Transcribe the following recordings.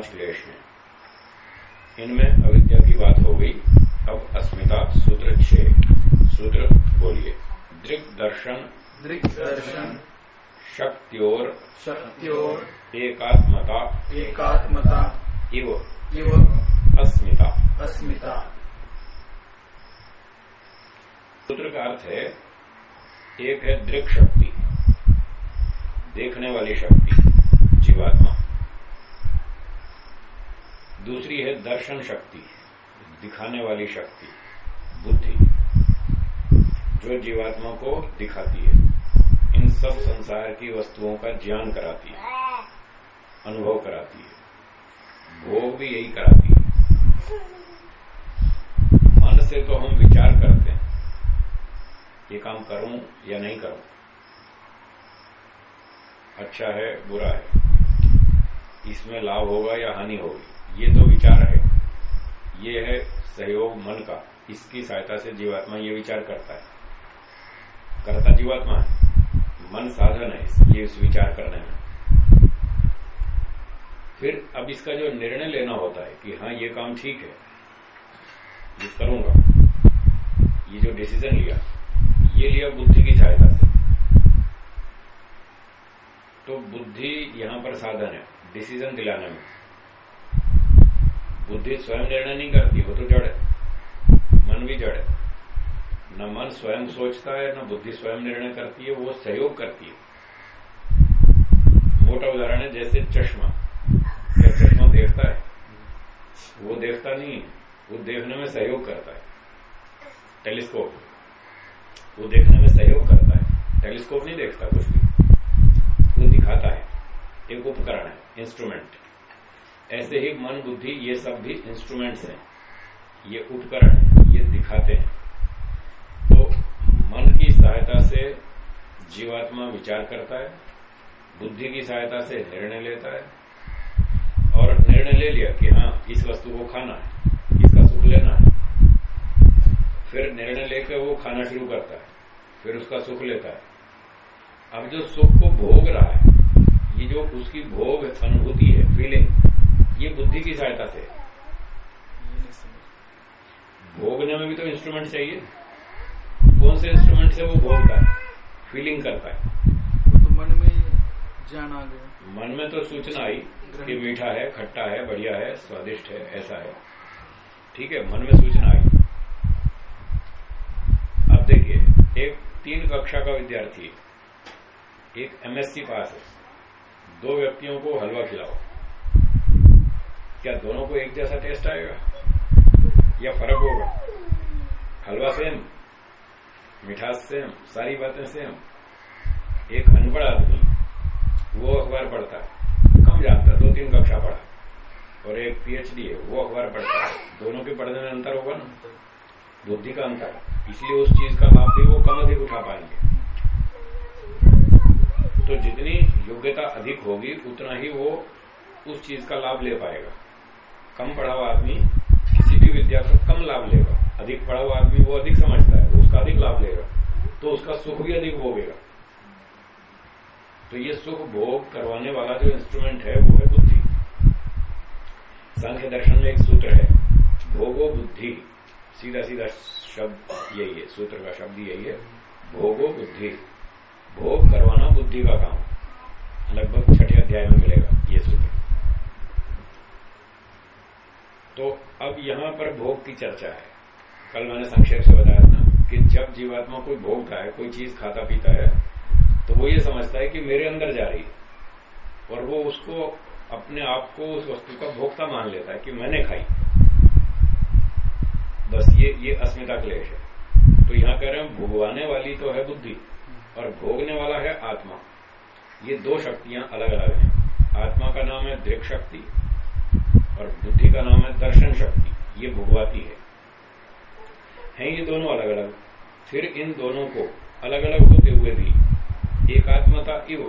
पाँच क्लेश हैं इनमें अविद्या की बात हो गई। अब अस्मिता सूत्र छे। सूत्र बोलिए। दृक दर्शन। दृक् दर्शन। शक्त्योर। शक्त्योर। एकात्मता। एकात्मता। इव। इव। अस्मिता। अस्मिता। सूत्र का अर्थ है एक है दृक शक्ति। देखने वाली शक्ति जीवात्मा। दूसरी है दर्शन शक्ति, दिखाने वाली शक्ति, बुद्धि, जो जीवात्मा को दिखाती है। इन सब संसार की वस्तुओं का ज्ञान कराती है, अनुभव कराती है, भोग भी यही कराती है। मन से तो हम विचार करते हैं, ये काम करूँ या नहीं करूँ। अच्छा है, बुरा है, इसमें लाभ होगा या हानि होगी? ये तो विचार है। ये है सहयोग मन का, इसकी सहायता से जीवात्मा ये विचार करता है। करता जीवात्मा है। मन साधन है ये इस विचार करने में फिर अब इसका जो निर्णय लेना होता है कि हाँ ये काम ठीक है ये करूँगा, ये जो डिसीज़न लिया, ये लिया बुद्धि की सहायता से। तो बुद्धि यहाँ पर साधन है डिसीज़न दिलाने में। बुद्धि स्वयं निर्णय नहीं करती, वो तो जड़ है। मन भी जड़ है। न मन स्वयं सोचता है, न बुद्धि स्वयं निर्णय करती है, वो सहयोग करती है। मोटा उदाहरण है, जैसे चश्मा। क्या चश्मा देखता है, वो देखता नहीं वो देखने में सहयोग करता है। टेलीस्कोप। वो देखने में सहयोग करता है। टेलीस्कोप नहीं देखता कुछ भी। वो दिखाता है। एक उपकरण है, इंस्ट्रूमेंट। ऐसे ही मन बुद्धि ये सब भी इंस्ट्रूमेंट्स हैं। ये उपकरण, ये दिखाते हैं। तो मन की सहायता से जीवात्मा विचार करता है, बुद्धि की सहायता से निर्णय लेता है, और निर्णय ले लिया कि हाँ इस वस्तु को खाना है, इसका सुख लेना है। फिर निर्णय लेकर वो खाना शुरू करता है, फिर उसका सुख लेता है। अब जो सुख को भोग रहा है, ये जो उसकी भोग अनुभूति है फीलिंग ये बुद्धि की सहायता से। भोगने में भी तो इंस्ट्रूमेंट चाहिए। कौन से इंस्ट्रूमेंट से वो भोगता है? फीलिंग करता है। तो मन में ज्ञान आ गया। मन में तो सूचना आई कि मीठा है खट्टा है बढ़िया है स्वादिष्ट है ऐसा है। ठीक है मन में सूचना आई। अब देखिए एक तीन कक्षा का विद्यार्थी एक एमएससी पास है। दो व्यक्तियों को हलवा खिलाओ। क्या दोनों को एक जैसा टेस्ट आएगा? या फ़र्क होगा? हलवा सेम मिठास सेम सारी बातें सेम एक अनपढ़ आदमी, वो अखबार पढ़ता है। कम जानता दो तीन कक्षा पढ़ा। और एक पीएचडी है, वो अखबार पढ़ता है। दोनों के पढ़ने में अंतर होगा ना? बुद्धि का अंतर। इसलिए उस चीज़ का लाभ भी वो कम अधिक उठा पाएँगे। तो जितनी योग्यता अधिक होगी, उतना ही वो उस चीज़ का लाभ ले पाएगा। कम पढ़ा हुआ आदमी किसी भी विद्या का कम लाभ लेगा। अधिक पढ़ा हुआ आदमी वो अधिक समझता है, उसका अधिक लाभ लेगा तो उसका सुख भी अधिक भोगेगा। तो ये सुख भोग करवाने वाला जो इंस्ट्रूमेंट है, वो है बुद्धि। सांख्य दर्शन में एक सूत्र है, भोगो बुद्धि। सीधा सीधा शब्द यही है, सूत्र का शब्द यही है, भोगो बुद्धि। भोग करवाना बुद्धि का काम, लगभग छठे अध्याय में मिलेगा ये सूत्र। तो अब यहाँ पर भोग की चर्चा है। कल मैंने संक्षेप से बताया था कि जब जीवात्मा कोई भोगता है कोई चीज़ खाता पीता है तो वो ये समझता है कि मेरे अंदर जा रही और वो उसको अपने आप को उस वस्तु का भोक्ता मान लेता है कि मैंने खाई। बस ये ये अस्मिता क्लेश है। तो यहाँ कह रहे हैं, भोगवाने वाली तो है बुद्धि, और भोगने वाला है आत्मा। ये दो शक्तियाँ अलग अलग हैं। आत्मा का नाम है दृक शक्ति और बुद्धि का नाम है दर्शन शक्ति। ये भोगवाती है। हैं ये दोनों अलग अलग फिर इन दोनों को अलग अलग होते हुए भी एकात्मता इव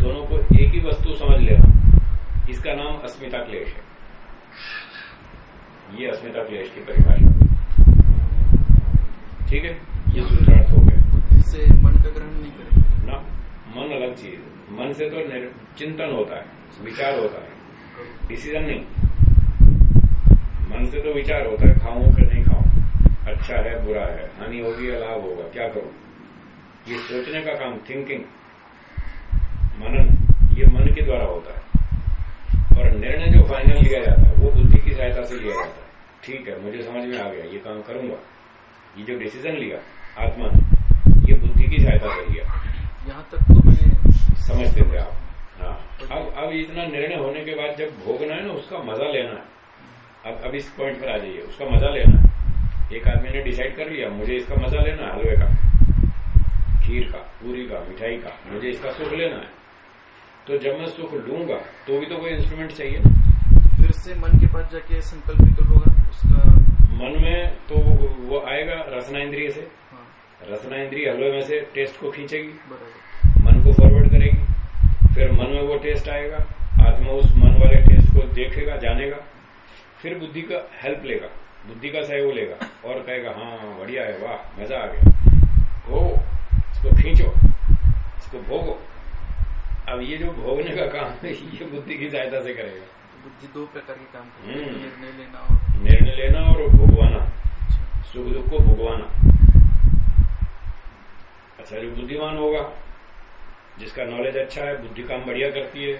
दोनों को एक ही वस्तु समझ लेना। इसका नाम अस्मिता क्लेश है। ये अस्मिता क्लेश की परिभाषा। ठीक है? ये सूत्रार्थ हो गया। बुद्धि से मन का ग्रहण नहीं करें ना मन अलग चीज़ मन से तो चिंतन होता है विचार होता है। डिसीज़न नहीं। मन से तो विचार होता है खाऊं कि नहीं खाऊं। अच्छा है बुरा है हानि होगी या लाभ होगा क्या करूँ? ये सोचने का काम थिंकिंग मनन ये मन के द्वारा होता है। और निर्णय जो फाइनल लिया जाता है वो बुद्धि की सहायता से लिया जाता है। ठीक है मुझे समझ में आ गया ये काम करूँगा। ये जो डिसीज़न लिया आत्मा ने ये बुद्धि की सहायता से लिया। यहाँ तक तो मैं समझते थे आप। हाँ। अब अब इतना निर्णय होने के बाद जब भोगना है ना उसका मज़ा लेना है। अब अब इस पॉइंट पर आ जाइए। उसका मज़ा लेना। एक आदमी ने डिसाइड कर लिया मुझे इसका मज़ा लेना है हलवे का। खीर का पूरी का मिठाई का मुझे इसका सुख लेना है। तो जब मैं सुख लूँगा तो भी तो कोई इंस्ट्रूमेंट चाहिए। ना फिर से मन के पास जाके संकल्प विकल्प होगा उसका मन में तो वो आएगा रसना इंद्रिय से। हाँ। रसना इंद्रिय हलवे में से टेस्ट को खींचेगी। मन को फॉरवर्ड करेगी। फिर मन में वो टेस्ट आएगा। आत्मा उस मन वाले टेस्ट को देखेगा जानेगा। फिर बुद्धि का हेल्प लेगा। बुद्धि का सहयोग लेगा और कहेगा हाँ बढ़िया है वाह मज़ा आ गया। हो इसको खींचो इसको भोगो। अब ये जो भोगने का काम है ये बुद्धि की सहायता से करेगा। बुद्धि दो प्रकार के काम करती हम्म। निर्णय लेना और निर्णय लेना और भोगवाना। सुख दुख को भोगवाना। अच्छा जो बुद्धिमान होगा जिसका नॉलेज अच्छा है बुद्धि काम बढ़िया करती है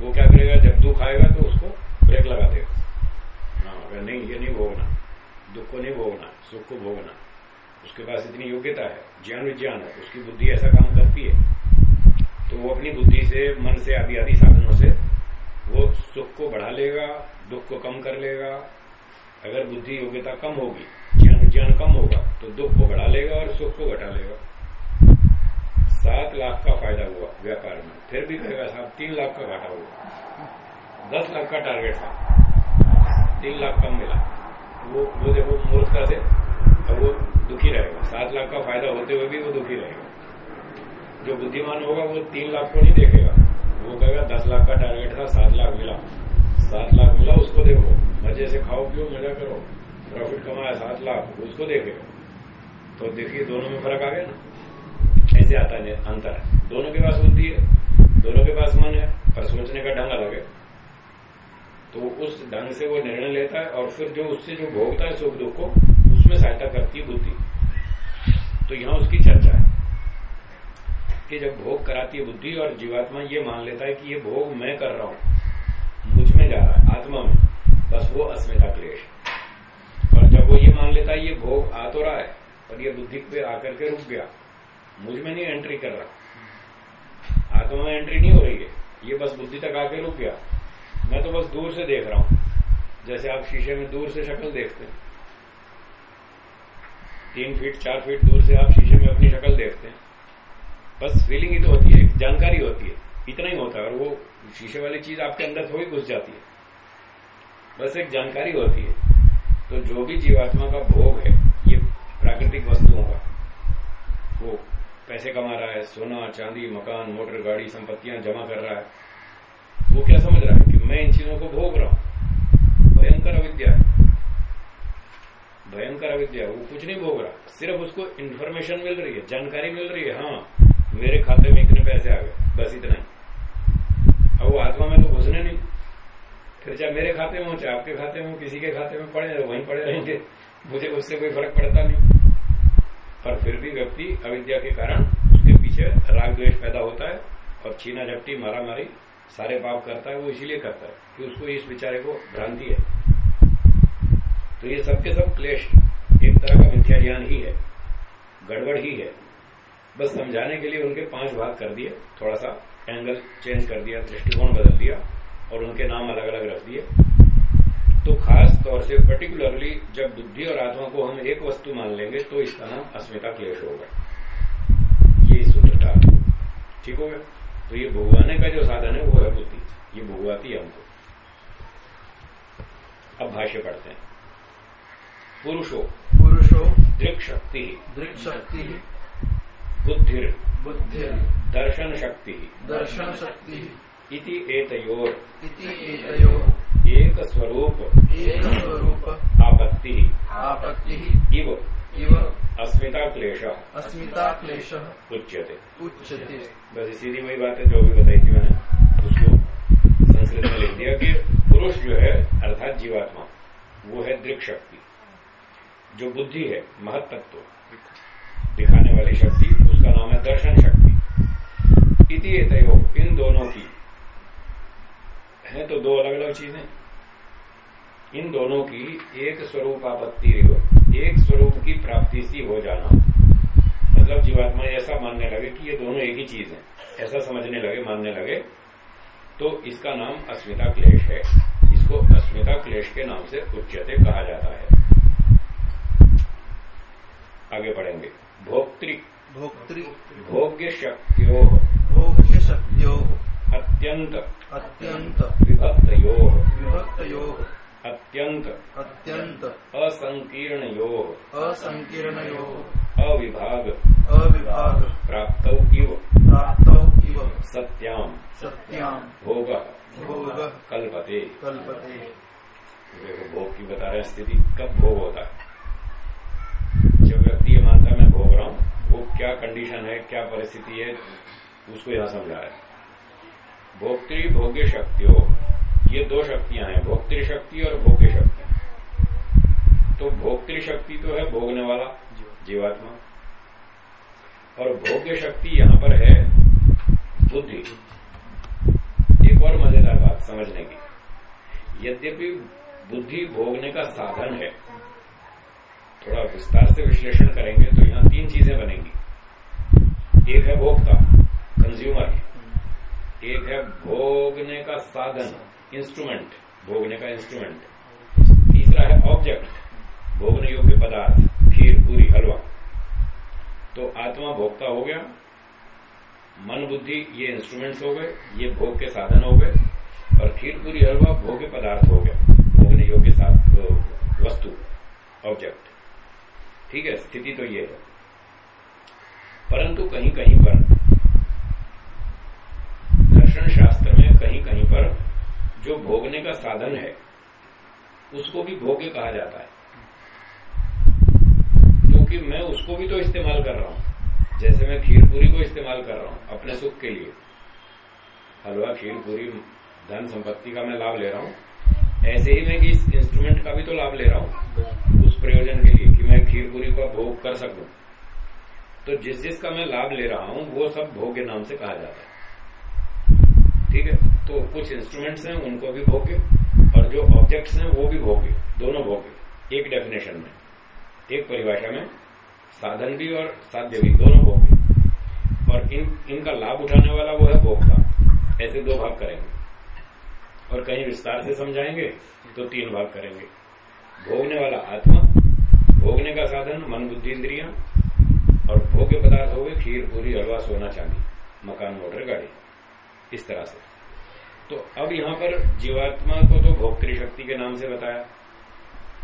वो क्या करेगा? जब दुख आएगा तो उसको ब्रेक लगा देगा। हाँ नहीं ये नहीं भोगना, दुख को नहीं भोगना, सुख को भोगना। उसके पास इतनी योग्यता है, ज्ञान विज्ञान है, उसकी बुद्धि ऐसा काम करती है तो वो अपनी बुद्धि से, मन से, आदि आदि साधनों से, वो सुख को बढ़ा लेगा, दुख को कम कर लेगा। अगर बुद्धि योग्यता कम होगी, ज्ञान विज्ञान कम होगा तो दुख को बढ़ा लेगा और सुख को घटा लेगा। सात लाख का फ़ायदा हुआ व्यापार में, फिर भी कहेगा साहब, तीन लाख का घाटा हुआ। दस लाख का टारगेट था। तीन लाख कम मिला। वो वो देखो मूर्खता से अब वो दुखी रहेगा। सात लाख का फ़ायदा होते हुए भी वो दुखी रहेगा। जो बुद्धिमान होगा, वो तीन लाख को नहीं देखेगा। वो कहेगा, दस लाख का टारगेट था, सात लाख मिला। सात लाख मिला, उसको देखो। मज़े से खाओ, पियो, मज़ा करो। प्रॉफिट कमाया, सात लाख, उसको देखेगा तो देखिए, दोनों में फ़र्क आ गया ना। ऐसे आता है, अंतर है। दोनों के पास बुद्धि है, दोनों के पास मन है, पर सोचने का ढंग अलग है। तो उस ढंग से वो निर्णय लेता है और फिर जो उससे जो भोगता है सुख दुख को, उसमें सहायता करती है बुद्धि। तो यहाँ उसकी चर्चा है कि जब भोग कराती है बुद्धि और जीवात्मा ये मान लेता है कि ये भोग मैं कर रहा हूँ, मुझमें जा रहा है, आत्मा में, बस वो अस्मिता क्लेश और जब वो ये मान लेता है ये भोग आ तो रहा है और ये बुद्धि पे आकर के रुक गया, मुझमें नहीं एंट्री कर रहा। आत्मा में एंट्री नहीं हो रही है, ये बस बुद्धि तक आके रुक गया। मैं तो बस दूर से देख रहा हूँ। जैसे आप शीशे में दूर से शक्ल देखते हैं। तीन फीट चार फीट दूर से आप शीशे में अपनी शक्ल देखते हैं। बस फीलिंग ही तो होती है जानकारी होती है। इतना ही होता है और वो शीशे वाली चीज़ आपके अंदर थोड़ी घुस जाती है। बस एक जानकारी होती है। तो जो भी जीवात्मा का भोग है, ये प्राकृतिक वस्तुओं का। वो पैसे कमा रहा है, सोना, चांदी, मकान, मोटर, गाड़ी, संपत्तियाँ जमा कर रहा है वो क्या समझ रहा है कि मैं इन चीज़ों को भोग रहा हूँ। भयंकर अविद्या है। भयंकर अविद्या वो कुछ नहीं भोग रहा। सिर्फ़ उसको इन्फॉर्मेशन मिल रही है, जानकारी मिल रही है। हाँ मेरे खाते में इतने पैसे आ गए, बस इतना ही। अब वो आत्मा में तो घुसने नहीं फिर चाहे मेरे खाते में हो, चाहे आपके खाते में हो, किसी के खाते में पड़े वहीं पड़े रहेंगे। मुझे उससे कोई फ़र्क पड़ता नहीं। पर फिर भी व्यक्ति अविद्या के कारण उसके पीछे राग द्वेष पैदा होता है और छीना झपटी मारा मारी सारे पाप करता है, वो इसीलिए करता है कि उसको इस विचारे को भ्रांति है। तो ये सबके सब क्लेश, एक तरह का मिथ्या ज्ञान ही है, गड़बड़ ही है। बस समझाने के लिए उनके पाँच भाग कर दिए थोड़ा सा एंगल चेंज कर दिया, दृष्टिकोण बदल दिया, और उनके नाम अलग अलग रख दिए। तो खास तौर से पर्टिकुलरली जब बुद्धि और आत्मा को हम एक वस्तु मान लेंगे तो इसका नाम अस्मिता क्लेश होगा। ये सूत्रता ठीक हो गया? तो ये भगवाने का जो साधन है वो है बुद्धि। ये भगवाती है। हमको अब भाष्य पढ़ते हैं। पुरुषो पुरुषो दृक् शक्ति दृक् शक्ति बुद्धि बुद्धि दर्शन शक्ति दर्शन शक्ति इति एतयोर। इति एतयो एक स्वरूप एक स्वरूप आपत्ति। आपत्ति। इव। इव। अस्मिता क्लेश अस्मिता क्लेश उच्यते। उच्यते। बस सीधी वही बात है जो भी बताई थी मैंने। उसको संस्कृत में लिख दिया कि पुरुष जो है अर्थात जीवात्मा वो है दृक शक्ति जो बुद्धि है महत्त्व दिखाने वाली शक्ति उसका नाम है दर्शन शक्ति। इति एतयो इन दोनों की। है तो दो अलग अलग चीज़ें। इन दोनों की एक स्वरूप आपत्ति एक स्वरूप की प्राप्ति सी हो जाना। मतलब जीवात्मा ऐसा मानने लगे कि ये दोनों एक ही चीज़ है। ऐसा समझने लगे मानने लगे। तो इसका नाम अस्मिता क्लेश है। इसको अस्मिता क्लेश के नाम से उच्चते कहा जाता है। आगे बढ़ेंगे। भोक्तृ भोक्तृ भोग्य शक्तियों। भोग्य शक्तियो। अत्यंत अत्यंत विभक्तयो। विभक्तयो। अत्यंत। अत्यंत। असंकीर्णयो। असंकीर्णयो। अविभाग। अविभाग। प्राप्त इव। प्राप्तौ इव। सत्याम। सत्याम। भोग। भोग। कल्पते। कल्पते। देखो भोग की बता रहे स्थिति कब भोग होता है? जब व्यक्ति ये मानता है मैं भोग रहा हूँ वो क्या कंडीशन है क्या परिस्थिति है? उसको यहाँ समझा है। भोक्तृ भोग्य शक्तियों। ये दो शक्तियाँ हैं, भोक्तृ शक्ति और भोग्य शक्ति। तो भोक्तृ शक्ति तो है भोगने वाला जीवात्मा। और भोग्य शक्ति यहाँ पर है बुद्धि। एक और मज़ेदार बात समझने की। यद्यपि बुद्धि भोगने का साधन है, थोड़ा विस्तार से विश्लेषण करेंगे तो यहाँ तीन चीज़ें बनेंगी। एक है भोक्ता कंज्यूमर एक है भोगने का साधन। इंस्ट्रूमेंट भोगने का इंस्ट्रूमेंट तीसरा है ऑब्जेक्ट भोगने योग्य पदार्थ खीर पूरी हलवा तो आत्मा भोक्ता हो गया, मन बुद्धि, ये इंस्ट्रूमेंट्स हो गए, ये भोग के साधन हो गए, और खीर पूरी हलवा भोग्य पदार्थ हो गया भोगने योग्य वस्तु ऑब्जेक्ट ठीक है, स्थिति तो ये है। परंतु कहीं कहीं पर दर्शन शास्त्र में कहीं कहीं पर जो भोगने का साधन है, उसको भी भोग्य कहा जाता है। क्योंकि मैं उसको भी तो इस्तेमाल कर रहा हूँ। जैसे मैं खीर पूरी को इस्तेमाल कर रहा हूँ अपने सुख के लिए। हलवा खीर पूरी धन संपत्ति का मैं लाभ ले रहा हूँ। ऐसे ही मैं इस इंस्ट्रूमेंट का भी तो लाभ ले रहा हूँ। उस प्रयोजन के लिए कि मैं खीर पूरी का भोग कर सकूँ। तो जिस जिसका मैं लाभ ले रहा हूँ, वो सब भोग्य नाम से कहा जाता है। ठीक है? तो कुछ इंस्ट्रूमेंट्स हैं, उनको भी भोग्य और जो ऑब्जेक्ट्स हैं, वो भी भोग्य दोनों भोग्य एक डेफिनेशन में, एक परिभाषा में, साधन भी और साध्य भी, दोनों भोग्य और इन, इनका लाभ उठाने वाला वो है भोक्ता, ऐसे दो भाग करेंगे। और कहीं विस्तार से समझाएँगे तो तीन भाग करेंगे। भोगने वाला आत्मा, भोगने का साधन, मन, बुद्धि, इंद्रिया, और भोग्य पदार्थ हो गए खीर, पूरी, हलवा, सोना, चांदी, मकान, मोटर, गाड़ी, इस तरह से। तो अब यहाँ पर जीवात्मा को तो भोक्तृ शक्ति के नाम से बताया।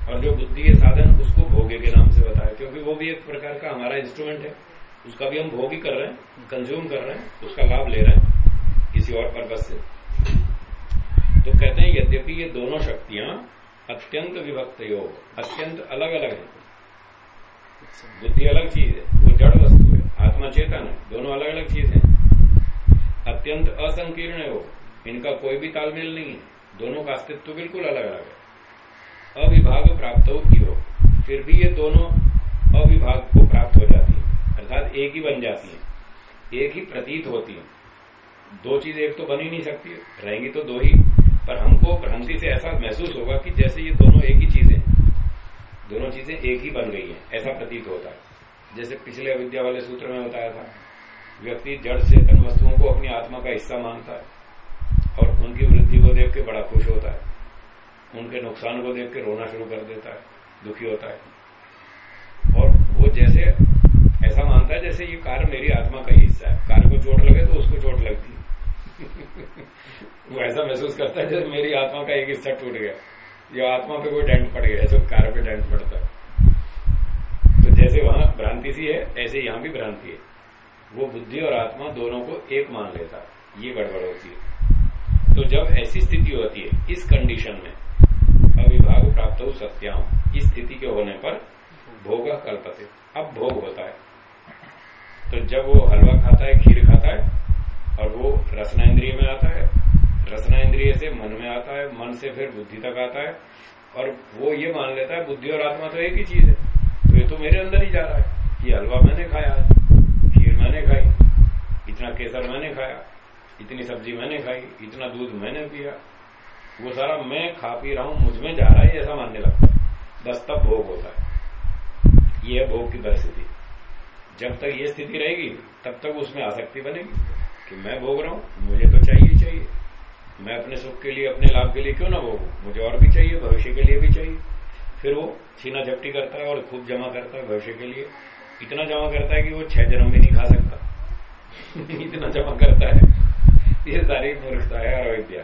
और जो बुद्धि के साधन, उसको भोग्य के नाम से बताया। क्योंकि वो भी एक प्रकार का हमारा इंस्ट्रूमेंट है। उसका भी हम भोग ही कर रहे हैं कंज्यूम कर रहे हैं, उसका लाभ ले रहे हैं किसी और पर्पज से। तो कहते हैं, यद्यपि ये दोनों शक्तियाँ अत्यंत विभक्त योग अत्यंत अलग अलग है। बुद्धि अलग चीज़ है, वो जड़ वस्तु है, आत्मा चेतन है, दोनों अलग अलग चीज़ है। अत्यंत असंकीर्ण वो। इनका कोई भी तालमेल नहीं है। दोनों का अस्तित्व बिल्कुल अलग अलग है। अविभाग प्राप्त हो की हो। फिर भी ये दोनों अविभाग को प्राप्त हो जाती है। अर्थात एक ही बन जाती है। एक ही प्रतीत होती है। दो चीज़ एक तो बन ही नहीं सकती रहेंगी तो दो ही। पर हमको भ्रांति से ऐसा महसूस होगा कि जैसे ये दोनों एक ही चीज़ें दोनों चीज़ें एक ही बन गई हैं। ऐसा प्रतीत होता है। जैसे पिछले अविद्या वाले सूत्र में बताया था। व्यक्ति जड़ चेतन वस्तुओं को अपनी आत्मा का हिस्सा मानता है। उनकी वृद्धि को देख के बड़ा खुश होता है। उनके नुकसान को देख के रोना शुरू कर देता है, दुखी होता है। और वो जैसे, ऐसा मानता है जैसे ये कार मेरी आत्मा का ही हिस्सा है। कार को चोट लगे तो उसको चोट लगती वो ऐसा महसूस करता है जैसे मेरी आत्मा का एक हिस्सा टूट गया। या आत्मा पे कोई डेंट पड़ गया, ऐसे कार पे डेंट पड़ता है। तो जैसे वहाँ भ्रांति सी है, ऐसे यहाँ भी भ्रांति है। वो बुद्धि और आत्मा दोनों को एक मान लेता ये गड़बड़ होती है। तो जब ऐसी स्थिति होती है, इस कंडीशन में अविभाग प्राप्त हो सत्याम इस स्थिति के होने पर भोग कल्पते। अब भोग होता है। तो जब वो हलवा खाता है, खीर खाता है, और वो रसना इंद्रिय में आता है रसना इंद्रिय से मन में आता है, मन से फिर बुद्धि तक आता है, और वो ये मान लेता है, बुद्धि और आत्मा तो एक ही चीज़ है। तो ये तो मेरे अंदर ही जा रहा है ये हलवा मैंने खाया, खीर मैंने खाई, इतना केसर मैंने खाया इतनी सब्ज़ी मैंने खाई, इतना दूध मैंने पिया। वो सारा मैं खा पी रहा हूँ, मुझमें जा रहा है ऐसा मानने लगता है। बस तब भोग होता है। ये है भोग की परिस्थिति। जब तक ये स्थिति रहेगी, तब तक उसमें आसक्ति बनेगी कि मैं भोग रहा हूँ, मुझे तो चाहिए चाहिए। मैं अपने सुख के लिए, अपने लाभ के लिए क्यों ना भोगू? मुझे और भी चाहिए, भविष्य के लिए भी चाहिए। फिर वो छीना झपटी करता है और खूब जमा करता है भविष्य के लिए। इतना जमा करता है कि वो छह जन्म भी नहीं खा सकता। इतना जमा करता है। ये सारी मूर्खता है और अविद्या।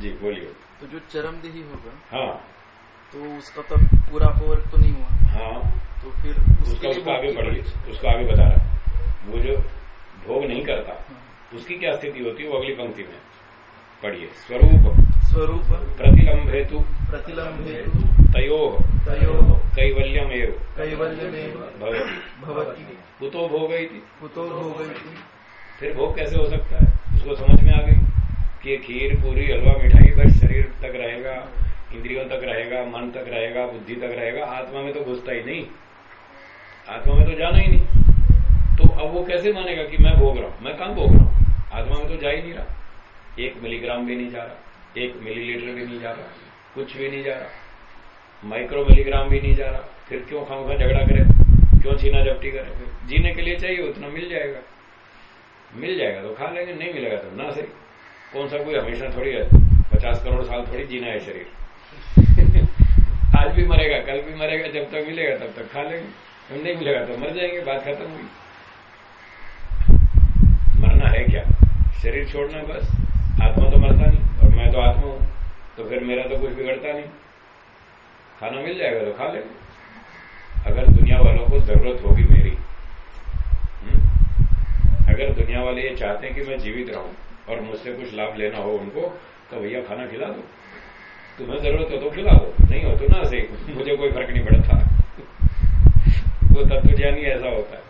जी बोलिए। तो जो चरम देही होगा हाँ। तो उसका तो पूरा अपवर्ग तो नहीं हुआ? हाँ। तो फिर उसका उसका आगे भोग पढ़िए उसका आगे बता रहा वो जो भोग नहीं करता हाँ। उसकी क्या स्थिति होती है वो अगली पंक्ति में? पढ़िए। स्वरूप। स्वरूप। प्रतिलंब हेतु प्रतिलंबे तयो। तयो। कैवल्यम एव कैवल्यमेव। भवती। भवति। कुतो भोग। कुतो भोगयति फिर भोग कैसे हो सकता है? उसको समझ में आ गई कि खीर पूरी हलवा मिठाई बस शरीर तक रहेगा, इंद्रियों तक रहेगा, मन तक रहेगा, बुद्धि तक रहेगा, आत्मा में तो घुसता ही नहीं। आत्मा में तो जाना ही नहीं। तो अब वो कैसे मानेगा कि मैं भोग रहा हूँ? मैं कहाँ भोग रहा हूँ? आत्मा में तो जा ही नहीं रहा। एक मिलीग्राम भी नहीं जा रहा, एक मिलीलीटर भी नहीं जा रहा, कुछ भी नहीं जा रहा माइक्रो मिलीग्राम भी नहीं जा रहा। फिर क्यों खाऊँगा झगड़ा करे? क्यों छीना झपटी करे जीने के लिए चाहिए, उतना मिल जाएगा। मिल जाएगा तो खा लेंगे, नहीं मिलेगा तो ना सही। कौन सा कोई हमेशा थोड़ी है, पचास करोड़ साल थोड़ी जीना है शरीर। आज भी मरेगा, कल भी मरेगा, जब तक मिलेगा तब तक खा लेंगे। जब नहीं मिलेगा तो मर जाएँगे, बात खत्म हुई। मरना है क्या? शरीर छोड़ना बस। आत्मा तो मरता नहीं, और मैं तो आत्मा हूँ तो फिर मेरा तो कुछ बिगड़ता नहीं। खाना मिल जाएगा तो खा लेंगे। अगर दुनिया वालों को ज़रूरत होगी मेरी अगर दुनिया वाले ये चाहते हैं कि मैं जीवित रहूँ और मुझसे कुछ लाभ लेना हो उनको तो भैया खाना खिला दो। तुम्हें ज़रूरत हो तो खिला दो। नहीं हो तो ना से, मुझे कोई फ़र्क नहीं पड़ता। वो तत्व ज्ञानी ऐसा होता है।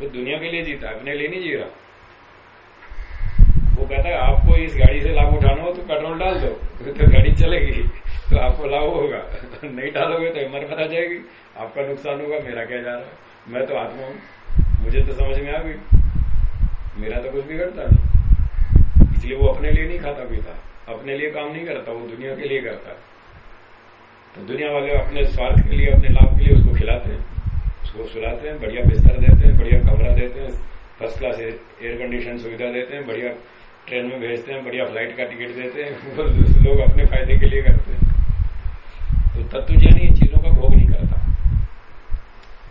वो दुनिया के लिए जीता, अपने लिए नहीं जी रहा। वो कहता है, आपको इस गाड़ी से लाभ उठाना हो तो पेट्रोल डाल दो तो गाड़ी चलेगी तो आपको लाभ होगा। नहीं डालोगे तो हिम्मत बता जाएगी, आपका नुकसान होगा, मेरा क्या जा रहा है? मैं तो आत्मा हूँ। मुझे तो समझ में आ गई। मेरा तो कुछ बिगड़ता नहीं। इसलिए वो अपने लिए नहीं खाता पीता। अपने लिए काम नहीं करता, वो दुनिया के लिए करता है। तो दुनिया वाले अपने स्वार्थ के लिए, अपने लाभ के लिए उसको खिलाते हैं। उसको सुलाते हैं, बढ़िया बिस्तर देते हैं, बढ़िया कमरा देते हैं फ़र्स्ट क्लास एयर कंडीशन सुविधा देते हैं, बढ़िया ट्रेन में भेजते हैं, बढ़िया फ़्लाइट का टिकट देते हैं। वो लोग अपने फ़ायदे के लिए करते हैं। तो तत्व ज्ञानी इन चीज़ों का भोग नहीं करता।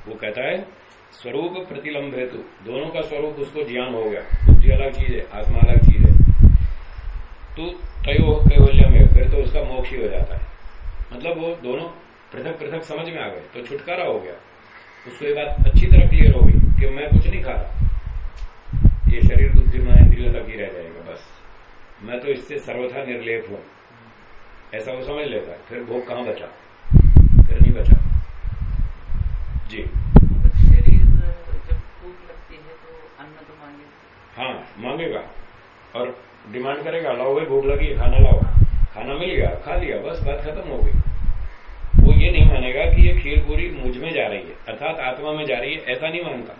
वो कहता है स्वरूप प्रतिलंब हेतु दोनों का स्वरूप उसको ज्ञान हो गया। बुद्धि अलग चीज़ है, आत्मा अलग चीज़ है। तो तयो कैवल्य में फिर तो उसका मोक्ष ही हो जाता है। मतलब वो दोनों पृथक पृथक समझ में आ गए तो छुटकारा हो गया। उसको ये बात अच्छी तरह क्लियर हो गई कि मैं कुछ नहीं खा रहा। ये शरीर बुद्धि मन इंद्रियों तक ही रह जाएगा, बस। मैं तो इससे सर्वथा निर्लेप हूँ। ऐसा वो समझ लेता है, फिर भोग कहाँ बचा? फिर नहीं बचा। जी अगर शरीर जब भूख लगती है तो अन्न तो मांगेगा हाँ मांगेगा। और डिमांड करेगा, लाओ भाई, भूख लगी, खाना लाओ। खाना मिल गया, खा लिया, बस बात खत्म हो गई। वो ये नहीं मानेगा कि ये खीर पूरी मुझमें जा रही है, अर्थात आत्मा में जा रही है, ऐसा नहीं मानता।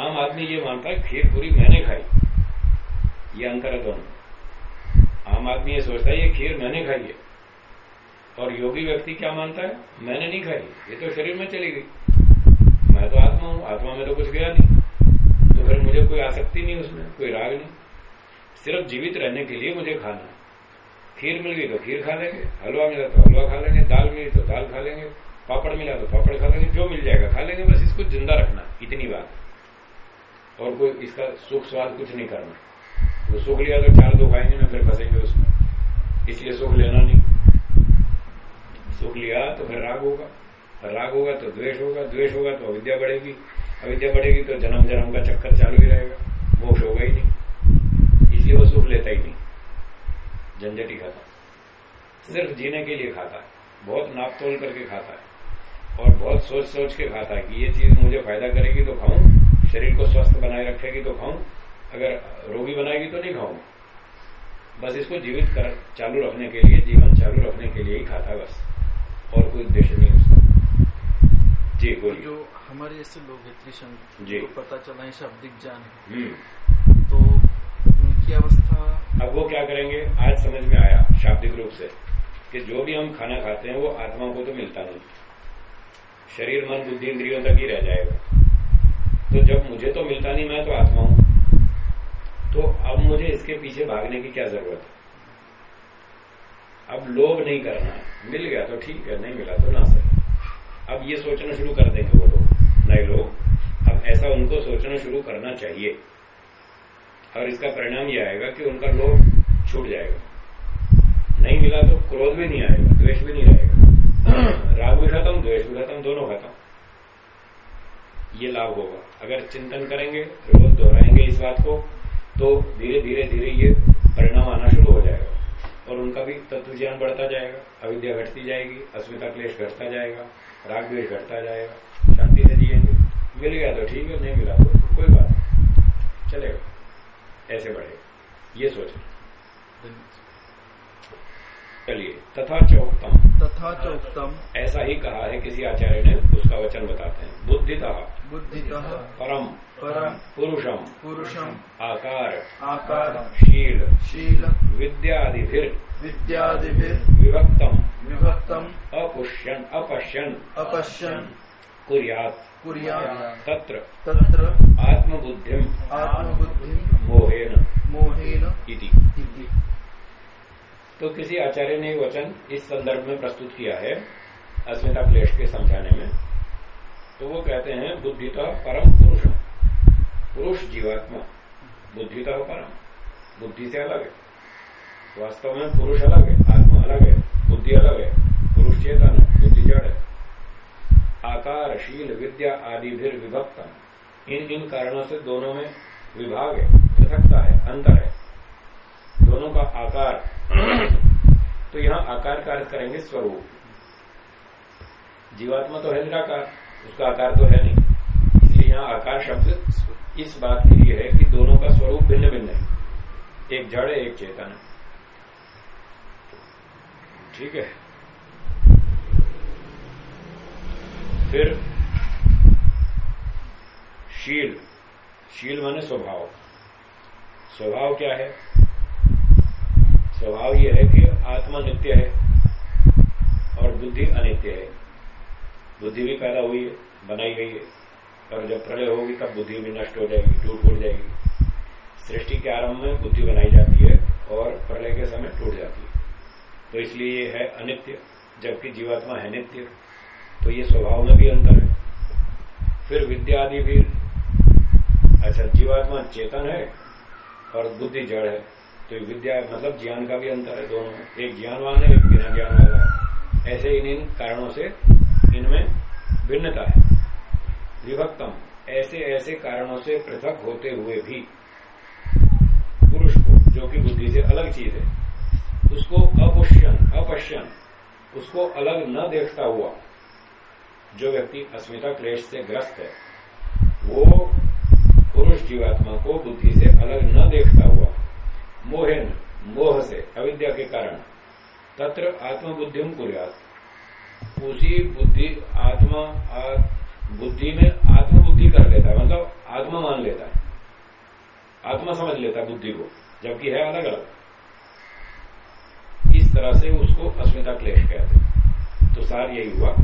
आम आदमी ये मानता है, खीर पूरी मैंने खाई। ये अंतर है दोनों। आम आदमी ये सोचता है, ये खीर मैंने खाई है। और योगी व्यक्ति क्या मानता है? मैंने नहीं खाई, ये तो शरीर में चली गई। मैं तो आत्मा हूँ, आत्मा में तो कुछ गया नहीं। फिर मुझे कोई आसक्ति नहीं, उसमें कोई राग नहीं। सिर्फ़ जीवित रहने के लिए मुझे खाना है। खीर मिल गई तो खीर खा लेंगे, हलवा मिला तो हलवा खा लेंगे, दाल मिली तो दाल खा लेंगे, पापड़ मिला तो पापड़ खा लेंगे, जो मिल जाएगा खा लेंगे, बस इसको ज़िंदा रखना, इतनी बात। और कोई इसका सुख स्वाद कुछ नहीं करना। वो सुख लिया तो चार दो खाएँगे ना फिर फंसेंगे उसमें। इसलिए सुख लेना नहीं। सुख लिया तो फिर राग होगा। राग होगा तो द्वेष होगा द्वेष होगा तो अविद्या बढ़ेगी। अविद्या बढ़ेगी तो जन्म जन्म का चक्कर चालू ही रहेगा। मोक्ष होगा ही नहीं। इसलिए वो सुख लेता ही नहीं। झंझट ही खाता सिर्फ़ जीने के लिए खाता है। बहुत नाप तोल करके खाता है। और बहुत सोच सोच के खाता है कि ये चीज़ मुझे फ़ायदा करेगी तो खाऊं, शरीर को स्वस्थ बनाए रखेगी तो खाऊं, अगर रोगी बनाएगी तो नहीं खाऊं। बस इसको जीवित कर, चालू रखने के लिए, जीवन चालू रखने के लिए ही खाता बस। और कोई उद्देश्य नहीं उसका। जी, बोलिए। हमारे ऐसे लोग हैं त्रिशंक जी। जो पता चला है शाब्दिक ज्ञान है। हम्म। तो उनकी अवस्था अब वो क्या करेंगे? आज समझ में आया शाब्दिक रूप से कि जो भी हम खाना खाते हैं वो आत्माओं को तो मिलता नहीं। शरीर मन बुद्धि इंद्रियों तक ही रह जाएगा। तो जब मुझे तो मिलता नहीं मैं तो आत्मा हूँ। तो अब मुझे इसके पीछे भागने की क्या ज़रूरत है? अब लोभ नहीं करना है। मिल गया तो ठीक है नहीं मिला तो ना सही। अब ये सोचना शुरू कर देंगे वो लोग। नए लोग अब ऐसा उनको सोचना शुरू करना चाहिए। और इसका परिणाम यह आएगा कि उनका लोभ छूट जाएगा। नहीं मिला तो क्रोध भी नहीं आएगा, द्वेष भी नहीं रहेगा राग भी खत्म, द्वेष भी खत्म, दोनों खत्म। ये लाभ होगा। अगर चिंतन करेंगे रोज दोहराएँगे इस बात को तो धीरे धीरे धीरे ये परिणाम आना शुरू हो जाएगा। और उनका भी तत्व ज्ञान बढ़ता जाएगा, अविद्या घटती जाएगी, अस्मिता क्लेश घटता जाएगा, राग द्वेष घटता जाएगा। शांति से जिएँगे मिल गया तो ठीक है नहीं मिला तो कोई बात नहीं। चलेगा। ऐसे बढ़ेगा ये सोचना चलिए। तथा चौकतम। तथा चोक्तम। ऐसा ही कहा है किसी आचार्य ने उसका वचन बताते हैं। बुद्धितः। बुद्धितः। परम। परम। पुरुषम। पुरुषम। आकार। आकार। शील। शील। विद्यादिभिर। विद्यादिभिर। विभक्तम। विभक्तम। अपुष्यन। अपश्यन। अपश्यन। कुर्यात। कुर्यात्। तत्र। तत्र। आत्मबुद्धिम। आत्मबुद्धि मोहेन। मोहेन। इति। तो किसी आचार्य ने वचन इस संदर्भ में प्रस्तुत किया है अस्मिता क्लेश के समझाने में। तो वो कहते हैं बुद्धिता परम पुरुष। पुरुष जीवात्मा। बुद्धिता परम। बुद्धि से अलग है। वास्तव में पुरुष अलग है आत्मा अलग है बुद्धि अलग है। पुरुष चेतन है बुद्धि जड़ है। आकार शील विद्या आदि भी विभक्तम। इन इन कारणों से दोनों में विभाग है, पृथकता है, अंतर है। दोनों का आकार। तो यहाँ आकार का अर्थ करेंगे स्वरूप। जीवात्मा तो है निराकार, उसका आकार तो है नहीं। इसलिए यहाँ आकार शब्द इस बात के लिए है कि दोनों का स्वरूप भिन्न भिन्न है। एक जड़ है, एक चेतन है। ठीक है? फिर शील शील माने स्वभाव। स्वभाव क्या है? स्वभाव यह है कि आत्मा नित्य है और बुद्धि अनित्य है। बुद्धि भी पैदा हुई है, बनाई गई है और जब प्रलय होगी तब बुद्धि भी नष्ट हो जाएगी, टूट फूट जाएगी। सृष्टि के आरंभ में बुद्धि बनाई जाती है और प्रलय के समय टूट जाती है। तो इसलिए ये है अनित्य, जबकि जीवात्मा है नित्य। तो ये स्वभाव में भी अंतर है। फिर विद्या आदि भी अच्छा जीवात्मा चेतन है और बुद्धि जड़ है। तो विद्या मतलब ज्ञान का भी अंतर है दोनों एक ज्ञानवान है, एक बिना ज्ञान वाला है। ऐसे इन इन कारणों से इनमें भिन्नता है। विभक्तम, ऐसे ऐसे कारणों से पृथक होते हुए भी पुरुष को, जो कि बुद्धि से अलग चीज़ है, उसको अपुष्यन अपश्यन, उसको अलग न देखता हुआ जो व्यक्ति अस्मिता क्लेश से ग्रस्त है, वो पुरुष जीवात्मा को बुद्धि से अलग न देखता हुआ मोहन मोह से अविद्या के कारण, तत्र आत्मबुद्धि कुरियात। उसी बुद्धि, आत्मा बुद्धि में आत्मबुद्धि कर लेता है मतलब आत्मा मान लेता है। आत्मा समझ लेता है बुद्धि को, जबकि है अलग अलग। इस तरह से उसको अस्मिता क्लेश कहते हैं। तो सार यही हुआ।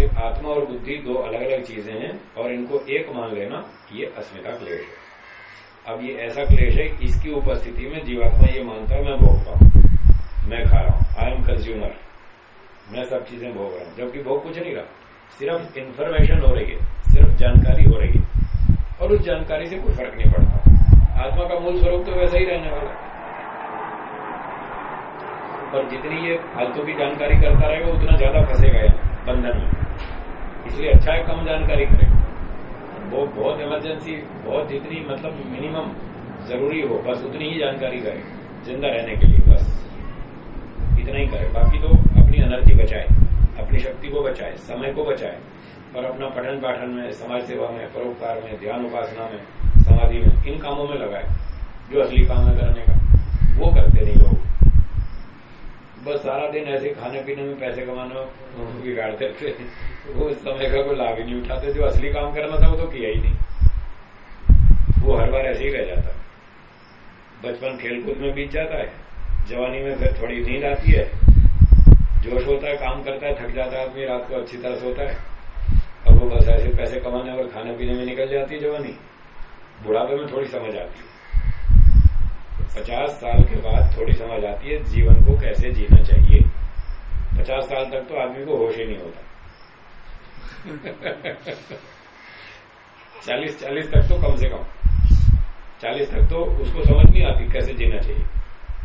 कि आत्मा और बुद्धि दो अलग अलग चीज़ें हैं और इनको एक मान लेना ये अस्मिता क्लेश है। अब ये ऐसा क्लेश है इसकी उपस्थिति में जीवात्मा ये मानता है, मैं भोगता हूँ। मैं खा रहा हूँ। आई एम कंज्यूमर मैं सब चीज़ें भोग रहा हूँ। जबकि भोग कुछ नहीं रहा। सिर्फ़ इंफॉर्मेशन हो रही है। सिर्फ़ जानकारी हो रही है। और उस जानकारी से कोई फ़र्क नहीं पड़ता। आत्मा का मूल स्वरूप तो वैसा ही रहने वाला पर जितनी ये फालतू की जानकारी करता रहेगा उतना ज़्यादा फंसेगा बंधन में। इसलिए अच्छा है कम जानकारी करे। वो बहुत इमरजेंसी बहुत जितनी मतलब मिनिमम ज़रूरी हो, बस उतनी ही जानकारी करे, ज़िंदा रहने के लिए, बस। इतना ही करे। बाकी तो अपनी एनर्जी बचाए, अपनी शक्ति को बचाए, समय को बचाए, और अपना पठन पाठन में, समाज सेवा में, परोपकार में, ध्यान उपासना में, समाधि में, इन कामों में लगाए, जो असली काम है करने का। वो करते नहीं लोग। बस सारा दिन ऐसे खाने पीने में पैसे कमाने बिगाड़ते थे वो उस समय का कोई लाभ ही नहीं उठाते। जो असली काम करना था वो तो किया ही नहीं। वो हर बार ऐसे ही रह जाता। बचपन खेलकूद में बीत जाता है। जवानी में फिर थोड़ी नींद आती है। जोश होता है, काम करता है, थक जाता है आदमी, रात को अच्छी तरह सोता है। और वो बस ऐसे पैसे कमाने और खाने पीने में निकल जाती है जवानी। बुढ़ापे में थोड़ी समझ आती है। पचास साल के बाद थोड़ी समझ आती है जीवन को कैसे जीना चाहिए। पचास साल तक तो आदमी को होश ही नहीं होता। चालीस चालीस तक तो कम से कम। चालीस तक तो उसको समझ नहीं आती कैसे जीना चाहिए।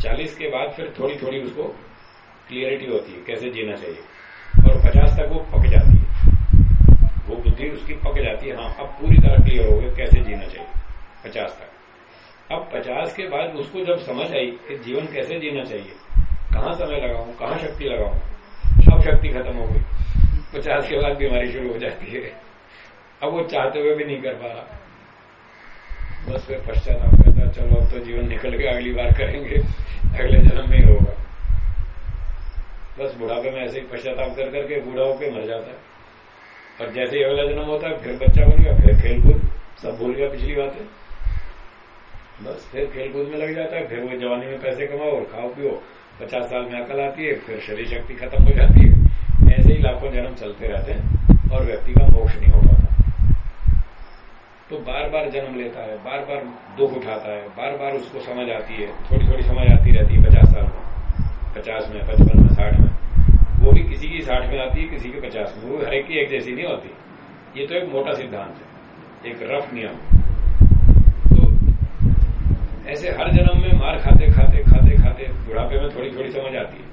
चालीस के बाद फिर थोड़ी थोड़ी उसको क्लियरिटी होती है कैसे जीना चाहिए। और पचास तक वो पक जाती है। वो बुद्धि उसकी पक जाती है हाँ अब पूरी तरह क्लियर हो गया कैसे जीना चाहिए। पचास तक। अब पचास के बाद उसको जब समझ आई कि जीवन कैसे जीना चाहिए, कहाँ समय लगाऊ, कहाँ शक्ति लगाऊ, सब शक्ति खत्म हो गई। पचास के बाद बीमारी शुरू हो जाती है। अब वो चाहते हुए भी नहीं कर पा रहा। बस फिर पश्चाताप कहता चलो अब तो जीवन निकल के अगली बार करेंगे, अगले जन्म में ही होगा। बस बुढ़ापे में ऐसे ही पश्चाताप कर करके बूढ़ा होकर मर जाता है। और जैसे ही अगला जन्म होता है, फिर बच्चा बन गया, फिर खेलकूद, सब भूल गया पिछली बातें। बस, फिर खेलकूद में लग जाता है, फिर वो जवानी में पैसे कमाओ और खाओ पियो। पचास साल में अकल आती है, फिर शरीर शक्ति खत्म हो जाती है। ऐसे ही लाखों जन्म चलते रहते हैं और व्यक्ति का मोक्ष नहीं हो पाता। तो बार बार जन्म लेता है बार बार दुख उठाता है बार बार उसको समझ आती है थोड़ी थोड़ी समझ आती रहती है पचास साल में, पचास में, पचपन में, साठ में। वो भी किसी की साठ में आती है, किसी की पचास में। वो हर एक की एक जैसी नहीं होती। ये तो एक मोटा सिद्धांत है, एक रफ नियम। तो ऐसे हर जन्म में मार खाते खाते खाते खाते बुढ़ापे में थोड़ी थोड़ी समझ आती है।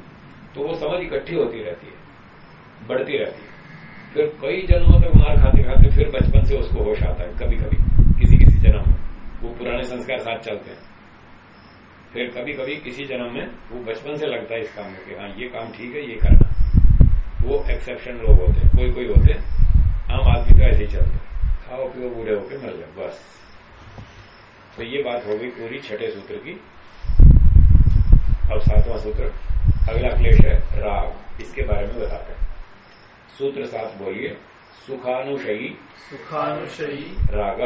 तो वो समझ इकट्ठी होती रहती है, बढ़ती रहती है। फिर कई जन्मों तक मार खाते खाते फिर बचपन से उसको होश आता है कभी कभी किसी किसी जन्म में। वो पुराने संस्कार साथ चलते हैं। फिर कभी कभी किसी जन्म में वो बचपन से लगता है इस काम में कि हाँ ये काम ठीक है, ये करना। वो एक्सेप्शन लोग होते हैं कोई कोई होते हैं, आम आदमी तो ऐसे ही चलते खाओ, पियो, बूढ़े होके मर जाओ, बस। तो ये बात हो गई पूरी छठे सूत्र की। अब सातवां सूत्र अगला क्लेश है राग इसके बारे में बताते हैं। सूत्र सात बोलिए सुखानुशयी सुखानुशयी राग।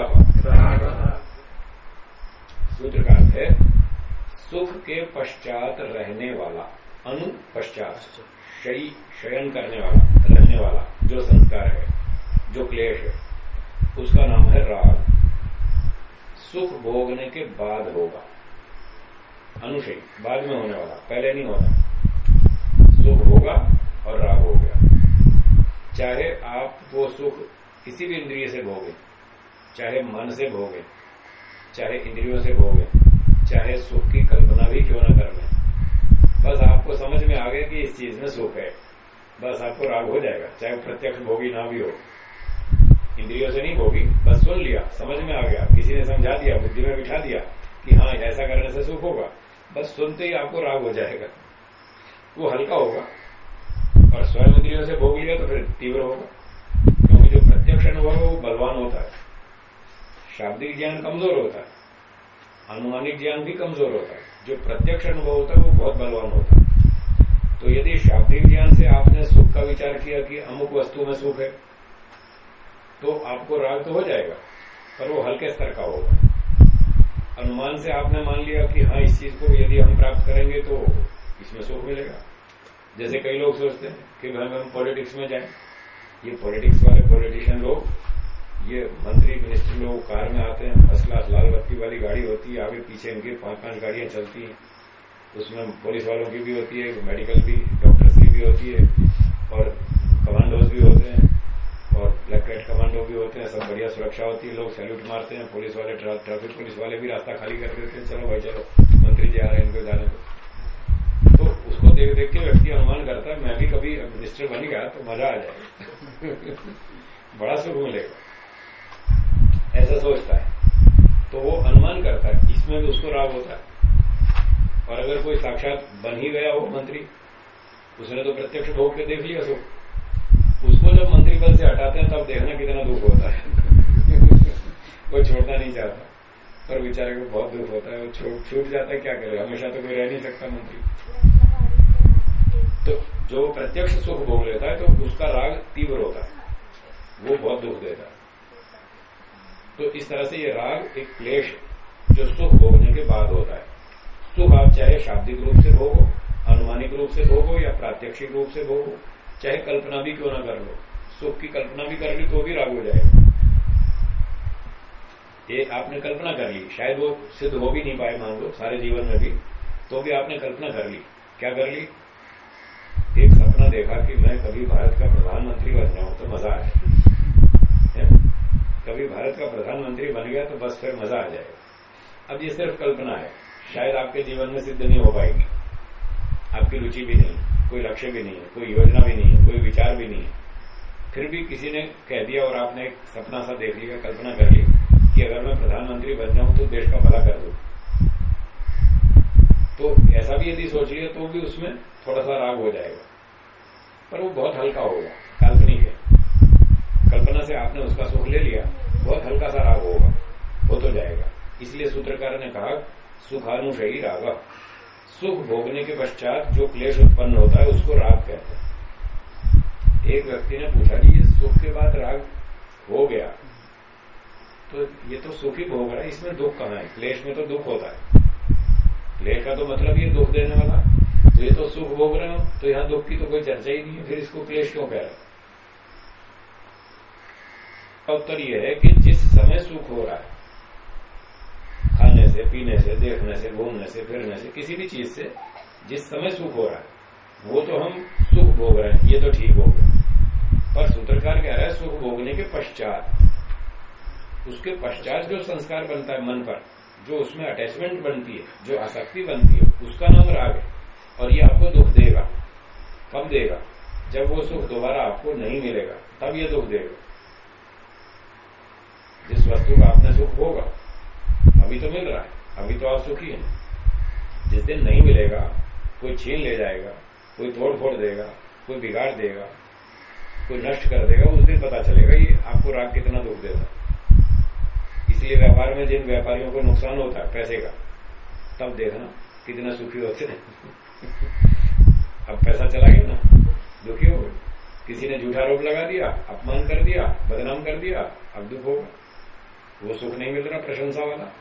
राग। सूत्र का अर्थ है सुख के पश्चात रहने वाला अनु पश्चात शयी शयन करने वाला रहने वाला जो संस्कार है जो क्लेश है उसका नाम है राग। सुख भोगने के बाद होगा। अनुशयी, बाद में होने वाला, पहले नहीं होता। सुख होगा और राग हो गया। चाहे आप वो सुख किसी भी इंद्रिय से भोगे, चाहे मन से भोगे, चाहे इंद्रियों से भोगे, चाहे सुख की कल्पना भी क्यों ना कर लें। बस आपको समझ में आ गया कि इस चीज़ में सुख है। बस आपको राग हो जाएगा, चाहे प्रत्यक्ष भोगी ना भी हो। इंद्रियों से नहीं भोगी, बस सुन लिया, समझ में आ गया। किसी ने समझा दिया, बुद्धि में बिठा दिया कि हाँ ऐसा करने से सुख होगा। बस सुनते ही आपको राग हो जाएगा। वो हल्का होगा। और स्वयं इंद्रियों से भोग लिया तो फिर तीव्र होगा। क्योंकि जो प्रत्यक्ष अनुभव है, वो बलवान होता है। शाब्दिक ज्ञान कमज़ोर होता है। अनुमानिक ज्ञान भी कमज़ोर होता है। जो प्रत्यक्ष अनुभव होता है, वो बहुत बलवान होता है। तो यदि शाब्दिक ज्ञान से आपने सुख का विचार किया कि अमुक वस्तु में सुख है तो आपको राग तो हो जाएगा, पर वो हल्के स्तर का होगा। अनुमान से आपने मान लिया कि हाँ इस चीज़ को यदि हम प्राप्त करेंगे तो इसमें सुख मिलेगा। जैसे कई लोग सोचते हैं कि भाई, हम पॉलिटिक्स में जाए। ये पॉलिटिक्स वाले पॉलिटिशियन लोग, ये मंत्री मिनिस्टर लोग कार में आते हैं, फ़र्स्ट क्लास लाल बत्ती वाली गाड़ी होती है, आगे पीछे इनके पाँच पाँच गाड़ियाँ चलती हैं। उसमें पुलिस वालों की भी होती है मेडिकल भी डॉक्टर्स की भी होती है, और कमांडोज भी होते हैं। कमांडो भी होते हैं, सब बढ़िया सुरक्षा होती है, लोग सैल्यूट मारते हैं पुलिस वाले ट्रैफ़िक पुलिस वाले भी रास्ता खाली कर देते हैं। चलो भाई, चलो, मंत्री जी आ रहे हैं, इनको जाने को तो उसको देख देख के व्यक्ति अनुमान करता है, मैं भी कभी मिनिस्टर बन गया तो मज़ा आ जाएगा। बड़ा सुख मिलेगा ऐसा सोचता है। तो वो अनुमान करता है, इसमें भी उसको राग होता है। और अगर कोई साक्षात बन ही गया हो मंत्री, उसने तो प्रत्यक्ष भोग के देख लिया सुख उसको जब मंत्री पद से हटाते हैं, तब देखना कितना दुख होता है। वो छोड़ना नहीं चाहता। पर बेचारे को बहुत दुख होता है। वो छूट जाता है, क्या करे? हमेशा तो कोई रह नहीं सकता मंत्री। तो जो प्रत्यक्ष सुख भोग लेता है तो उसका राग तीव्र होता है। वो बहुत दुख देता है। तो इस तरह से ये राग एक क्लेश जो सुख भोगने के बाद होता है। सुख आप चाहे शाब्दिक रूप से भोगो, अनुमानिक रूप से भोगो या प्रात्यक्षिक रूप से भोगो। चाहे कल्पना भी क्यों ना कर लो, सुख की कल्पना भी कर ली तो भी राग हो जाएगा। ये आपने कल्पना कर ली, शायद वो सिद्ध हो भी नहीं पाए, मान लो, सारे जीवन में भी तो भी आपने कल्पना कर ली। क्या कर ली? एक सपना देखा कि मैं कभी भारत का प्रधानमंत्री बन जाऊँ तो मज़ा आए कभी भारत का प्रधानमंत्री बन गया तो बस फिर मज़ा आ जाएगा। अब ये सिर्फ़ कल्पना है, शायद आपके जीवन में सिद्ध नहीं हो पाएगी। आपकी रुचि भी नहीं। कोई लक्ष्य भी नहीं है, कोई योजना भी नहीं है, कोई विचार भी नहीं है। फिर भी किसी ने कह दिया और आपने एक सपना सा देख लिया, कल्पना कर ली कि अगर मैं प्रधानमंत्री बन जाऊँ तो देश का भला कर दू। तो ऐसा भी यदि सोच लिया तो भी उसमें थोड़ा सा राग हो जाएगा। पर वो बहुत हल्का होगा काल्पनिक है। कल्पना से आपने उसका सुख ले लिया, बहुत हल्का सा राग होगा, हो तो जाएगा। इसलिए सूत्रकार ने कहा, सुखानुषयी राग। सुख भोगने के पश्चात जो क्लेश उत्पन्न होता है, उसको राग कहते हैं। एक व्यक्ति ने पूछा कि ये सुख के बाद राग हो गया। तो ये तो सुखी भोग रहा है, इसमें दुख कहाँ है? क्लेश में तो दुख होता है। क्लेश का तो मतलब ये दुख देने वाला। तो ये तो सुख भोग रहे हो तो यहाँ दुख की तो कोई चर्चा ही नहीं है, फिर इसको क्लेश क्यों कह रहे उत्तर यह है कि जिस समय सुख हो रहा है से, पीने से, देखने से, घूमने से, फिरने से, किसी भी चीज़ से, जिस समय सुख हो रहा है, वो तो हम सुख भोग रहे हैं, ये तो ठीक हो गया। पर सूत्रकार कह रहा है, सुख भोगने के पश्चात, उसके पश्चात जो संस्कार बनता है मन पर, जो उसमें अटैचमेंट बनती है, जो आसक्ति बनती है, उसका नाम राग है, और ये आपको दुख देगा कब देगा। जब वो सुख दोबारा आपको नहीं मिलेगा, तब ये दुख देगा। जिस वस्तु का आपने सुख होगा अभी तो मिल रहा है, अभी तो आप सुखी हैं। जिस दिन नहीं मिलेगा, कोई छीन ले जाएगा, कोई तोड़ फोड़ देगा, कोई बिगाड़ देगा, कोई नष्ट कर देगा, उस दिन पता चलेगा ये आपको राग कितना दुख देगा। इसलिए व्यापार में जिन व्यापारियों को नुकसान होता है पैसे का, तब देखना कितना सुखी होते हैं। अब पैसा चला गया ना, दुखी हो किसी ने झूठा आरोप लगा दिया, अपमान कर दिया, बदनाम कर दिया, अब दुख होगा। वो सुख नहीं मिल रहा प्रशंसा वाला।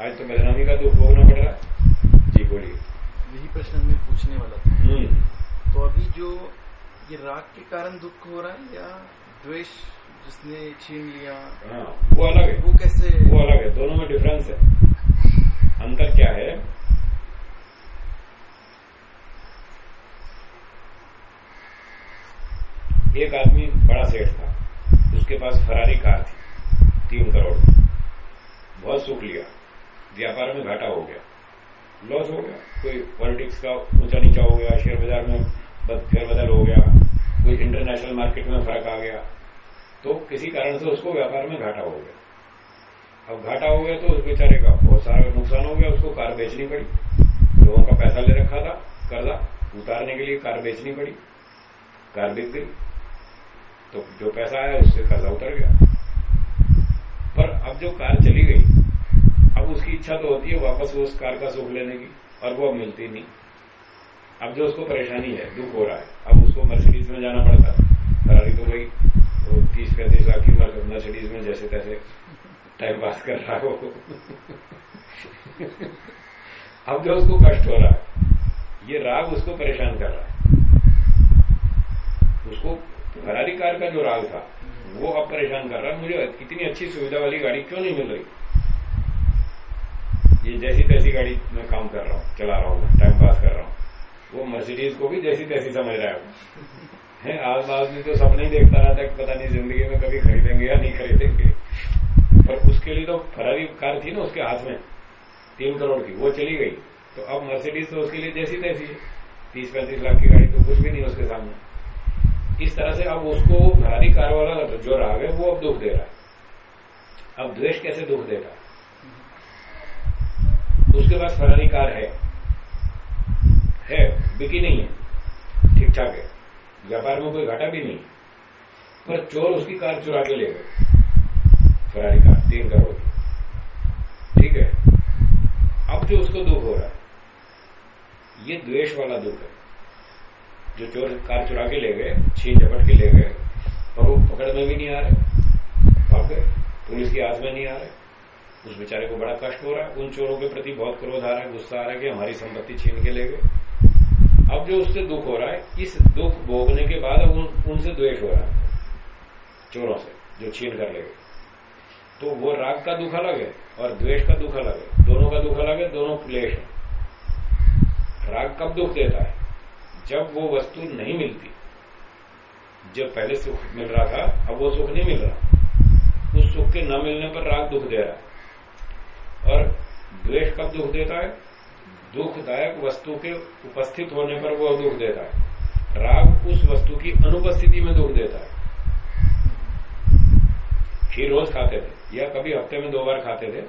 आज तो बदनामी का दुख भोगना पड़ रहा। है जी बोलिए। यही प्रश्न मैं पूछने वाला था। हम्म। तो अभी जो ये राग के कारण दुख हो रहा है या द्वेष जिसने छीन लिया हाँ वो अलग है। वो कैसे वो अलग है। दोनों में डिफरेंस है। अंतर क्या है? एक आदमी बड़ा सेठ था। उसके पास फरारी कार थी। तीन करोड़। बहुत सुख लिया। व्यापार में घाटा हो गया। लॉस हो गया। कोई पॉलिटिक्स का ऊँचा नीचा हो गया शेयर बाज़ार में फेरबदल हो गया, कोई इंटरनेशनल मार्केट में फ़र्क आ गया तो किसी कारण से उसको व्यापार में घाटा हो गया। अब घाटा हो गया तो उस बेचारे का बहुत सारा नुकसान हो गया, उसको कार बेचनी पड़ी। लोगों का पैसा ले रखा था कर्जा उतारने के लिए कार बेचनी पड़ी, कार बिक गई। तो जो पैसा आया उससे कर्जा उतर गया। पर अब जो कार चली गई अब उसकी इच्छा तो होती है वापस उस कार का सुख लेने की, और वो अब मिलती नहीं। अब जो उसको परेशानी है, दुख हो रहा है, अब उसको मर्सिडीज में जाना पड़ता है। फरारी तो गई तो तीस पैंतीस लाख की मर्सिडीज में जैसे तैसे टाइम पास कर रहा हो। अब जो उसको कष्ट हो रहा है, ये राग उसको परेशान कर रहा है। उसको फरारी कार का जो राग था, वो अब परेशान कर रहा है। मुझे इतनी अच्छी सुविधा वाली गाड़ी क्यों नहीं मिल रही? ये जैसी तैसी गाड़ी में काम कर रहा हूँ, चला रहा हूँ टाइम पास कर रहा हूँ। वो मर्सिडीज को भी जैसी तैसी समझ रहा है है आज आदमी तो सपने ही देखता रहता है कि पता नहीं ज़िंदगी में कभी खरीदेंगे या नहीं खरीदेंगे। पर उसके लिए तो फरारी कार थी ना उसके हाथ में, तीन करोड़ की, वो चली गई। तो अब मर्सिडीज तो उसके लिए जैसी तैसी है। तीस पैंतीस लाख की गाड़ी तो कुछ भी नहीं उसके सामने। इस तरह से अब उसको फरारी कार वाला जो राग है, वो अब दुख दे रहा है। अब द्वेष कैसे दुख देगा उसके पास फरारी कार है। है, बिकी नहीं है। ठीक ठाक है। व्यापार में कोई घाटा भी नहीं। पर चोर उसकी कार चुरा के ले गए। फरारी कार तीन करोड़ ठीक है। अब जो उसको दुख हो रहा है, ये द्वेष वाला दुख है। जो चोर कार चुरा के ले गए, छीन झपट के ले गए और वो पकड़ में भी नहीं आ रहे। पुलिस की आस में नहीं आ रहे। उस बेचारे को बड़ा कष्ट हो रहा है। उन चोरों के प्रति बहुत क्रोध आ रहा है गुस्सा आ रहा है कि हमारी संपत्ति छीन के ले गए। अब जो उससे दुख हो रहा है इस दुख भोगने के बाद अब उन, उनसे द्वेष हो रहा है चोरों से जो छीन कर ले गए। तो वो राग का दुख अलग है और द्वेष का दुख अलग है। दोनों का दुख अलग है दोनों क्लेश है। राग कब दुख देता है? जब वो वस्तु नहीं मिलती। जब पहले सुख मिल रहा था अब वो सुख नहीं मिल रहा। उस सुख के न मिलने पर राग दुख दे रहा है। और द्वेष कब दुख देता है? दुखदायक वस्तु के उपस्थित होने पर वो दुख देता है। राग उस वस्तु की अनुपस्थिति में दुख देता है। खीर रोज खाते थे या कभी हफ़्ते में दो बार खाते थे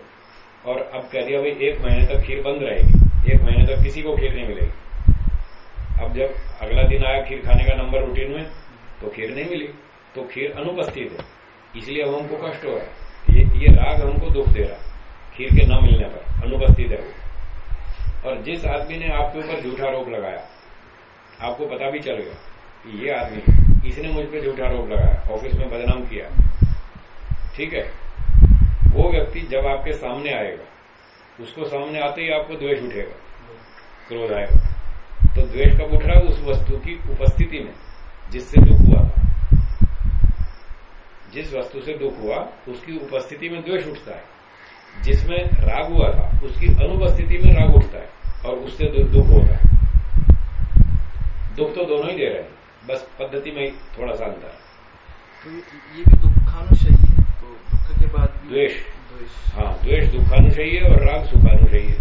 और अब कह दिया भाई एक महीने तक खीर बंद रहेगी एक महीने तक किसी को खीर नहीं मिलेगी। अब जब अगला दिन आया खीर खाने का नंबर रूटीन में तो खीर नहीं मिली तो खीर अनुपस्थित है। इसलिए अब हमको कष्ट हो रहा है। ये, ये राग हमको दुख दे रहा खीर के न मिलने पर अनुपस्थित है वो। और जिस आदमी ने आपके ऊपर झूठा रोप लगाया, आपको पता भी चल गया कि ये आदमी इसने मुझ पर झूठा रोप लगाया, ऑफ़िस में बदनाम किया। ठीक है? वो व्यक्ति जब आपके सामने आएगा, उसको सामने आते ही आपको द्वेष उठेगा, क्रोध आएगा। तो द्वेष कब उठ रहा है? उस वस्तु की उपस्थिति में, जिससे दुख हुआ जिस वस्तु से दुख हुआ, उसकी उपस्थिति में द्वेष उठता है। जिसमें राग हुआ था उसकी अनुपस्थिति में राग उठता है और उससे दुख होता है। दुख तो दोनों ही दे रहे हैं बस पद्धति में थोड़ा सा अंतर तो ये भी दुखानुशयी है तो दुख के बाद द्वेष। द्वेष। हाँ द्वेष दुखानुशयी है और राग सुखानुशयी है।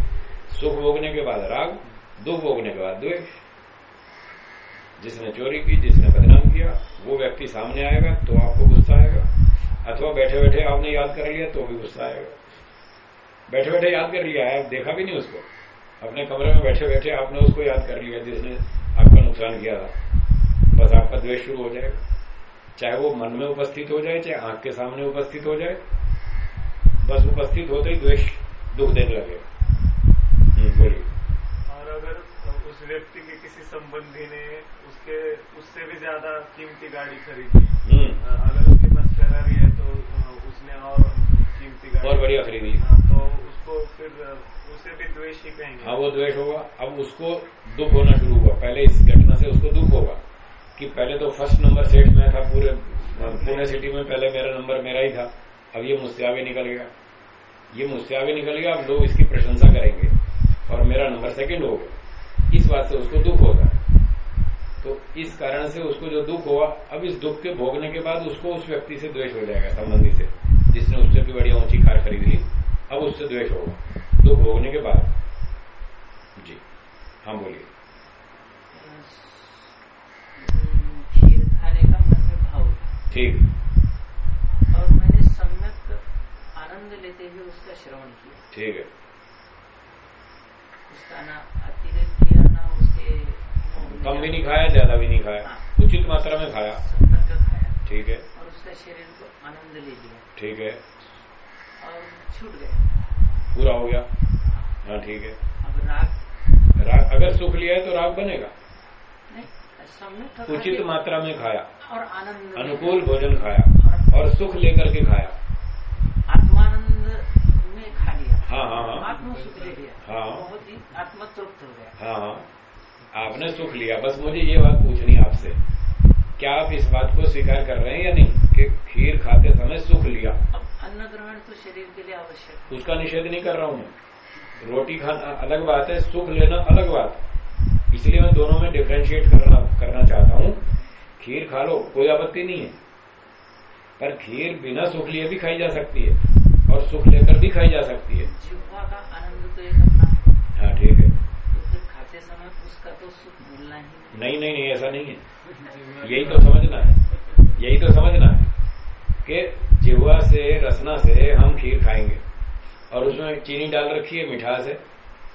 सुख भोगने के बाद राग दुख भोगने के बाद द्वेष। जिसने चोरी की जिसने बदनाम किया वो व्यक्ति सामने आएगा तो आपको गुस्सा आएगा। अथवा बैठे बैठे आपने याद कर लिया तो भी गुस्सा आएगा। बैठे बैठे याद कर लिया है देखा भी नहीं उसको। अपने कमरे में बैठे बैठे आपने उसको याद कर लिया जिसने आपका नुकसान किया था। बस आपका द्वेष शुरू हो जाएगा। चाहे वो मन में उपस्थित हो जाए चाहे आँख के सामने उपस्थित हो जाए बस उपस्थित होते ही द्वेष दुख देने लगेगा बोलिए। और अगर उस व्यक्ति के किसी संबंधी ने उसके उससे भी ज़्यादा कीमती गाड़ी खरीदी हम्म। अगर उसके पास फेरारी है तो उसने और और बढ़िया खरीदी। हाँ, तो उसको फिर उसे भी द्वेष ही कहेंगे। हाँ वो द्वेष होगा। अब उसको दुख होना शुरू हुआ। पहले इस घटना से उसको दुख होगा कि पहले तो फ़र्स्ट नंबर सेट में था पूरे पुणे सिटी में पहले मेरा नंबर मेरा ही था। अब ये मुझसे आगे निकल गया। ये मुझसे आगे निकल गया अब लोग इसकी प्रशंसा करेंगे। और मेरा नंबर सेकंड हो गया। इस बात से उसको दुख होगा। तो इस कारण से उसको जो दुख हुआ अब इस दुख के भोगने के बाद उसको उस व्यक्ति से द्वेष हो जाएगा संबंधी से। जिसने उससे भी बढ़िया ऊँची कार खरीद ली अब उससे द्वेष होगा। दुख भोगने के बाद। जी हाँ बोलिए। खीर खाने का मन में भाव ठीक। और मैंने सम्यक आनंद लेते हुए उसका श्रवण किया। ठीक है। उसका ना अतिरिक्त किया ना उसके कम भी नहीं खाया ज़्यादा भी नहीं खाया। हाँ। उचित मात्रा में खाया। ठीक है। उसका शरीर को आनंद ले लिया। ठीक है। और छूट गया। पूरा हो गया? हाँ ठीक है। अब राग राग अगर सुख लिया है तो राग बनेगा। उचित मात्रा में खाया। और आनंद अनुकूल भोजन खाया। और सुख लेकर के खाया। आत्मानंद में खा लिया। हाँ हाँ हाँ। आत्मा सुख ले लिया। हाँ। बहुत ही आत्मा तृप्त हो गया। हाँ हाँ। आपने सुख लिया। बस मुझे ये बात पूछनी आपसे। क्या आप इस बात को स्वीकार कर रहे हैं या नहीं? कि खीर खाते समय सुख लिया। अन्न ग्रहण तो शरीर के लिए आवश्यक उसका निषेध नहीं कर रहा हूँ मैं। रोटी खाना अलग बात है सुख लेना अलग बात है। इसलिए मैं दोनों में डिफ्रेंशिएट करना करना चाहता हूँ। खीर खा लो कोई आपत्ति नहीं है। पर खीर बिना सुख लिए भी खाई जा सकती है और सुख लेकर भी खाई जा सकती है। जिह्वा का आनंद तो एक अपना है। हाँ ठीक है। तो फिर खाते समय उसका तो सुख मिलना ही। नहीं नहीं नहीं ऐसा नहीं है। यही तो समझना है। यही तो समझना है कि जिह्वा से, रसना से हम खीर खाएँगे। और उसमें चीनी डाल रखी है, मिठास है,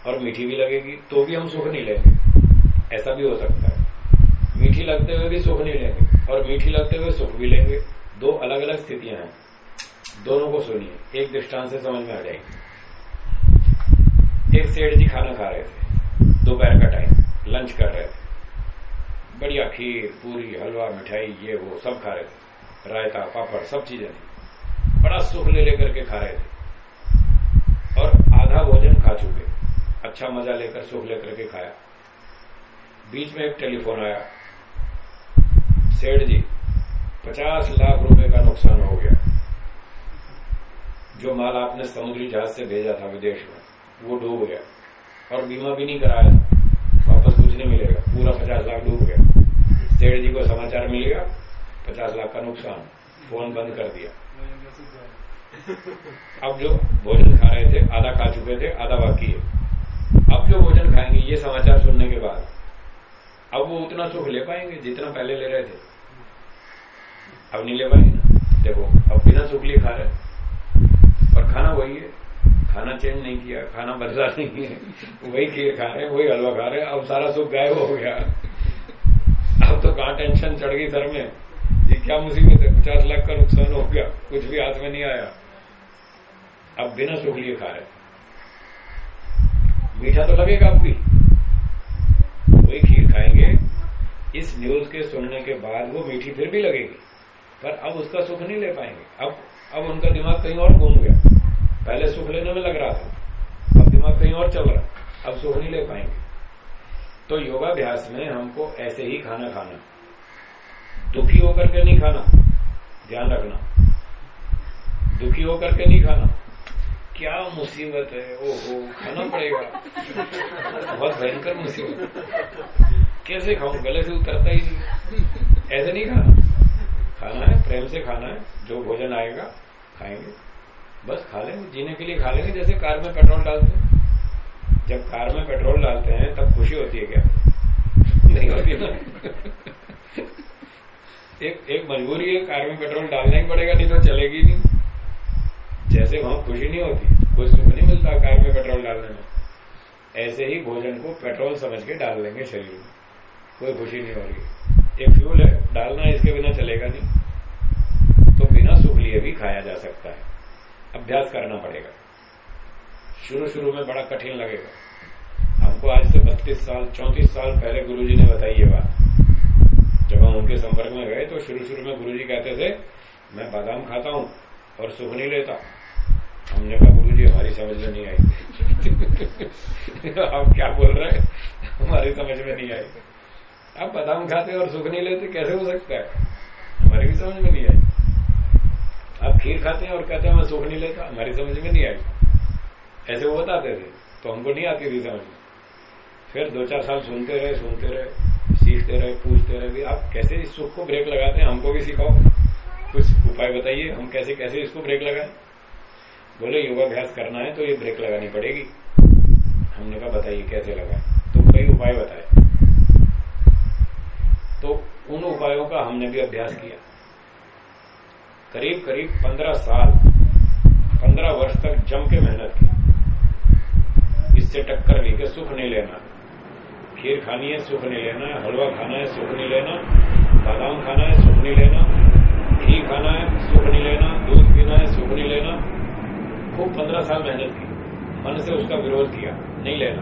और मीठी भी लगेगी तो भी हम सुख नहीं लेंगे। ऐसा भी हो सकता है। मीठी लगते हुए भी सुख नहीं लेंगे, और मीठी लगते हुए सुख भी लेंगे। दो अलग अलग स्थितियाँ हैं। दोनों को सुनिए। एक दृष्टांत से समझ में आ जाएगी। एक सेठ जी खाना खा रहे थे। दोपहर का टाइम लंच कर रहे थे। बढ़िया खीर, पूरी, हलवा, मिठाई, ये, वो, सब खा रहे थे। रायता, पापड़, सब चीज़ें थी। बड़ा सुख ले लेकर के खा रहे थे। और आधा भोजन खा चुके। अच्छा मज़ा लेकर, सुख लेकर के खाया। बीच में एक टेलीफोन आया। सेठ जी, पचास लाख रुपए का नुकसान हो गया। जो माल आपने समुद्री जहाज़ से भेजा था विदेश में, वो डूब गया। और बीमा भी नहीं कराया था। नहीं मिलेगा। पूरा पचास लाख डूब गया। सेठ जी को समाचार मिल गया पचास लाख का नुकसान। फ़ोन बंद कर दिया। अब जो भोजन खा रहे थे, आधा खा चुके थे, आधा बाकी है। अब जो भोजन खाएँगे, ये समाचार सुनने के बाद, अब वो उतना सुख ले पाएँगे जितना पहले ले रहे थे। अब नहीं ले पाएँगे ना। देखो, अब बिना सुख लिए खा रहे और खाना वही है। खाना चेंज नहीं किया, खाना बदला नहीं है। वही खीर खा रहे वही हलवा खा रहे अब सारा सुख गायब हो गया। अब तो कहा टेंशन चढ़ गई सर में? ये क्या मुसीबत है? पचास लाख का नुकसान हो गया, कुछ भी हाथ में नहीं आया। अब बिना सुख लिए खा रहे मीठा तो लगेगा अब भी। वही खीर खाएँगे। इस न्यूज़ के सुनने के बाद वो मीठी फिर भी लगेगी। पर अब उसका सुख नहीं ले पाएँगे। अब अब उनका दिमाग कहीं और घूम गया। पहले सुख लेने में लग रहा था। अब दिमाग कहीं और चल रहा अब सुख नहीं ले पाएँगे। तो योगाभ्यास में हमको ऐसे ही खाना खाना। दुखी होकर के नहीं खाना। ध्यान रखना। दुखी होकर के नहीं खाना। क्या मुसीबत है? ओहो, खाना पड़ेगा। बहुत भयंकर मुसीबत। कैसे खाऊं? गले से उतरता ही नहीं। ऐसे नहीं खाना। खाना है, प्रेम से खाना है। जो भोजन आएगा, खाएँगे। बस खा लेंगे, जीने के लिए खा लेंगे, जैसे कार में पेट्रोल डालते हैं। जब कार में पेट्रोल डालते हैं, तब खुशी होती है क्या? नहीं होती ना एक एक मजबूरी है, कार में पेट्रोल डालना ही पड़ेगा, नहीं तो चलेगी नहीं। जैसे वहाँ खुशी नहीं होती, कोई सुख नहीं मिलता कार में पेट्रोल डालने में। ऐसे ही भोजन को पेट्रोल समझ के डाल लेंगे शरीर में। कोई खुशी नहीं हो रही। एक फ्यूल है, डालना इसके बिना चलेगा नहीं। तो बिना सुख लिए भी खाया जा सकता है। अभ्यास करना पड़ेगा। शुरू शुरू में बड़ा कठिन लगेगा। हमको आज से बत्तीस साल, चौंतीस साल पहले गुरुजी ने बताई ये बात। जब हम उनके संपर्क में गए तो शुरू शुरू में गुरुजी कहते थे, मैं बादाम खाता हूँ और सुख नहीं लेता। हमने कहा गुरु जी हमारी समझ में नहीं आई। आप क्या बोल रहे हैं? हमारी समझ में नहीं आई। आप बादाम खाते और सुख नहीं लेते, कैसे हो सकता है? हमारी भी समझ में नहीं आई। आप खीर खाते हैं और कहते हैं, मैं सुख नहीं लेता, हमारी समझ में नहीं आई। ऐसे वो बताते थे तो हमको नहीं आती थी समझ में। फिर दो चार साल सुनते रहे सुनते रहे, सीखते रहे, पूछते रहे आप कैसे इस सुख को ब्रेक लगाते हैं, हमको भी सिखाओ। कुछ उपाय बताइए, हम कैसे कैसे इसको ब्रेक लगाए? बोले योगाभ्यास करना है तो ये ब्रेक लगानी पड़ेगी। हमने कहा, बताइए, कैसे लगाए? तो कई उपाय बताए। तो उन उपायों का हमने भी अभ्यास किया। करीब करीब पंद्रह साल, पंद्रह वर्ष तक जम के मेहनत की। इससे टक्कर ली के सुख नहीं लेना। खीर खानी है, सुख नहीं लेना है हलवा खाना है, सुख नहीं लेना, बादाम खाना है, सुख नहीं लेना, घी खाना है, सुख नहीं लेना, दूध पीना है, सुख नहीं लेना। खूब पंद्रह साल मेहनत की, मन से उसका विरोध किया, नहीं लेना।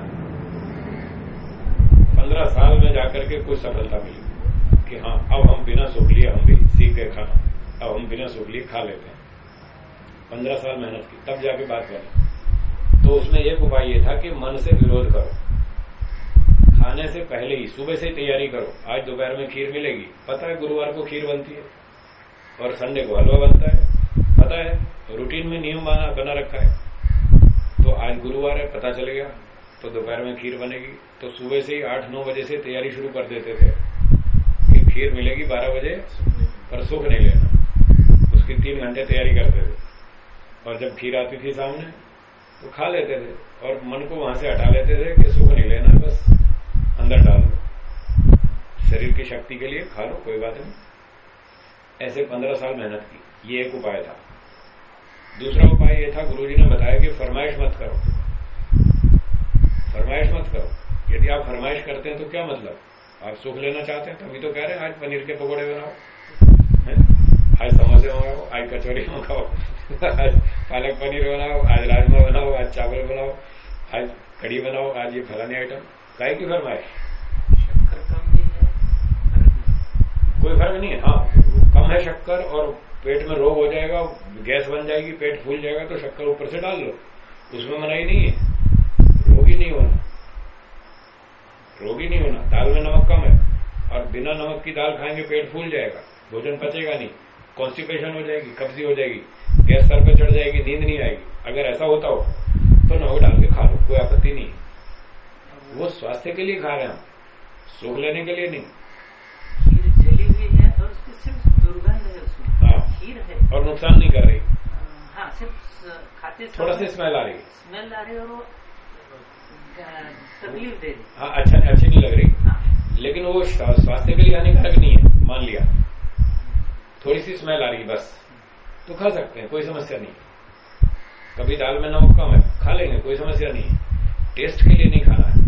पंद्रह साल में जाकर के कुछ सफलता मिली कि हाँ अब हम बिना सुख लिए हम भी सीख गए खाना। अब हम बिना सुख लिए खा लेते हैं। पंद्रह साल मेहनत की तब जाके बात करें तो उसमें एक उपाय ये था कि मन से विरोध करो। खाने से पहले ही सुबह से तैयारी करो। आज दोपहर में खीर मिलेगी। पता है गुरुवार को खीर बनती है? और संडे को हलवा बनता है? पता है? रूटीन में नियम बना, बना रखा है। तो आज गुरुवार है पता चल गया। तो दोपहर में खीर बनेगी। तो सुबह से ही आठ नौ बजे से तैयारी शुरू कर देते थे कि खीर मिलेगी बारह बजे पर सुख नहीं लेना। उसकी तीन घंटे तैयारी करते थे। और जब खीर आती थी सामने तो खा लेते थे और मन को वहाँ से हटा लेते थे कि सुख नहीं लेना, बस अंदर डाल। दो शरीर की शक्ति के लिए खा लो, कोई बात नहीं। ऐसे पंद्रह साल मेहनत की। ये एक उपाय था। दूसरा उपाय ये था, गुरुजी ने बताया कि फरमाइश मत करो। फरमाइश मत करो। यदि आप फरमाइश करते हैं तो क्या मतलब? आप सुख लेना चाहते हैं, तभी तो कह रहे हैं, आज पनीर के पकौड़े बनाओ। आज समोसे मंगाओ आज कचौड़ी मंगाओ आज पालक पनीर बनाओ आज राजमा बनाओ आज चावल बनाओ आज कड़ी बनाओ आज ये फलानी आइटम काय की फरमाइश। शक्कर कम भी है कोई फ़र्क नहीं है? हाँ। कम है शक्कर और पेट में रोग हो जाएगा गैस बन जाएगी पेट फूल जाएगा तो शक्कर ऊपर से डाल लो। उसमें मनाही नहीं है। रोगी नहीं होना। रोगी नहीं होना। दाल में नमक कम है और बिना नमक की दाल खाएँगे पेट फूल जाएगा। भोजन पचेगा नहीं। कॉन्स्टिपेशन हो जाएगी कब्जी हो जाएगी गैस सर पे चढ़ जाएगी नींद नहीं आएगी। अगर ऐसा होता हो तो नमक डाल के खा लो कोई आपत्ति नहीं है। वो स्वास्थ्य के लिए खा रहे हैं हम सुख लेने के लिए नहीं। जली हुई है और उसकी सिर्फ़ दुर्गंध है उसमें। हाँ। खीर है। और नुकसान नहीं कर रही। हाँ सिर्फ़ खाते थोड़ा सा स्मेल आ रही है। स्मेल आ रही है और वो तकलीफ़ दे रही हाँ। अच्छा अच्छी नहीं लग रही। हाँ। लेकिन वो स्वास्थ्य के लिए हानिकारक नहीं है मान लिया। थोड़ी सी स्मेल आ रही बस। तो खा सकते हैं, कोई समस्या नहीं। कभी दाल में नमक कम है, खा लेंगे, कोई समस्या नहीं। टेस्ट के लिए नहीं खाना है,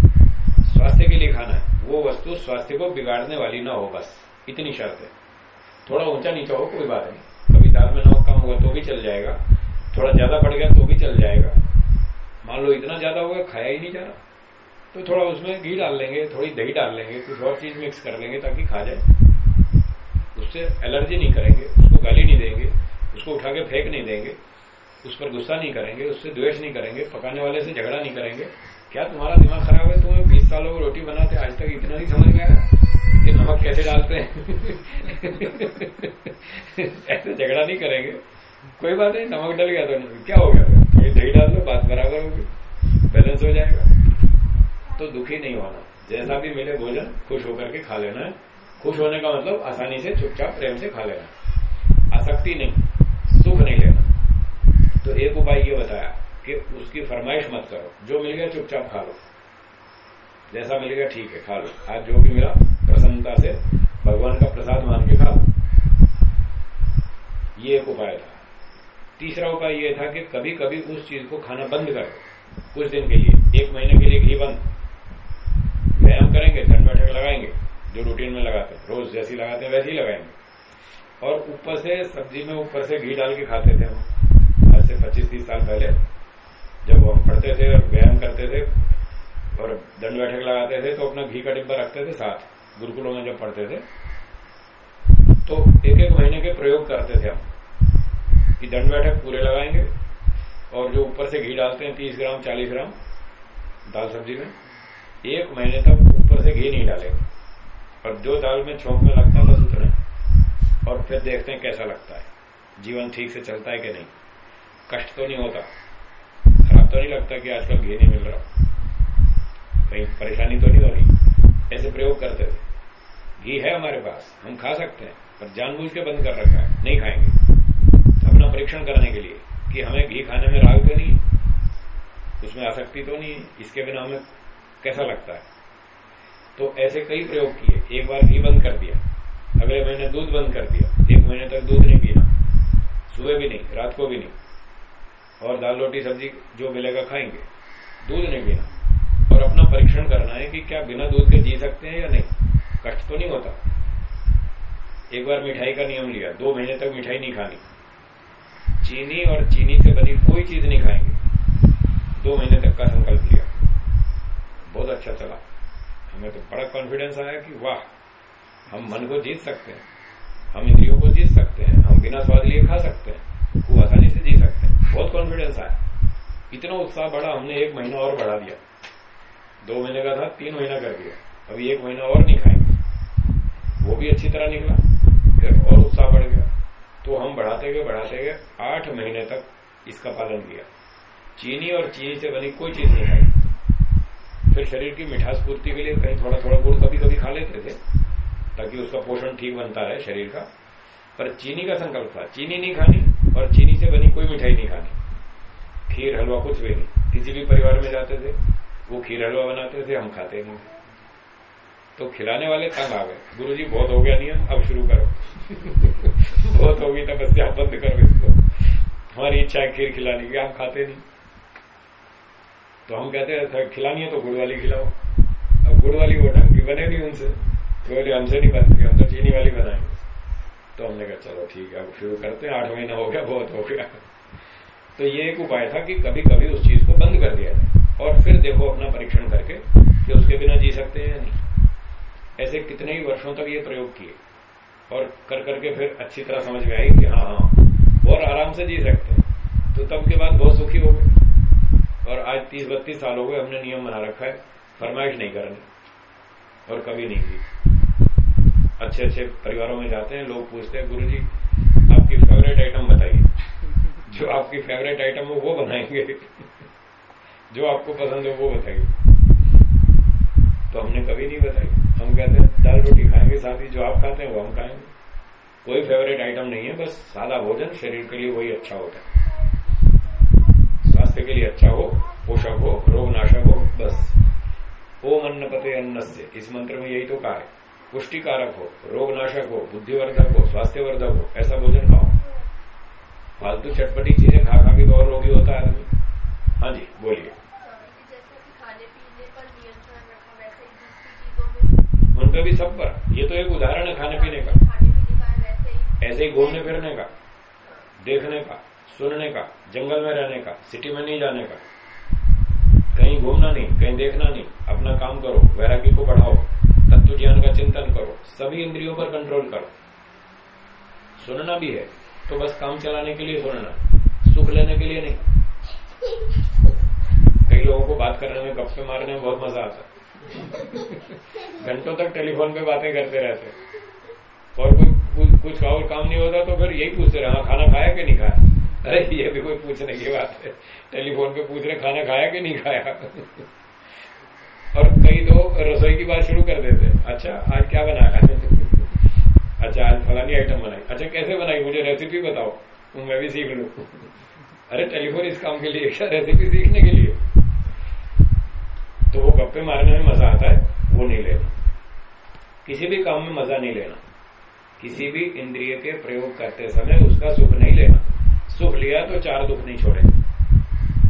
स्वास्थ्य के लिए खाना है। वो वस्तु स्वास्थ्य को बिगाड़ने वाली ना हो, बस। इतनी शर्त है। थोड़ा ऊँचा नीचा हो, कोई बात नहीं। कभी दाल में नमक कम होगा तो भी चल जाएगा। थोड़ा ज़्यादा पड़ गया तो भी चल जाएगा। मान लो इतना ज़्यादा होगा खाया ही नहीं जा रहा। तो थोड़ा उसमें घी डाल लेंगे, थोड़ी दही डाल लेंगे, कुछ और चीज़ मिक्स कर लेंगे ताकि खा जाए। उससे एलर्जी नहीं करेंगे, उसको गाली नहीं देंगे, उसको उठा के फेंक नहीं देंगे, उस पर गुस्सा नहीं करेंगे, उससे द्वेष नहीं करेंगे, पकाने वाले से झगड़ा नहीं करेंगे। क्या तुम्हारा दिमाग खराब है? तुम्हें बीस सालों की रोटी बनाते, आज तक इतना नहीं समझ में आया कि नमक कैसे डालते हैं? ऐसे झगड़ा नहीं करेंगे। कोई बात नहीं, नमक डल गया तो क्या हो गया? थोड़ी दही डाल दो, बात बराबर होगी। बैलेंस हो जाएगा। तो दुखी नहीं होना। जैसा भी मिले भोजन, खुश होकर के खा लेना है। खुश होने का मतलब आसानी से चुपचाप प्रेम से खा लेना। आसक्ति नहीं, सुख नहीं लेना। तो एक उपाय ये बताया कि उसकी फरमाइश मत करो। जो मिल गया चुपचाप खा लो। जैसा मिल गया ठीक है, खा लो। आज जो भी मिला, प्रसन्नता से भगवान का प्रसाद मान के खा लो। ये एक उपाय था। तीसरा उपाय ये था कि कभी कभी उस चीज़ को खाना बंद कर। कुछ दिन के लिए, एक महीने के लिए घी बंद। व्यायाम करेंगे दंड बैठक लगाएँगे। जो रूटीन में लगाते रोज जैसी लगाते वैसे ही लगाएँगे। और ऊपर से सब्ज़ी में ऊपर से घी डाल के खाते थे हम आज से पच्चीस, तीस साल पहले, जब हम पढ़ते थे और व्यायाम करते थे और दंड बैठक लगाते थे तो अपना घी का डिब्बा रखते थे साथ, गुरुकुलों में जब पढ़ते थे। तो एक एक महीने के प्रयोग करते थे हम, कि दंड बैठक पूरे लगाएँगे और जो ऊपर से घी डालते हैं, तीस ग्राम, चालीस ग्राम दाल सब्ज़ी में, एक महीने तक ऊपर से घी नहीं डालेंगे। और जो दाल में छोंक में लगता है, बस उतना और फिर देखते हैं कैसा लगता है। जीवन ठीक से चलता है कि नहीं? कष्ट तो नहीं होता। खराब तो नहीं लगता कि आजकल घी नहीं मिल रहा। कहीं परेशानी तो नहीं हो रही। ऐसे प्रयोग करते थे। घी है हमारे पास। हम खा सकते हैं, पर जानबूझ के बंद कर रखा है। नहीं खाएँगे। अपना परीक्षण करने के लिए कि हमें घी खाने में राग तो नहीं? उसमें आसक्ति तो नहीं? इसके बिना हमें कैसा लगता है? तो ऐसे कई प्रयोग किए। एक बार घी बंद कर दिया। अगले महीने दूध बंद कर दिया। एक महीने तक दूध नहीं पीना सुबह भी नहीं, रात को भी नहीं। और दाल, रोटी, सब्ज़ी जो मिलेगा खाएँगे। दूध नहीं पीना और अपना परीक्षण करना है कि क्या बिना दूध के जी सकते हैं या नहीं। कष्ट तो नहीं होता। एक बार मिठाई का नियम लिया। दो महीने तक मिठाई नहीं खानी। चीनी और चीनी से बनी कोई चीज़ नहीं खाएँगे। दो महीने तक का संकल्प लिया। बहुत अच्छा चला। हमें तो बड़ा कॉन्फिडेंस आया कि वाह, हम मन को जीत सकते हैं, हम इंद्रियों को जीत सकते हैं, हम बिना स्वाद लिए खा सकते हैं, खूब आसानी से जी सकते हैं। बहुत कॉन्फिडेंस आया। इतना उत्साह बढ़ा, हमने एक महीना और बढ़ा दिया। दो महीने का था, तीन महीना कर दिया। अभी एक महीना और नहीं खाएँगे। वो भी अच्छी तरह निकला, फिर और उत्साह बढ़ गया। तो हम बढ़ाते गए बढ़ाते गए, आठ महीने तक इसका पालन किया। चीनी और चीनी से बनी कोई चीज़ नहीं खाई। फिर शरीर की मिठास पूर्ति के लिए कहीं थोड़ा थोड़ा गुड़ कभी कभी खा लेते थे, ताकि उसका पोषण ठीक बनता रहे शरीर का। पर चीनी का संकल्प था। चीनी नहीं खानी और चीनी से बनी कोई मिठाई नहीं खानी। खीर, हलवा कुछ भी नहीं। किसी भी परिवार में जाते थे, वो खीर, हलवा बनाते थे, हम खाते नहीं तो खिलाने वाले तंग आ गए। गुरु जी बहुत हो गया नियम, अब शुरू करो। बहुत होगी तपस्या बंद करो इसको। हमारी इच्छा है खीर खिलाने की आप खाते नहीं। तो हम कहते हैं खिलानी है तो गुड़ वाली खिलाओ। अब गुड़ वाली वो ढंग की बने नहीं उनसे। तो बोले, हमसे नहीं बनती हम तो चीनी वाली बनाएँगे। तो हमने कहा, चलो ठीक है, अब शुरू करते हैं। आठ महीना हो गया, बहुत हो गया। तो ये एक उपाय था कि कभी कभी उस चीज़ को बंद कर दिया जाए और फिर देखो अपना परीक्षण करके कि उसके बिना जी सकते हैं या नहीं। ऐसे कितने ही वर्षों तक ये प्रयोग किए और कर करके फिर अच्छी तरह समझ में आई कि हाँ हाँ और आराम से जी सकते हैं। तो तब के बाद बहुत सुखी हो गए। और आज तीस बत्तीस साल हो गए हमने नियम बना रखा है, फरमाइश नहीं करनी और कभी नहीं की। अच्छे अच्छे परिवारों में जाते हैं, लोग पूछते हैं गुरु जी आपकी फेवरेट आइटम बताइए। जो आपकी फेवरेट आइटम हो, वो बनाएँगे। जो आपको पसंद हो, वो बताइए। तो हमने कभी नहीं बताई। हम कहते हैं, दाल रोटी खाएँगे साथ ही, जो आप खाते हैं, वो हम खाएँगे। कोई फेवरेट आइटम नहीं है, बस सादा भोजन, शरीर के लिए वही अच्छा होता है। स्वास्थ्य के लिए अच्छा हो पोषक हो रोग नाशक हो बस। ओम अन्न पते अन्न से इस मंत्र में यही तो कहा है। पुष्टिकारक हो रोग नाशक हो बुद्धिवर्धक हो स्वास्थ्यवर्धक हो ऐसा भोजन खाओ। फालतू चटपटी चीज़ें खा खा के तो और रोगी होता है आदमी। हाँ जी बोलिए। उनका भी सब पर ये तो एक उदाहरण है खाने पीने का। ऐसे ही घूमने फिरने का देखने का। सुनने का, जंगल में रहने का, सिटी में नहीं जाने का। कहीं घूमना नहीं, कहीं देखना नहीं, अपना काम करो वैरागी को बढ़ाओ, तत्व ज्ञान का चिंतन करो, सभी इंद्रियों पर कंट्रोल करो। सुनना भी है तो बस काम चलाने के लिए सुनना, सुख लेने के लिए नहीं। कई लोगों को बात करने में, गप्पे मारने में बहुत मज़ा आता। घंटों तक टेलीफोन पे बातें करते रहते। और कुछ और काम नहीं होता तो फिर यही पूछते रहे हाँ खाना खाया कि नहीं खाया? अरे ये भी कोई पूछने की बात है। टेलीफोन पे पूछ रहे, खाना खाया कि नहीं खाया? और कई तो रसोई की बात शुरू कर देते अच्छा आज क्या बनाया? अच्छा आज फलानी आइटम बनाई। अच्छा कैसे बनाई? मुझे रेसिपी बताओ। मैं भी सीख लू। अरे, टेलीफोन इस काम के लिए रेसिपी सीखने के लिए। तो वो गप्पे मारने में मज़ा आता है, वो नहीं लेना। किसी भी काम में मज़ा नहीं लेना। किसी भी इंद्रिय के प्रयोग करते समय उसका सुख नहीं लेना। सुख लिया तो चार दुख नहीं छोड़ेंगे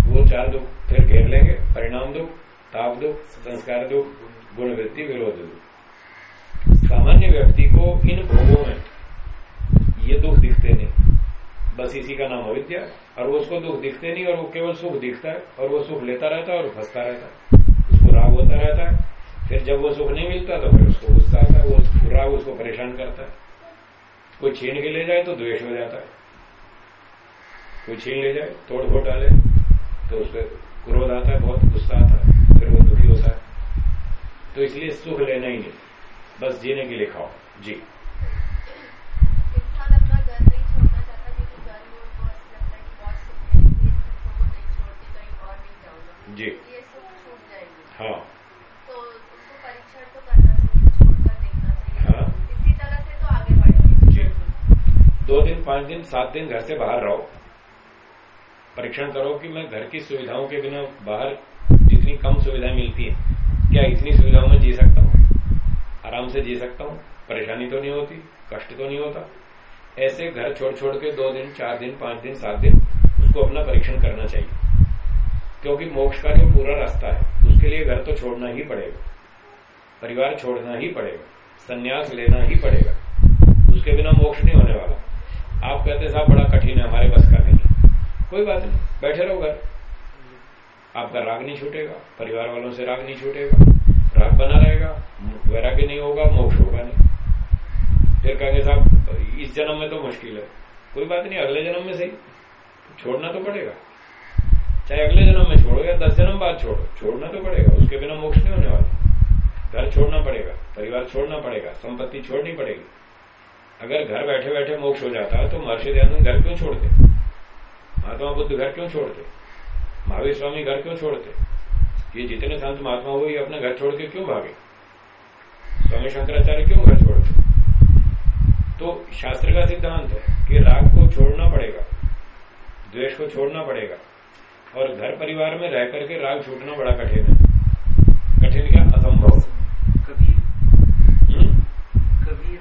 वो चार दुख फिर घेर लेंगे। परिणाम दुख, ताप दुख, संस्कार दुख गुणवृत्ति विरोध दुख। सामान्य व्यक्ति को इन भोगों में ये दुख दिखते नहीं। बस इसी का नाम अविद्या। और वो उसको दुख दिखते नहीं, और वो केवल सुख दिखता है, और वो सुख लेता रहता है और फंसता रहता है। उसको राग होता रहता है। फिर जब वो सुख नहीं मिलता तो फिर उसको गुस्सा आता है, वो राग उसको परेशान करता है। कोई छीन के ले जाए तो द्वेष हो जाता है। कोई छीन ले जाए तोड़ फोड़ डाले तो उस पर क्रोध आता है बहुत गुस्सा आता है फिर वो दुखी होता है। तो इसलिए सुख लेना ही नहीं बस जीने के लिए खाओ। जी। जी। हाँ। तो परीक्षण तो करना चाहिए छोड़कर देखना चाहिए। हाँ। इसी तरह से तो आगे बढ़ेंगे। जी। दो दिन पाँच दिन सात दिन घर से बाहर रहो। परीक्षण करो कि मैं घर की सुविधाओं के बिना बाहर जितनी कम सुविधाएँ मिलती है, क्या इतनी सुविधाओं में जी सकता हूँ? आराम से जी सकता हूँ, परेशानी तो नहीं होती, कष्ट तो नहीं होता। ऐसे घर छोड़ छोड़ के दो दिन, चार दिन, पाँच दिन, सात दिन, उसको अपना परीक्षण करना चाहिए। क्योंकि मोक्ष का जो पूरा रास्ता है, उसके लिए घर तो छोड़ना ही पड़ेगा। परिवार छोड़ना ही पड़ेगा, संन्यास लेना ही पड़ेगा। उसके बिना मोक्ष नहीं होने वाला। आप कहते साहब, बड़ा कठिन है हमारे बस का। कोई बात नहीं, बैठे रहो घर। आपका राग नहीं छूटेगा, परिवार वालों से राग नहीं छूटेगा। राग बना रहेगा, वैराग्य नहीं होगा, मोक्ष होगा नहीं। फिर कहेंगे साहब, इस जन्म में तो मुश्किल है। कोई बात नहीं, अगले जन्म में सही। छोड़ना तो पड़ेगा। चाहे अगले जन्म में छोड़ो या दस जन्म बाद छोड़ो, छोड़ना तो पड़ेगा, उसके बिना मोक्ष नहीं होने वाला। घर छोड़ना पड़ेगा, परिवार छोड़ना पड़ेगा, संपत्ति छोड़नी पड़ेगी। अगर घर बैठे बैठे मोक्ष हो जाता है तो महर्षि दयानंद घर क्यों छोड़ते? महात्मा बुद्ध घर क्यों छोड़ते? महावीर स्वामी घर क्यों छोड़ते? ये जितने संत महात्मा हुए अपने घर छोड़ के क्यों भागे? स्वामी शंकराचार्य क्यों घर छोड़ते? तो शास्त्र का सिद्धांत है कि राग को छोड़ना पड़ेगा द्वेष को छोड़ना पड़ेगा और घर परिवार में रह करके राग छूटना बड़ा कठिन है। कठिन क्या? असंभव। कबीर। हम्म? कबीर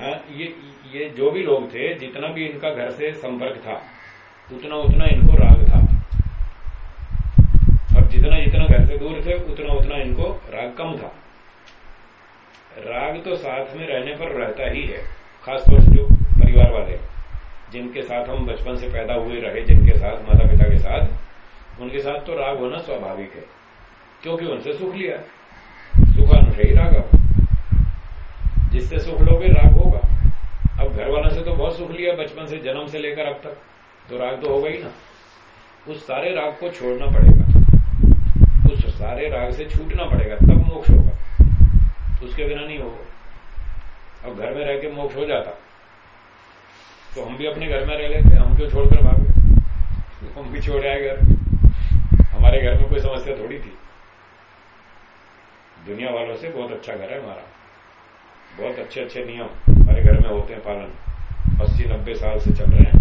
हाँ ये ये जो भी लोग थे जितना भी इनका घर से संपर्क था उतना उतना इनको राग था। और जितना जितना घर से दूर थे, उतना उतना इनको राग कम था। राग तो साथ में रहने पर रहता ही है खासतौर से जो परिवार वाले, जिनके साथ हम बचपन से पैदा हुए रहे, जिनके साथ माता पिता के साथ, उनके साथ तो राग होना स्वाभाविक है। क्योंकि उनसे सुख लिया। सुखानुषयी राग अब। जिससे सुख लोगे, राग होगा। अब घर वालों से तो बहुत सुख लिया, बचपन से, जन्म से लेकर अब तक। तो राग तो ही ना। उस सारे राग को छोड़ना पड़ेगा। उस सारे राग से छूटना पड़ेगा, तब मोक्ष होगा। उसके बिना नहीं होगा। अब घर में रह के मोक्ष हो जाता। तो हम भी अपने घर में रह लेते, हम क्यों छोड़कर भागे? हम भी छोड़ आए घर। हमारे घर में कोई समस्या थोड़ी थी। दुनिया वालों से बहुत अच्छा घर है हमारा। बहुत अच्छे अच्छे नियम हमारे घर में होते हैं पालन। अस्सी नब्बे साल से चल रहे हैं।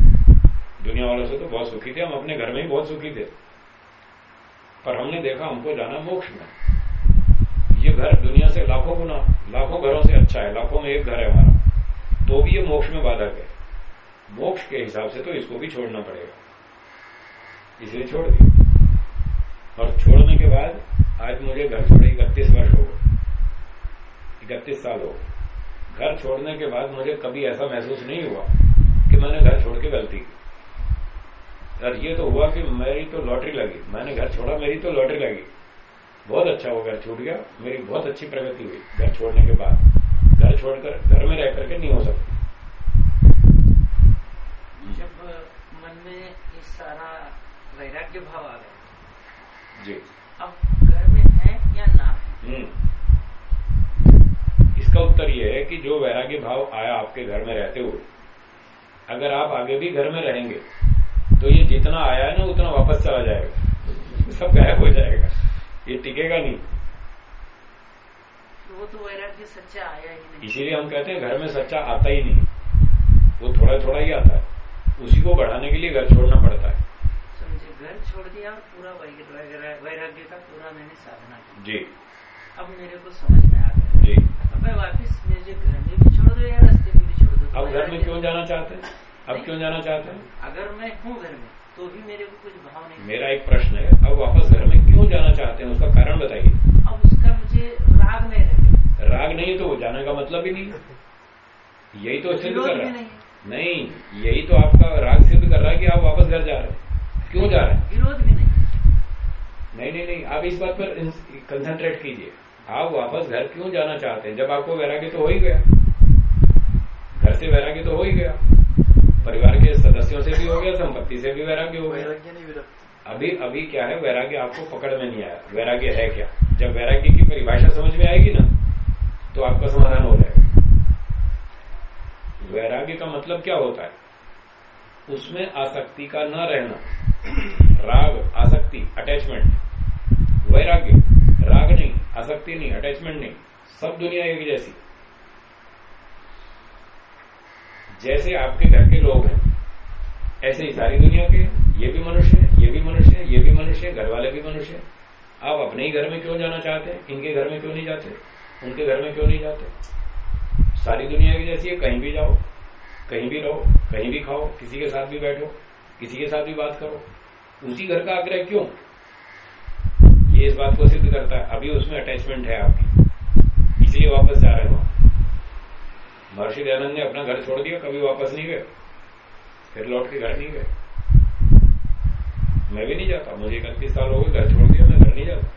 दुनिया वालों से तो बहुत सुखी थे, हम अपने घर में ही बहुत सुखी थे। पर हमने देखा, हमको जाना मोक्ष में। ये घर दुनिया से लाखों गुना, लाखों घरों से अच्छा है, लाखों में एक घर है हमारा। तो भी ये मोक्ष में बाधक है। मोक्ष के हिसाब से तो इसको भी छोड़ना पड़ेगा। इसलिए छोड़ दिया। और छोड़ने के बाद आज मुझे घर छोड़े इकतीस वर्ष हो गए। इकतीस साल हो घर छोड़ने के बाद मुझे कभी ऐसा महसूस नहीं हुआ कि मैंने घर छोड़ के गलती की। और ये तो हुआ कि मेरी तो लॉटरी लगी। मैंने घर छोड़ा मेरी तो लॉटरी लगी। बहुत अच्छा वो घर छूट गया। मेरी बहुत अच्छी प्रगति हुई घर छोड़ने के बाद। घर छोड़कर घर में रह करके नहीं हो सकती। जब मन में ये सारा वैराग्य भाव आ गया जी। अब घर में है या ना है? हम्म। इसका उत्तर यह है कि जो वैराग्य भाव आया आपके घर में रहते हुए अगर आप आगे भी घर में रहेंगे जितना आया है ना उतना वापस चला जाएगा। सब गायब हो जाएगा। ये टिकेगा नहीं। वो तो वैराग्य सच्चा आया ही नहीं। इसीलिए हम कहते हैं घर में सच्चा आता ही नहीं। वो थोड़ा थोड़ा ही आता है। उसी को बढ़ाने के लिए घर छोड़ना पड़ता है। समझे घर छोड़ दिया और पूरा वैराग्य का पूरा मैंने साधना की। जी। अब मेरे को समझ में आ गया। जी। अब मैं वापिस मुझे घर में भी छोड़ दो या रास्ते में भी छोड़ दो? अब घर में क्यों जाना चाहते हैं? अब क्यों जाना चाहते हैं? अगर मैं हूँ घर में तो भी मेरे को कुछ भाव नहीं। मेरा एक प्रश्न है अब वापस घर में क्यों जाना चाहते हैं? उसका कारण बताइए। अब उसका मुझे राग नहीं रहे राग नहीं तो जाने का मतलब ही नहीं यही तो सिद्ध कर रहा नहीं है। नहीं यही तो आपका राग सिद्ध कर रहा है कि आप वापस घर जा रहे हैं। क्यों जा रहे हैं? विरोध भी नहीं नहीं नहीं नहीं आप इस बात पर कंसंट्रेट कीजिए। आप वापस घर क्यों जाना चाहते हैं? जब आपको वैराग्य तो हो ही गया। घर से वैराग्य तो हो ही गया। परिवार के सदस्यों से भी हो गया संपत्ति से भी वैराग्य हो गया। अभी अभी क्या है वैराग्य आपको पकड़ में नहीं आया। वैराग्य है क्या? जब वैराग्य की परिभाषा समझ में आएगी ना तो आपका समाधान हो जाएगा। वैराग्य का मतलब क्या होता है? उसमें आसक्ति का न रहना राग आसक्ति अटैचमेंट वैराग्य राग नहीं आसक्ति नहीं अटैचमेंट नहीं सब दुनिया एक जैसी। जैसे आपके घर के लोग हैं, ऐसे ही सारी दुनिया के ये भी मनुष्य है, ये भी मनुष्य है, ये भी मनुष्य है घर वाले भी मनुष्य है। आप अपने ही घर में क्यों जाना चाहते हैं? इनके घर में क्यों नहीं जाते? उनके घर में क्यों नहीं जाते? सारी दुनिया की जैसी है, कहीं भी जाओ, कहीं भी रहो, कहीं भी खाओ, किसी के साथ भी बैठो, किसी के साथ भी बात करो। उसी घर का आग्रह क्यों? ये इस बात को सिद्ध करता है, अभी उसमें अटैचमेंट है आपकी। इसलिए वापस जा रहे हो महर्षि दयानंद ने अपना घर छोड़ दिया, कभी वापस नहीं गए। फिर लौट के घर नहीं गए। मैं भी नहीं जाता, मुझे इकतीस साल हो गए, घर छोड़ दिया, मैं घर नहीं जाता।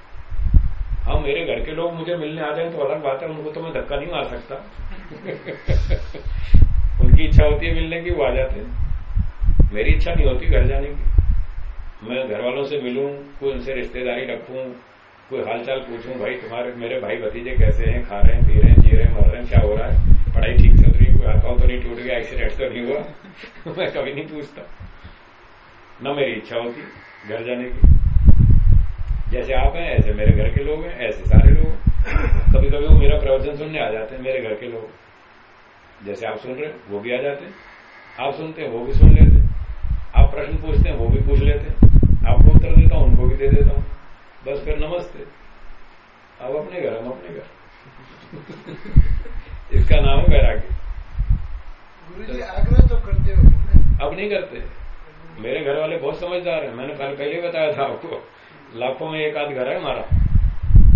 हाँ मेरे घर के लोग मुझे मिलने आ जाए तो अलग बात है, उनको तो मैं धक्का नहीं मार सकता। उनकी इच्छा होती है मिलने की, वो आ जाते हैं। मेरी इच्छा नहीं होती घर जाने की। मैं घर वालों से मिलूं, कोई उनसे रिश्तेदारी रखूँ, कोई हालचाल पूछूँ, भाई, तुम्हारे, मेरे भाई भतीजे कैसे हैं, खा रहे हैं, पी रहे हैं? रहे हैं हैं क्या हो रहा है? पढ़ाई ठीक चल रही है, कोई हाथ तो नहीं टूट गया, एक्सीडेंट तो नहीं हुआ। मैं कभी नहीं पूछता। न मेरी इच्छा होती घर जाने की। जैसे आप हैं, ऐसे मेरे घर के लोग हैं, ऐसे सारे लोग कभी कभी वो मेरा प्रवचन सुनने आ जाते हैं, मेरे घर के लोग। जैसे आप सुन रहे हैं, वो भी आ जाते हैं। आप सुनते हैं, वो भी सुन लेते आप प्रश्न पूछते हैं, वो भी पूछ लेते हैं। आपको उत्तर देता हूँ, उनको भी दे देता हूँ। बस फिर नमस्ते। अब अपने घर, हम अपने घर। इसका नाम है वैराग्य। गुरु जी आग्रह तो करते हो अब नहीं करते। मेरे घर वाले बहुत समझदार हैं। मैंने पहले पहले ही बताया था आपको। लाखों में एक आध घर है हमारा।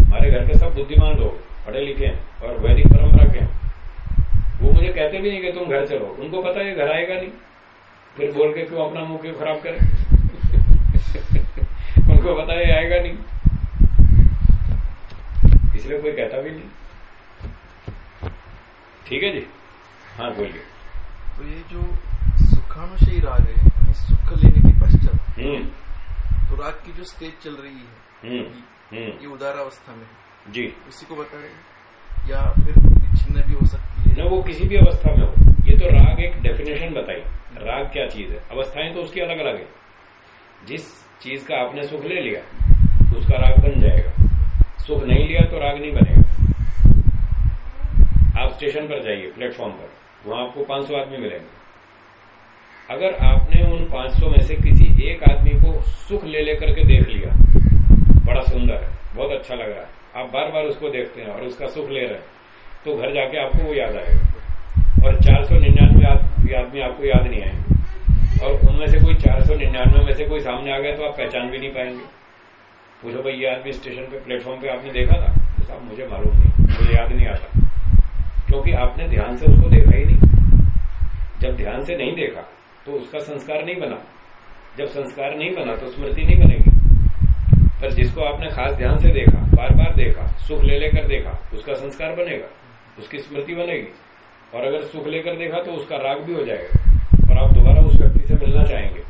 हमारे घर के सब बुद्धिमान लोग पढ़े लिखे हैं और वैदिक परंपरा के हैं। वो मुझे कहते भी नहीं कि तुम घर चलो। उनको पता है घर आएगा नहीं। फिर बोल के क्यों अपना मुँह क्यों खराब करे? उनको पता है आएगा नहीं। इसलिए कोई कहता भी नहीं। ठीक है जी? हाँ बोलिए। तो ये जो सुखानुशयी राग है सुख लेने के पश्चात हम्म। तो राग की जो स्टेज चल रही है हम्म हम्म। ये उदार अवस्था में जी। उसी को बता रहे या फिर विच्छिन्न भी हो सकती है? ना वो किसी भी अवस्था में हो। ये तो राग एक डेफिनेशन बताई। राग क्या चीज़ है? अवस्थाएँ तो उसकी अलग अलग है। जिस चीज़ का आपने सुख ले लिया उसका राग बन जाएगा। सुख नहीं लिया तो राग नहीं बनेगा। आप स्टेशन पर जाइए प्लेटफॉर्म पर। वहाँ आपको 500 आदमी मिलेंगे। अगर आपने उन 500 में से किसी एक आदमी को सुख ले लेकर के देख लिया, बड़ा सुंदर है, बहुत अच्छा लग रहा है। आप बार बार उसको देखते हैं और उसका सुख ले रहे हैं तो घर जाके आपको वो याद आएगा। और चार सौ निन्यानवे आदमी आपको याद नहीं आएँगे। और उनमें से कोई चार सौ निन्यानवे में से कोई सामने आ गया तो आप पहचान भी नहीं पाएँगे। पूछो भाई, ये आदमी स्टेशन पे प्लेटफॉर्म पे आपने देखा था? तो साहब, मुझे मालूम नहीं, मुझे याद नहीं आता। क्योंकि आपने ध्यान से उसको देखा ही नहीं। जब ध्यान से नहीं देखा तो उसका संस्कार नहीं बना। जब संस्कार नहीं बना तो स्मृति नहीं बनेगी। पर जिसको आपने खास ध्यान से देखा बार बार देखा, सुख ले लेकर देखा, उसका संस्कार बनेगा, उसकी स्मृति बनेगी। और अगर सुख लेकर देखा तो उसका राग भी हो जाएगा। और आप दोबारा उस व्यक्ति से मिलना चाहेंगे,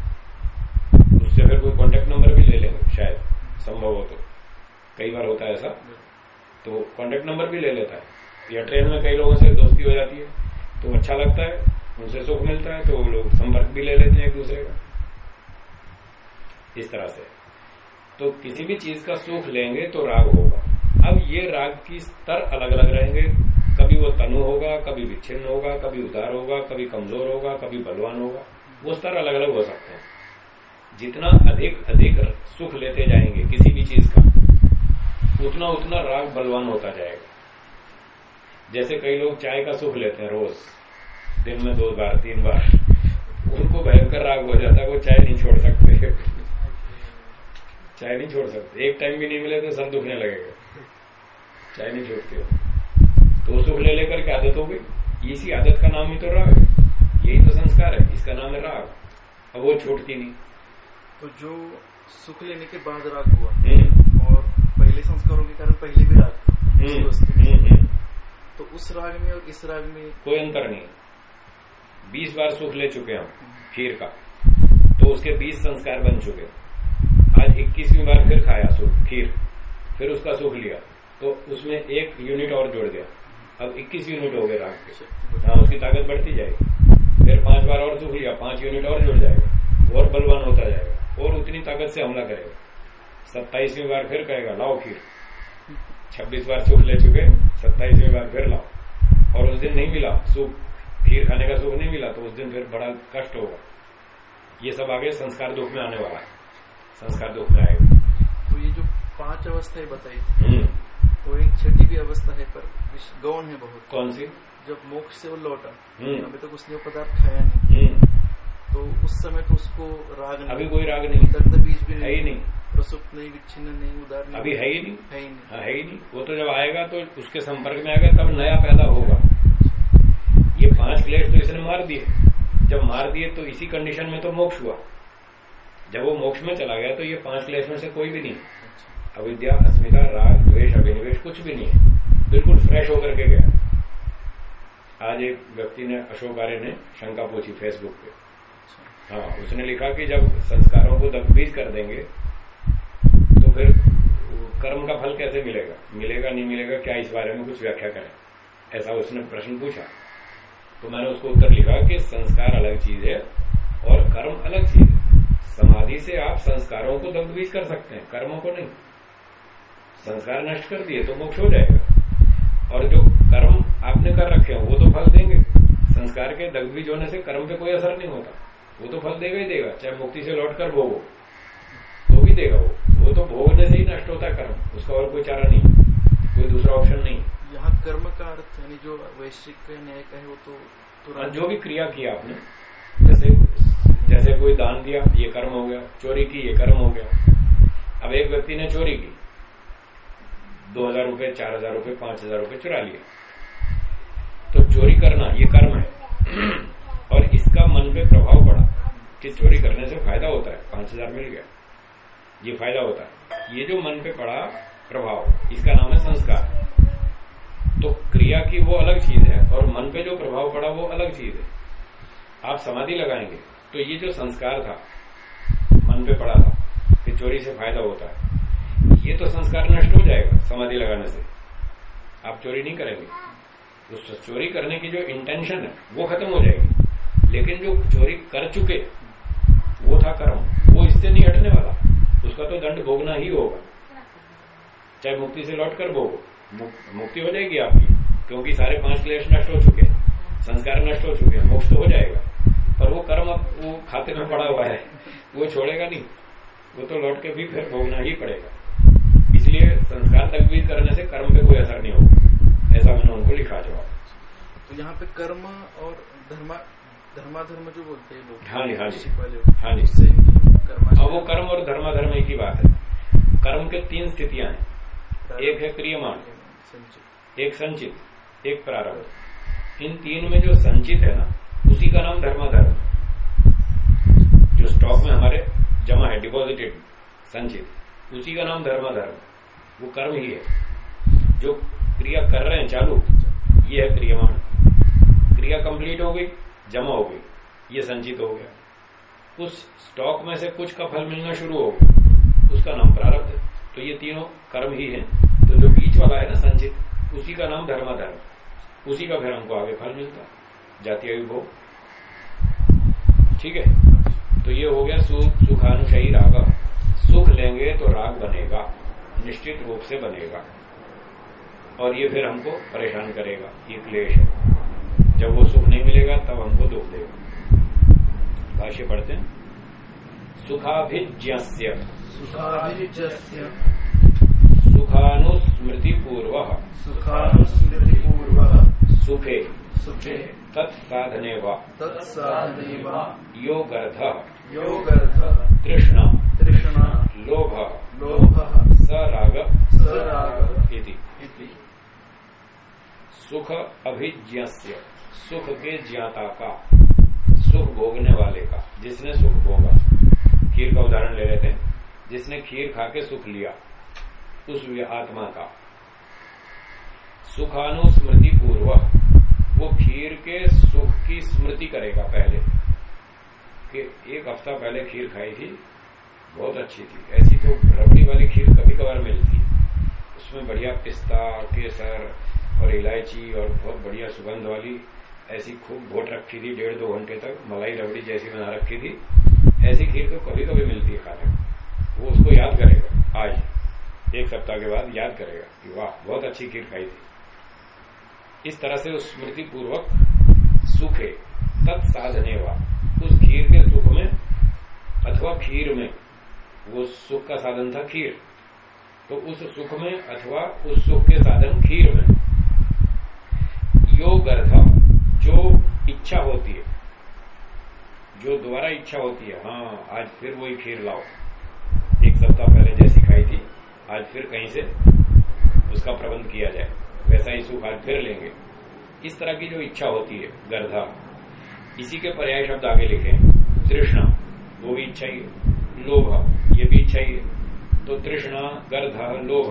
उससे फिर कोई कॉन्टेक्ट नंबर भी ले लेंगे, शायद, संभव हो तो। कई बार होता है ऐसा। तो कॉन्टेक्ट नंबर भी ले लेता है। या ट्रेन में कई लोगों से दोस्ती हो जाती है तो अच्छा लगता है, उनसे सुख मिलता है तो वो लोग संपर्क भी ले लेते हैं एक दूसरे का। इस तरह से। तो किसी भी चीज़ का सुख लेंगे तो राग होगा। अब ये राग की स्तर अलग अलग रहेंगे। कभी वो तनु होगा, कभी विच्छिन्न होगा, कभी उदार होगा, कभी कमज़ोर होगा, कभी बलवान होगा। वो स्तर अलग अलग हो सकते हैं। जितना अधिक अधिक सुख लेते जाएँगे किसी भी चीज़ का, उतना उतना राग बलवान होता जाएगा। जैसे कई लोग चाय का सुख लेते हैं रोज दिन में दो बार तीन बार उनको भयंकर राग हो जाता है वो चाय नहीं छोड़ सकते। चाय नहीं छोड़ सकते। एक टाइम भी नहीं मिले तो सर दुखने लगेगा। चाय नहीं छोड़ते हो। तो सुख ले लेकर के आदत हो गई। इसी आदत का नाम ही तो राग है। यही तो संस्कार है। इसका नाम है राग। अब वो छूटती नहीं। तो जो सुख लेने के बाद राग हुआ हम्म, और पहले संस्कारों के कारण पहले भी राग तो उस राग में और इस राग में कोई अंतर नहीं बीस बार सुख ले चुके हम, खीर का। तो उसके बीस संस्कार बन चुके आज इक्कीसवीं बार फिर खाया सुख, खीर। फिर उसका सुख लिया। तो उसमें एक यूनिट और जोड़ गया। अब 21 यूनिट हो गए राग के। हाँ उसकी ताकत बढ़ती जाएगी। फिर पाँच बार और सुख लिया, पाँच यूनिट और जुड़ जाएगा। और बलवान होता जाएगा। और उतनी ताकत से हमला करेगा। सत्ताईसवीं बार फिर कहेगा, लाओ खीर। छब्बीस बार सुख ले चुके सत्ताईसवीं बार फिर लाओ। और उस दिन नहीं मिला सुख खीर खाने का सुख नहीं मिला तो उस दिन फिर बड़ा कष्ट होगा। ये सब आगे संस्कार दुख में आने वाला है। संस्कार दुख में आएगा। तो ये जो पाँच अवस्थाएँ बताई थी वो एक छठी भी अवस्था है पर गौण है बहुत। कौन सी? जब मोक्ष से वो लौटा हम्म। अभी तक उसने वो पदार्थ खाया नहीं। हम्म, तो उस समय तो उसको राग नहीं अभी कोई राग नहीं। दग्ध बीज भी है ही नहीं। प्रसुप्त नहीं विच्छिन्न नहीं उदार नहीं अभी है ही नहीं। है ही नहीं। हाँ, है ही नहीं। वो तो जब आएगा तो उसके संपर्क में आएगा तब नया पैदा होगा। ये पाँच क्लेश तो इसने मार दिए। जब मार दिए तो इसी कंडीशन में तो मोक्ष हुआ। जब वो मोक्ष में चला गया तो ये पाँच क्लेश में से कोई भी नहीं अविद्या अस्मिता राग द्वेष अभिनिवेश कुछ भी नहीं है। बिल्कुल फ्रेश होकर के गया। आज एक व्यक्ति ने अशोक आर्य ने शंका पूछी फेसबुक पे। हाँ उसने लिखा कि जब संस्कारों को दग्धबीज कर देंगे फिर कर्म का फल कैसे मिलेगा? मिलेगा, नहीं मिलेगा, क्या इस बारे में कुछ व्याख्या करें? ऐसा उसने प्रश्न पूछा। तो मैंने उसको उत्तर लिखा कि संस्कार अलग चीज़ है और कर्म अलग चीज़ है। समाधि से आप संस्कारों को दग्धबीज कर सकते हैं, कर्मों को नहीं। संस्कार नष्ट कर दिए तो मोक्ष हो जाएगा। और जो कर्म आपने कर रखे हैं, वो तो फल देंगे। संस्कार के दग्धबीज होने से कर्म पे कोई असर नहीं होता। वो तो फल देगा ही देगा, चाहे मुक्ति से लौट कर भी देगा वो। वो तो भोगने से ही नष्ट होता कर्म। उसका और कोई चारा नहीं। कोई दूसरा ऑप्शन नहीं। यहाँ कर्म का अर्थ यानी जो वैश्विक न्याय का है वो तो जो भी क्रिया किया आपने जैसे जैसे कोई दान दिया ये कर्म हो गया। चोरी की ये कर्म हो गया। अब एक व्यक्ति ने चोरी की। दो हज़ार रुपये चार हज़ार रुपये पाँच हज़ार रुपये चुरा लिया तो चोरी करना ये कर्म है। और इसका मन पे प्रभाव पड़ा कि चोरी करने से फ़ायदा होता है। पाँच हज़ार मिल गया। ये फ़ायदा होता है। ये जो मन पे पड़ा प्रभाव, इसका नाम है संस्कार। तो क्रिया की वो अलग चीज़ है और मन पे जो प्रभाव पड़ा वो अलग चीज़ है। आप समाधि लगाएँगे तो ये जो संस्कार था, मन पे पड़ा था कि चोरी से फ़ायदा होता है। ये तो संस्कार नष्ट हो जाएगा समाधि लगाने से। आप चोरी नहीं करेंगे। उस चोरी करने की जो इंटेंशन है, वो खत्म हो जाएगी। लेकिन जो चोरी कर चुके, वो था कर्म, वो इससे नहीं हटने वाला। उसका तो दंड भोगना ही होगा। चाहे मुक्ति से लौट कर भोगो। मुक- मुक्ति हो जाएगी आपकी क्योंकि सारे पाँच क्लेश नष्ट हो चुके हैं संस्कार नष्ट हो चुके हैं मोक्ष तो हो जाएगा। पर वो कर्म अब वो खाते में पड़ा हुआ है वो छोड़ेगा नहीं। वो तो लौट के भी फिर भोगना ही पड़ेगा। इसलिए संस्कार तक भी करने से कर्म पे कोई असर नहीं होगा। ऐसा मैंने उनको लिखा जवाब तो यहाँ पे कर्म और धर्मा धर्माधर्म जो बोलते हैं लोग हाँ जी, हाँ जी। हाँ जी। अब वो कर्म और धर्माधर्म एक ही बात है। कर्म के तीन स्थितियाँ हैं। एक है क्रियमान एक संचित एक प्रारंभ इन तीन में जो संचित है ना उसी का नाम धर्माधर्म जो स्टॉक में हमारे जमा है डिपॉजिटेड संचित उसी का नाम धर्माधर्म वो कर्म ही है। जो क्रिया कर रहे हैं चालू ये है क्रियमान। क्रिया कंप्लीट हो गई जमा हो गई ये संचित हो गया। उस स्टॉक में से कुछ का फल मिलना शुरू हो उसका नाम प्रारब्ध तो ये तीनों कर्म ही है। तो जो बीच वाला है ना संचित, उसी का नाम धर्माधर्म उसी का फिर हमको आगे फल मिलता जातीय विभोग। ठीक है? तो ये हो गया सुख सुखानुशयी राग। सुख लेंगे तो राग बनेगा। निश्चित रूप से बनेगा। और ये फिर हमको परेशान करेगा। ये क्लेश है। जब वो सुख नहीं मिलेगा, तब हमको दुख देगा। भाष्य पढ़ते हैं। सुखाभिज्ञस्य। सुखाभिजस्य सुखानुस्मृति पूर्व सुखानुस्मृतिपूर्वः। सुखे। सुखे। तत्साधने वा तत्साधने वा योगर्ध। योगर्थ तृष्णा। तृष्णा। लोभ। लोभः। सराग। सराग। इति। सुख अभिज्ञस्य। सुख के ज्ञाता का। सुख भोगने वाले का, जिसने सुख भोगा। खीर का उदाहरण ले रहे थे जिसने खीर खा के सुख लिया, उस आत्मा का। सुखानुस्मृति पूर्व, वो खीर के सुख की स्मृति करेगा पहले। कि एक हफ़्ता पहले खीर खाई थी, बहुत अच्छी थी। ऐसी तो रबड़ी वाली खीर कभी कभार मिलती। उसमें बढ़िया पिस्ता, केसर और इलायची और बहुत बढ़िया सुगंध वाली ऐसी खूब घोट रखी थी, डेढ़ दो घंटे तक, मलाई रबड़ी जैसी बना रखी थी। ऐसी खीर तो कभी कभी मिलती है खाने वो उसको याद करेगा, आज, एक सप्ताह के बाद याद करेगा कि वाह, बहुत अच्छी खीर खाई थी। इस तरह से स्मृति पूर्वक सुखे, तत्साधने वा उस खीर के सुख में, अथवा खीर में, वो सुख का साधन था खीर। तो उस सुख में अथवा उस सुख के साधन खीर में योग अर्थ जो इच्छा होती है, जो दोबारा इच्छा होती है हाँ आज फिर वही खीर लाओ। एक सप्ताह पहले जैसी खाई थी, आज फिर कहीं से उसका प्रबंध किया जाए, वैसा ही सुख आज फिर लेंगे। इस तरह की जो इच्छा होती है, गर्धा, इसी के पर्याय शब्द आगे लिखे तृष्णा, वो भी इच्छा ही लोभ, ये भी इच्छा ही तो तृष्णा, गर्धा, लोभ,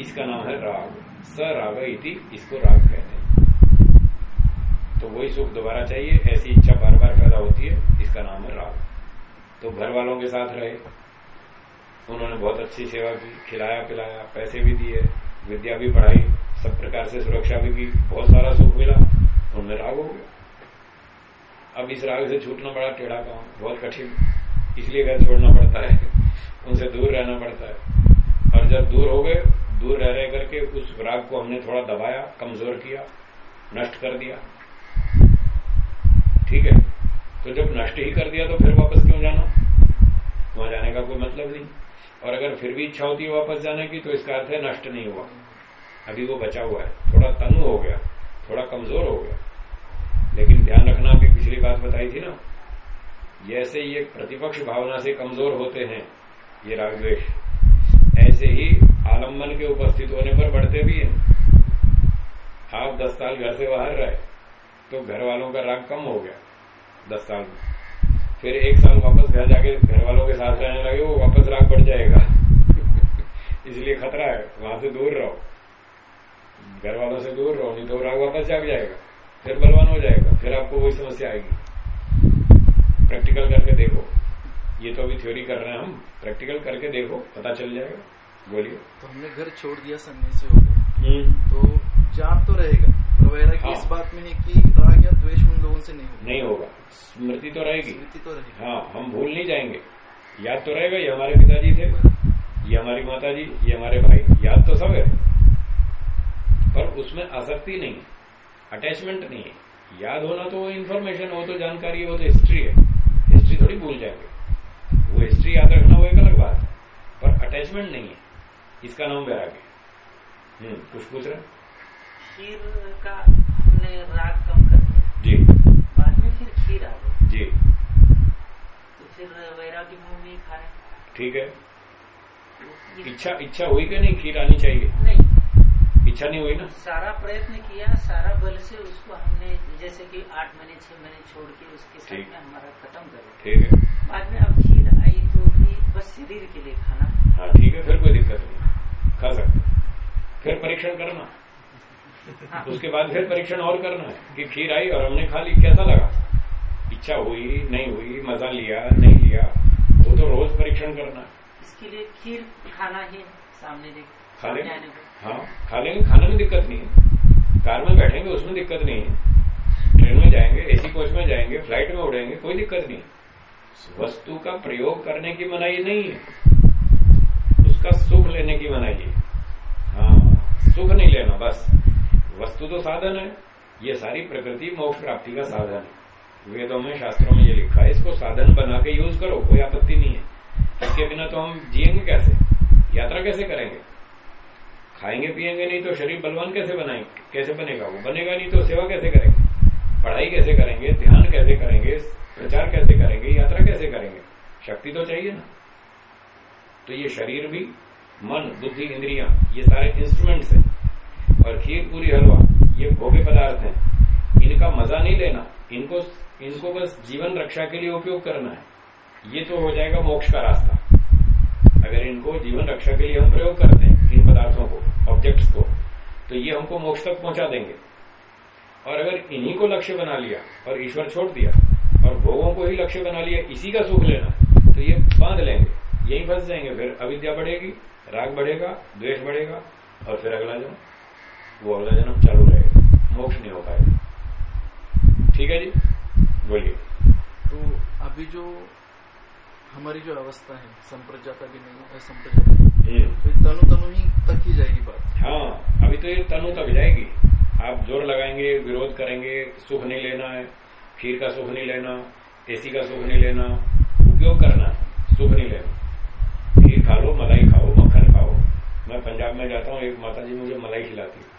इसका नाम है राग। स राग इति, इसको राग कहते तो वही सुख दोबारा चाहिए, ऐसी इच्छा बार बार पैदा होती है, इसका नाम है राग तो घर वालों के साथ रहे। उन्होंने बहुत अच्छी सेवा की, खिलाया पिलाया, पैसे भी दिए, विद्या भी पढ़ाई, सब प्रकार से सुरक्षा भी की, बहुत सारा सुख मिला। उनमें राग हो गया। अब इस राग से छूटना बड़ा टेढ़ा काम बहुत कठिन। इसलिए घर छोड़ना पड़ता है, उनसे दूर रहना पड़ता है। और जब दूर हो गए, दूर रह रह करके उस राग को हमने थोड़ा दबाया, कमज़ोर किया, नष्ट कर दिया। ठीक है? तो जब नष्ट ही कर दिया तो फिर वापस क्यों जाना? वहाँ जाने का कोई मतलब नहीं। और अगर फिर भी इच्छा होती है वापस जाने की तो इसका अर्थ है नष्ट नहीं हुआ। अभी वो बचा हुआ है। थोड़ा तनु हो गया, थोड़ा कमज़ोर हो गया। लेकिन ध्यान रखना अभी पिछली बात बताई थी ना? जैसे ये प्रतिपक्ष भावना से कमज़ोर होते हैं, ये राग द्वेष ऐसे ही आलंबन के उपस्थित होने पर बढ़ते भी हैं। आप दस साल घर से बाहर रहे। तो घर वालों का राग कम हो गया दस साल में। फिर एक साल वापस घर जाके घर वालों के साथ रहने लगे वो वापस राग बढ़ जाएगा। इसलिए खतरा है वहाँ से दूर रहो। घर वालों से दूर रहो नहीं तो राग वापस जाग जाएगा। फिर बलवान हो जाएगा फिर आपको वही समस्या आएगी। प्रैक्टिकल करके देखो। ये तो अभी थ्योरी कर रहे हैं हम। प्रैक्टिकल करके देखो पता चल जाएगा। बोलिए। तो हमने घर छोड़ दिया सन्यासी हो गए। तो जान तो रहेगा। वगैरह की हाँ। इस बात में है कि राग या द्वेष उन लोगों से नहीं होगा। नहीं होगा। स्मृति तो रहेगी। स्मृति तो रहेगी। हाँ हम भूल नहीं जाएँगे। याद तो रहेगा ये हमारे पिताजी थे। ये हमारी माता जी ये हमारे भाई याद तो सब है। पर उसमें आसक्ति नहीं है अटैचमेंट नहीं है। याद होना तो इन्फॉर्मेशन हो तो जानकारी हो तो हिस्ट्री है। हिस्ट्री थोड़ी भूल जाएँगे। वो हिस्ट्री याद रखना वो एक अलग बात है। पर अटैचमेंट नहीं है। इसका नाम वैराग्य हम्म कुछ पूछ रहे हैं? खीर का हमने राग कम कर दिया। जी। बाद में फिर खीर आ गई। जी। तो फिर में खाए। ठीक है। इच्छा इच्छा हुई कि नहीं खीर आनी चाहिए? नहीं। इच्छा नहीं हुई ना? सारा प्रयत्न किया सारा बल से उसको हमने जैसे कि आठ महीने छह महीने छोड़ के उसके साथ में हमारा खत्म कर ठीक है। बाद में अब खीर आई तो भी बस शरीर के लिए खाना। हाँ ठीक है फिर कोई दिक्कत नहीं। खा सकते फिर परीक्षण करना। हाँ। उसके बाद फिर परीक्षण और करना है कि खीर आई और हमने खा ली कैसा लगा? इच्छा हुई नहीं हुई मज़ा लिया नहीं लिया वो तो रोज परीक्षण करना है। इसके लिए खीर खाना ही सामने देख खा लें? सामने आने को हाँ खा लेंगे खाने में दिक्कत नहीं है। कार में बैठेंगे उसमें दिक्कत नहीं है। ट्रेन में जाएँगे एसी कोच में जाएँगे फ़्लाइट में उड़ेंगे कोई दिक्कत नहीं वस्तु का प्रयोग करने की मनाही नहीं है। उसका सुख लेने की मनाही है। हाँ सुख नहीं लेना बस। वस्तु तो साधन है, ये सारी प्रकृति मोक्ष प्राप्ति का साधन है। वेदों में, शास्त्रों में ये लिखा है, इसको साधन बना के यूज़ करो, कोई आपत्ति नहीं है। इसके बिना तो हम जिएँगे कैसे? यात्रा कैसे करेंगे? खाएँगे, पिएँगे नहीं तो शरीर बलवान कैसे बनाएँगे? कैसे बनेगा? वो बनेगा नहीं तो सेवा कैसे करेंगे? पढ़ाई कैसे करेंगे? ध्यान कैसे करेंगे? प्रचार कैसे करेंगे? यात्रा कैसे करेंगे? शक्ति तो चाहिए ना। तो ये शरीर भी, मन, बुद्धि, इंद्रिया, ये सारे इंस्ट्रूमेंट्स हैं। और खीर पूरी हलवा, ये भोग्य पदार्थ है। इनका मज़ा नहीं लेना, इनको इनको बस जीवन रक्षा के लिए उपयोग करना है। ये तो हो जाएगा मोक्ष का रास्ता। अगर इनको जीवन रक्षा के लिए हम प्रयोग करते हैं, इन पदार्थों को ऑब्जेक्ट्स को तो ये हमको मोक्ष तक पहुँचा देंगे। और अगर इन्हीं को लक्ष्य बना लिया और ईश्वर छोड़ दिया, और भोगों को ही लक्ष्य बना लिया, इसी का सुख लेना तो ये बाँध लेंगे। यही फंस जाएँगे, फिर अविद्या बढ़ेगी, राग बढ़ेगा, द्वेष बढ़ेगा, और फिर अगला जन्म वो अगला जन्म चालू रहेगा। मोक्ष नहीं हो पाएगा। ठीक है जी? बोलिए। तो अभी जो हमारी जो अवस्था है संप्रजाता भी नहीं है संप्रजाता। तो तनु तनु ही तक ही जाएगी बात। हाँ अभी तो ये तनु तक जाएगी। आप ज़ोर लगाएँगे विरोध करेंगे सुख नहीं लेना है खीर का सुख नहीं लेना एसी का सुख नहीं लेना उपयोग करना है सुख नहीं लेना। खीर खा लो मलाई खाओ मक्खन खाओ। मैं पंजाब में जाता हूँ एक माता जी मुझे मलाई खिलाती है।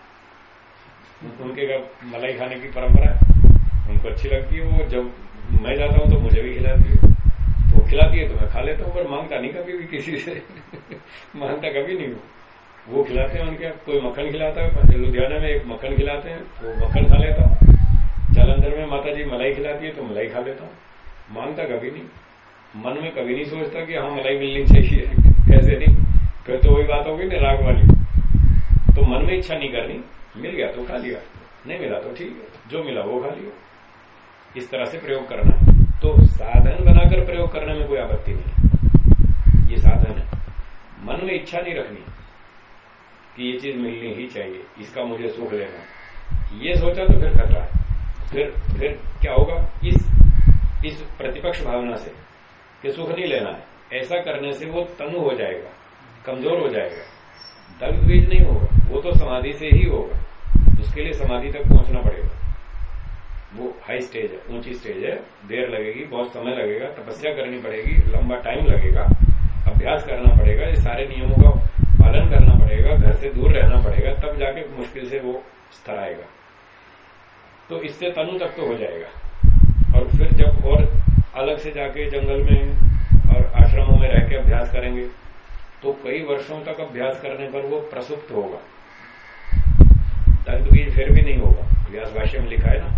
उनके का मलाई खाने की परंपरा है। उनको अच्छी लगती है वो। जब मैं जाता हूँ तो मुझे भी खिलाती है। तो खिलाती है तो मैं खा लेता हूँ, पर माँगता नहीं कभी भी किसी से। माँगता कभी नहीं हूँ। वो खिलाते हैं उनके कोई मक्खन खिलाता है लुधियाना में एक मक्खन खिलाते हैं तो मक्खन खा लेता हूँ। जालंधर में माता जी मलाई खिलाती है तो मलाई खा लेता हूँ। माँगता कभी नहीं। मन में कभी नहीं सोचता कि हाँ मलाई मिलनी चाहिए। कैसे नहीं? फिर तो वही बात होगी ना, राग वाली। तो मन में इच्छा नहीं करनी। मिल गया तो खा लिया, नहीं मिला तो ठीक है, जो मिला वो खा लिया। इस तरह से प्रयोग करना तो साधन बनाकर प्रयोग करने में कोई आपत्ति नहीं ये साधन है। मन में इच्छा नहीं रखनी कि ये चीज़ मिलनी ही चाहिए, इसका मुझे सुख लेना ये सोचा तो फिर खतरा है। फिर फिर क्या होगा? इस इस प्रतिपक्ष भावना से कि सुख नहीं लेना है। ऐसा करने से वो तनु हो जाएगा, कमज़ोर हो जाएगा। दग्ध बीज नहीं होगा। वो तो समाधि से ही होगा। उसके लिए समाधि तक पहुँचना पड़ेगा। वो हाई स्टेज है, ऊँची स्टेज है। देर लगेगी, बहुत समय लगेगा, तपस्या करनी पड़ेगी, लंबा टाइम लगेगा। अभ्यास करना पड़ेगा, ये सारे नियमों का पालन करना पड़ेगा, घर से दूर रहना पड़ेगा, तब जाके मुश्किल से वो स्तर आएगा। तो इससे तनु तक तो हो जाएगा। और फिर जब और अलग से जाके जंगल में और आश्रमों में रह के अभ्यास करेंगे तो कई वर्षों तक अभ्यास करने पर वो प्रसुप्त होगा। दग्ध बीज फिर भी नहीं होगा। व्यास भाष्य में लिखा है ना,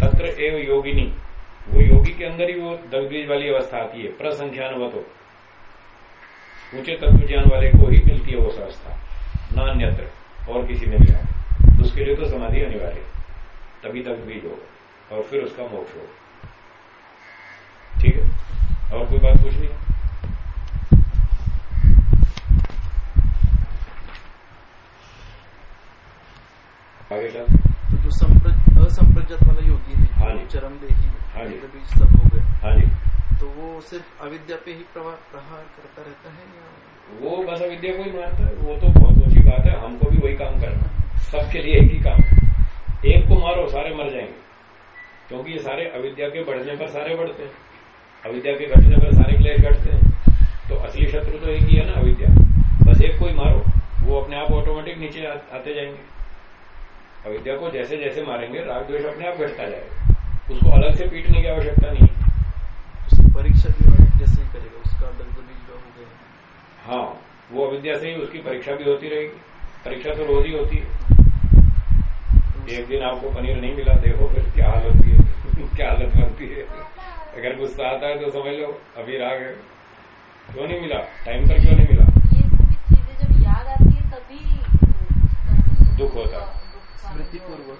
तत्र एवं योगिनी। वो योगी के अंदर ही वो दग्ध बीज वाली अवस्था आती है, प्रसंख्यानवत हो। ऊँचे तत्व ज्ञान वाले को ही मिलती है वो अवस्था न अन्यत्र और किसी में नहीं उसके लिए तो समाधि अनिवार्य तभी तक बीज होगा, और फिर उसका मोक्ष होगा। ठीक है? और कोई बात पूछनी है? आगे चल तो जो संप्रज असंप्रजत वाला योगी है हाँ। चरम देही हाँ बीज सब हो गए। हाँ जी। तो वो सिर्फ़ अविद्या पे ही प्रहार करता रहता है या? वो बस अविद्या को ही मारता है। वो तो बहुत ऊँची बात है। हमको भी वही काम करना सबके लिए एक ही काम है। एक को मारो सारे मर जाएँगे। क्योंकि ये सारे अविद्या के बढ़ने पर सारे बढ़ते हैं। अविद्या के घटने पर सारे क्लेश घटते हैं। तो असली शत्रु तो एक ही है ना अविद्या। बस एक को ही मारो। वो अपने आप ऑटोमेटिक नीचे आते जाएँगे। अविद्या को जैसे जैसे मारेंगे राग द्वेष अपने आप घटता जाएगा। उसको अलग से पीटने की आवश्यकता नहीं है। उसकी परीक्षा भी अविद्या से ही करेगा उसका बीज जो हो गया। हाँ वो अविद्या से ही उसकी परीक्षा भी होती रहेगी। परीक्षा तो रोज ही होती है। तो एक दिन आपको पनीर नहीं मिला देखो फिर क्या हालत होती है। क्या हालत बनती है। अगर गुस्सा आता है तो समझ लो अभी राग है। क्यों नहीं मिला? टाइम पर क्यों नहीं मिला? ये सभी चीज़ें जब याद आती है तभी दुख होता है। स्मृति पूर्वक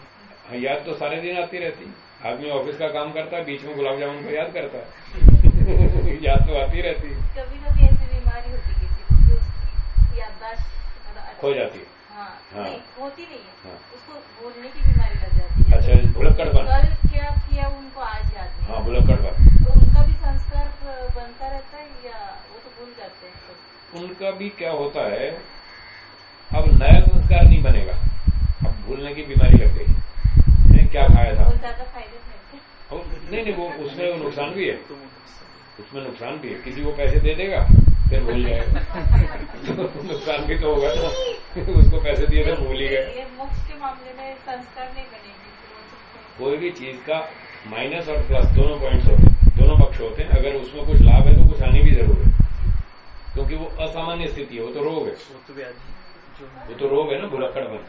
हाँ, याद तो सारे दिन आती रहती। आदमी ऑफ़िस का काम करता है बीच में गुलाब जामुन को याद करता। है याद तो आती रहती। है कभी कभी ऐसी बीमारी होती है किसी को कि उसकी याददाश्त मतलब खो जाती है। हाँ, हाँ। नहीं होती नहीं है। हाँ। उसको भूलने की बीमारी लग जाती है। अच्छा भुलक्कड़पन कल क्या किया उनको आज याद नहीं। हाँ भुलक्कड़पन तो उनका भी संस्कार बनता रहता है या वो तो भूल जाते हैं तो उनका भी क्या होता है अब नया संस्कार नहीं बनेगा। भूलने की बीमारी लग गई। है, क्या खाया था बहुत ज़्यादा फ़ायदे थे और नहीं नहीं वो उसमें वो नुकसान भी है। उसमें नुकसान भी है। किसी को पैसे दे देगा फिर भूल जाएगा। तो नुकसान भी तो होगा ना। उसको पैसे दिए थे भूल ही गए। ये मोक्ष के मामले में संस्कार नहीं बनेगी फिर वो सब कोई भी चीज़ का माइनस और प्लस दोनों पॉइंट्स होते हैं दोनों पक्ष होते हैं। अगर उसमें कुछ लाभ है तो कुछ हानि भी ज़रूर है। क्योंकि वो असामान्य स्थिति है वो तो रोग है। वो तो है। तो रोग है ना भुलक्कड़पन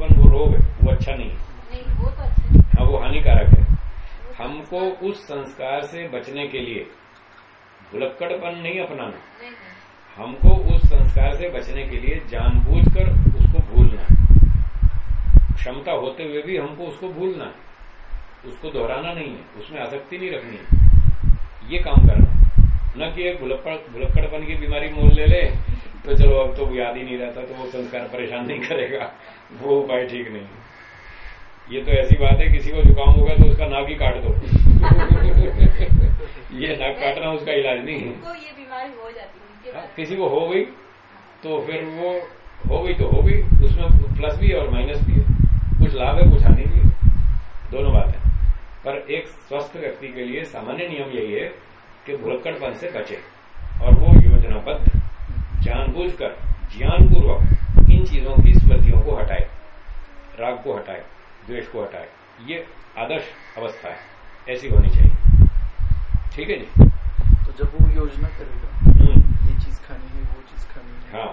भुलक्कड़पन वो रोग है वो अच्छा नहीं है। तो अच्छा है। हाँ वो हानिकारक है। हमको उस संस्कार से बचने के लिए भुलक्कड़पन नहीं अपनाना। नहीं नहीं। हमको उस संस्कार से बचने के लिए जानबूझकर उसको भूलना है। क्षमता होते हुए भी हमको उसको भूलना है। उसको दोहराना नहीं है उसमें आसक्ति नहीं रखनी है। ये काम करना न कि एक भुलक्कड़पन की बीमारी मोल ले ले तो चलो अब तो याद ही नहीं रहता तो वो संस्कार परेशान नहीं करेगा। वो उपाय ठीक नहीं है। ये तो ऐसी बात है किसी को जुकाम होगा तो उसका नाक ही काट दो। ये नाक काटना उसका इलाज नहीं है। ये बीमारी हो जाती है हाँ, किसी को हो गई तो फिर वो हो गई तो हो गई उसमें प्लस भी है और माइनस भी है। कुछ लाभ है कुछ हानि भी है। दोनों है। पर एक स्वस्थ व्यक्ति के लिए सामान्य नियम यही है कि भुलक्कड़पन से बचे और वो योजनाबद्ध जानबूझकर ज्ञानपूर्वक इन चीज़ों की स्मृतियों को हटाए राग को हटाए द्वेष को हटाए ये आदर्श अवस्था है ऐसी होनी चाहिए। ठीक है जी? तो जब वो योजना करेगा हम्म, ये चीज़ खानी है वो चीज़ खानी है हाँ।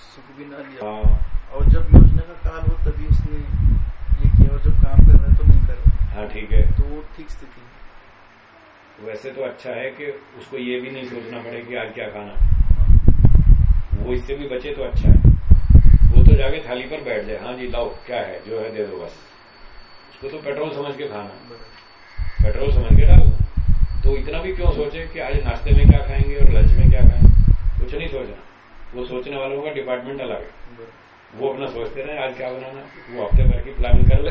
सुख भी ना लिया। हाँ। और जब योजना का काल हो तभी उसने ये किया और जब काम कर रहा है तो नहीं कर रहा। हाँ ठीक है। तो वो ठीक स्थिति है। वैसे तो अच्छा है कि उसको ये भी नहीं सोचना पड़े कि आज क्या खाना हाँ। वो इससे भी बचे तो अच्छा है। वो तो जाके थाली पर बैठ जाए। हाँ जी लाओ क्या है? जो है दे दो बस। उसको तो पेट्रोल समझ के खाना पेट्रोल समझ के डालना तो इतना भी क्यों सोचे कि आज नाश्ते में क्या खाएँगे और लंच में क्या खाएँगे कुछ नहीं सोचना वो सोचने वालों का डिपार्टमेंट अलग है। वो अपना सोचते रहे आज क्या बनाना। वो हफ़्ते भर की प्लानिंग कर ले।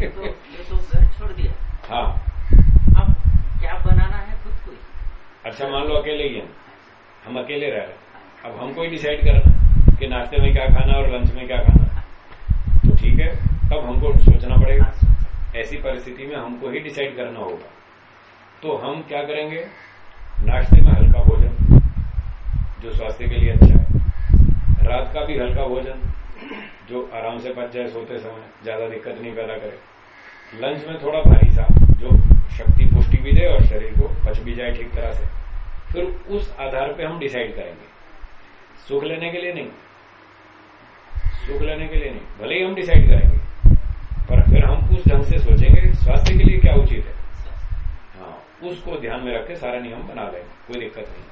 ये तो ये तो घर छोड़ दिया। हाँ। अब क्या बनाना है खुद को अच्छा मान लो अकेले ही हैं। हम अकेले रह रहे हैं। अब हमको ही डिसाइड करना कि नाश्ते में क्या खाना और लंच में क्या खाना तो ठीक है, तब हमको सोचना पड़ेगा। ऐसी परिस्थिति में हमको ही डिसाइड करना होगा। तो हम क्या करेंगे? नाश्ते में हल्का भोजन, जो स्वास्थ्य के लिए अच्छा है। रात का भी हल्का भोजन, जो आराम से पच जाए, सोते समय, ज़्यादा दिक्कत नहीं पैदा करे। लंच में थोड़ा भारी सा जो शक्ति पुष्टि भी दे और शरीर को पच भी जाए ठीक तरह से। फिर उस आधार पे हम डिसाइड करेंगे। सुख लेने के लिए नहीं। सुख लेने के लिए नहीं। भले ही हम डिसाइड करेंगे। पर फिर हम उस ढंग से सोचेंगे स्वास्थ्य के लिए क्या उचित है। हाँ उसको ध्यान में रख के सारा नियम बना लेंगे। कोई दिक्कत नहीं।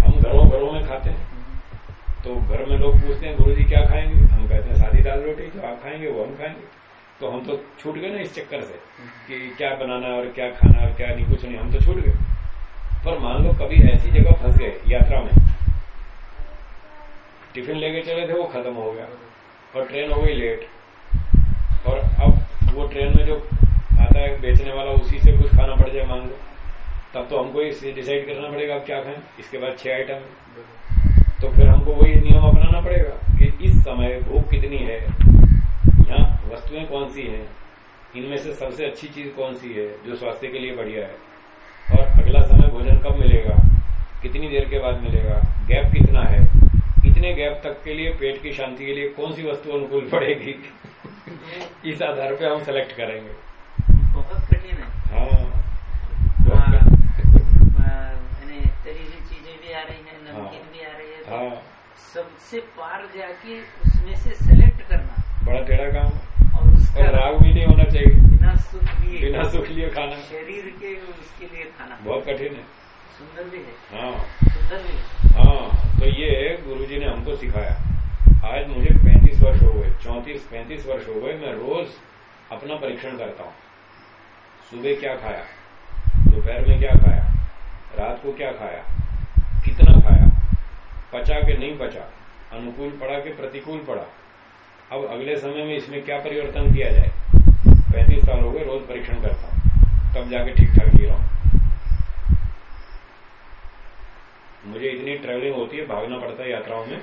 हम घरों घरों में खाते हैं। तो घर में लोग पूछते हैं गुरु जी क्या खाएँगे? हम कहते हैं, सादी दाल रोटी, जो आप खाएँगे, वो हम खाएँगे। तो हम तो छूट गए ना इस चक्कर से कि क्या बनाना और क्या खाना और क्या नहीं, कुछ नहीं। हम तो छूट गए। पर मान लो कभी ऐसी जगह फंस गए, यात्रा में। टिफ़िन लेके चले थे वो खत्म हो गया। और ट्रेन हो गई लेट और अब वो ट्रेन में जो आता है बेचने वाला, उसी से कुछ खाना पड़ जाए, मान लो। तब तो हमको इसे डिसाइड करना पड़ेगा अब क्या खाएँ। इसके बाद छह आइटम तो फिर हमको वही नियम अपनाना पड़ेगा कि इस समय भूख कितनी है? यहाँ वस्तुएँ कौन सी हैं? इनमें से सबसे अच्छी चीज़ कौन सी है जो स्वास्थ्य के लिए बढ़िया है? और अगला समय भोजन कब मिलेगा? कितनी देर के बाद मिलेगा? गैप कितना है? कितने गैप तक के लिए पेट की शांति के लिए कौन सी वस्तु अनुकूल पड़ेगी? इस आधार पे हम सेलेक्ट करेंगे। बहुत कठिन है। हाँ। हाँ, तरी चीज़ें भी आ रही हैं नमकीन भी आ रही है तो हाँ। सबसे पार जाके उसमें से सेलेक्ट करना। बड़ा टेढ़ा काम है। और राग भी नहीं होना चाहिए। बिना सुख लिए। बिना सुख लिए खाना। शरीर के उसके लिए खाना। बहुत कठिन है। सुंदर भी है। हाँ। सुंदर भी है। हाँ तो ये गुरु जी ने हमको सिखाया। आज मुझे 35 वर्ष हो गए। 34 35 वर्ष हो गए। मैं रोज अपना परीक्षण करता हूँ। सुबह क्या खाया? दोपहर में क्या खाया? रात को क्या खाया? कितना खाया? पचा के नहीं पचा? अनुकूल पड़ा के प्रतिकूल पड़ा? अब अगले समय में इसमें क्या परिवर्तन किया जाए? पैंतीस साल हो गए, रोज परीक्षण करता हूँ। तब जाके ठीक ठाक जी रहा हूँ। मुझे इतनी ट्रेवलिंग होती है, भागना पड़ता है यात्राओं में।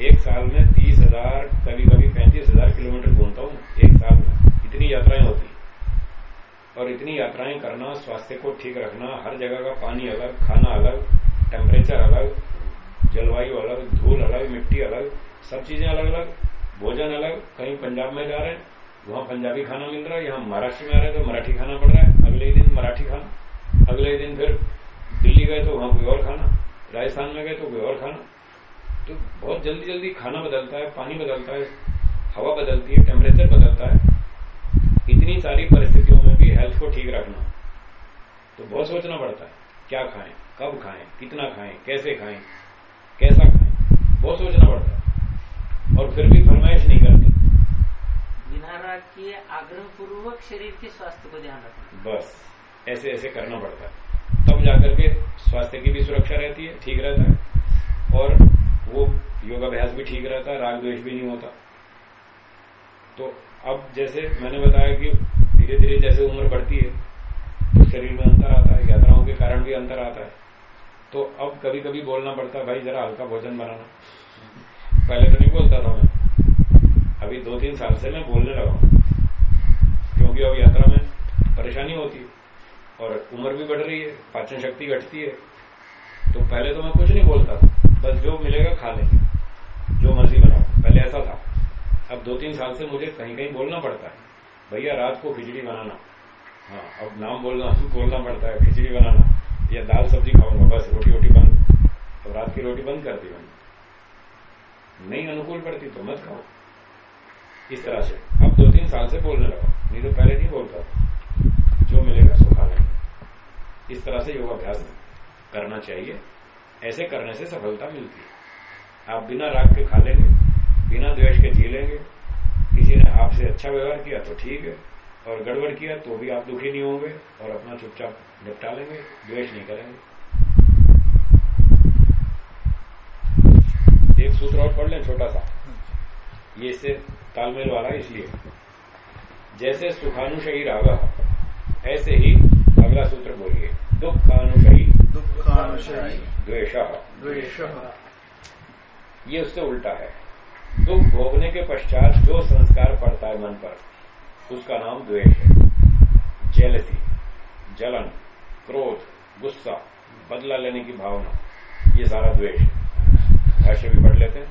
एक साल में तीस हज़ार कभी कभी पैंतीस हज़ार किलोमीटर घूमता हूँ, एक साल में। इतनी यात्राएँ होती और इतनी यात्राएँ करना, स्वास्थ्य को ठीक रखना, हर जगह का पानी अलग, खाना अलग टेम्परेचर अलग, जलवायु अलग, धूल अलग, मिट्टी अलग, सब चीज़ें अलग अलग भोजन अलग, कहीं पंजाब में जा रहे हैं, वहाँ पंजाबी खाना मिल रहा है, यहाँ महाराष्ट्र में आ रहे हैं तो मराठी खाना पड़ रहा है। अगले दिन मराठी खाना, अगले दिन फिर दिल्ली गए तो वहाँ कोई और खाना, राजस्थान में गए तो कोई और खाना। तो बहुत जल्दी जल्दी खाना बदलता है, पानी बदलता है, हवा बदलती है टेम्परेचर बदलता है। इतनी सारी परिस्थितियों में भी हेल्थ को ठीक रखना। तो बहुत सोचना पड़ता है, क्या खाएँ, कब खाएँ, कितना खाएँ, कैसे खाएँ, कैसा खाएँ, बहुत सोचना पड़ता है। और फिर भी फरमाइश नहीं करती। बिना राग किए आग्रह पूर्वक शरीर के स्वास्थ्य को ध्यान रखना। बस ऐसे ऐसे करना पड़ता है। तब जाकर के स्वास्थ्य की भी सुरक्षा रहती है ठीक रहता है। और वो योगाभ्यास भी ठीक रहता है राग द्वेष भी नहीं होता। तो अब जैसे मैंने बताया कि धीरे धीरे जैसे उम्र बढ़ती है तो शरीर में अंतर आता है यात्राओं के कारण भी अंतर आता है। तो अब कभी कभी बोलना पड़ता है भाई जरा हल्का भोजन बनाना। पहले तो नहीं बोलता था मैं अभी दो तीन साल से मैं बोलने लगा हूँ। क्योंकि अब यात्रा में परेशानी होती है और उम्र भी बढ़ रही है, पाचन शक्ति घटती है। तो पहले तो मैं कुछ नहीं बोलता था बस जो मिलेगा खा लेंगे, जो मर्ज़ी बनाओ। पहले ऐसा था। अब दो तीन साल से मुझे कहीं कहीं बोलना पड़ता है। भैया, रात को खिचड़ी बनाना। हाँ अब नाम बोलना बोलना पड़ता है, खिचड़ी बनाना। या दाल सब्ज़ी खाऊँगा, बस रोटी वोटी बंद। अब रात की रोटी बंद कर दी मैंने। नहीं अनुकूल पड़ती तो मत खाओ। इस तरह से। अब दो तीन साल से बोलने लगा। नहीं तो पहले नहीं बोलता। था जो मिलेगा सो खा लेंगे इस तरह से योगाभ्यास करना चाहिए। ऐसे करने से सफलता मिलती है। आप बिना राग के खा लेंगे, बिना द्वेष के जी लेंगे। किसी ने आपसे अच्छा व्यवहार किया तो ठीक है। और गड़बड़ किया तो भी आप दुखी नहीं होंगे और अपना चुपचाप निपटा लेंगे, द्वेष नहीं करेंगे। एक सूत्र और पढ़ लें छोटा सा। ये इससे तालमेल वाला है इसलिए। जैसे सुखानुशयी राग ऐसे ही अगला सूत्र बोलिए। दुखानुशयी। दुखानुशयी। द्वेष। द्वेष। ये उससे उल्टा है। दुख भोगने के पश्चात जो संस्कार पड़ता है मन पर उसका नाम द्वेष है। जेलसी जलन क्रोध गुस्सा बदला लेने की भावना ये सारा द्वेष है। भाष्य भी पढ़ लेते हैं।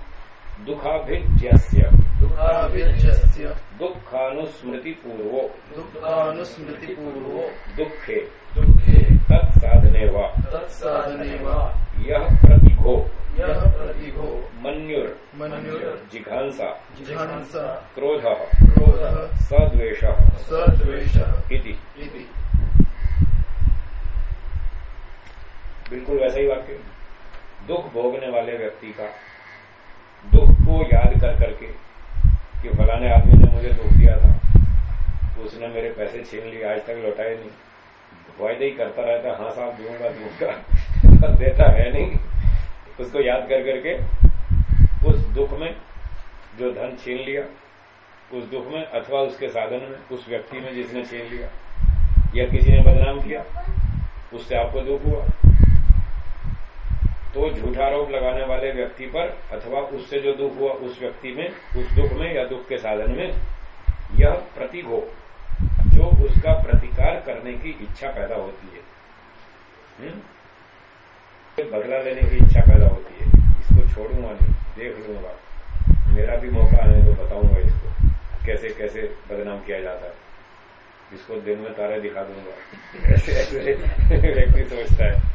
दुखाभिज्ञस्य दुखाभिजस्य। दुखानुस्मृति पूर्वो दुखानुस्मृति पूर्वो दुखे। दुखे। तत्साधने व तत्साधने वा यह प्रतिभो यह प्रतिभो मन्युर। मन्युर। जिघांसा। जिघांसा। क्रोध। क्रोधः। सद्वेष। सद्वेषः। इति। इति। बिल्कुल वैसा ही वाक्य। दुख भोगने वाले व्यक्ति का दुख को याद कर करके कि फलाने आदमी ने मुझे दुख दिया था। उसने मेरे पैसे छीन लिए, आज तक लौटाए नहीं। वायदे ही करता रहता हाँ साहब, दूँगा दूँगा देता है नहीं। उसको याद कर करके उस दुख में जो धन छीन लिया, उस दुख में अथवा उसके साधन में, उस व्यक्ति में जिसने छीन लिया, या किसी ने बदनाम किया, उससे आपको दुख हुआ। तो झूठा आरोप लगाने वाले व्यक्ति पर अथवा उससे जो दुख हुआ उस व्यक्ति में, उस दुख में या दुख के साधन में, यह प्रतीक हो, जो उसका प्रतिकार करने की इच्छा पैदा होती है। हम्म? बदला लेने की इच्छा पैदा होती है। इसको छोड़ूँगा नहीं, देख लूँगा। मेरा भी मौका आने तो बताऊँगा इसको, कैसे कैसे बदनाम किया जाता है। इसको दिन में तारे दिखा दूँगा। ऐसे ऐसे व्यक्ति सोचता है।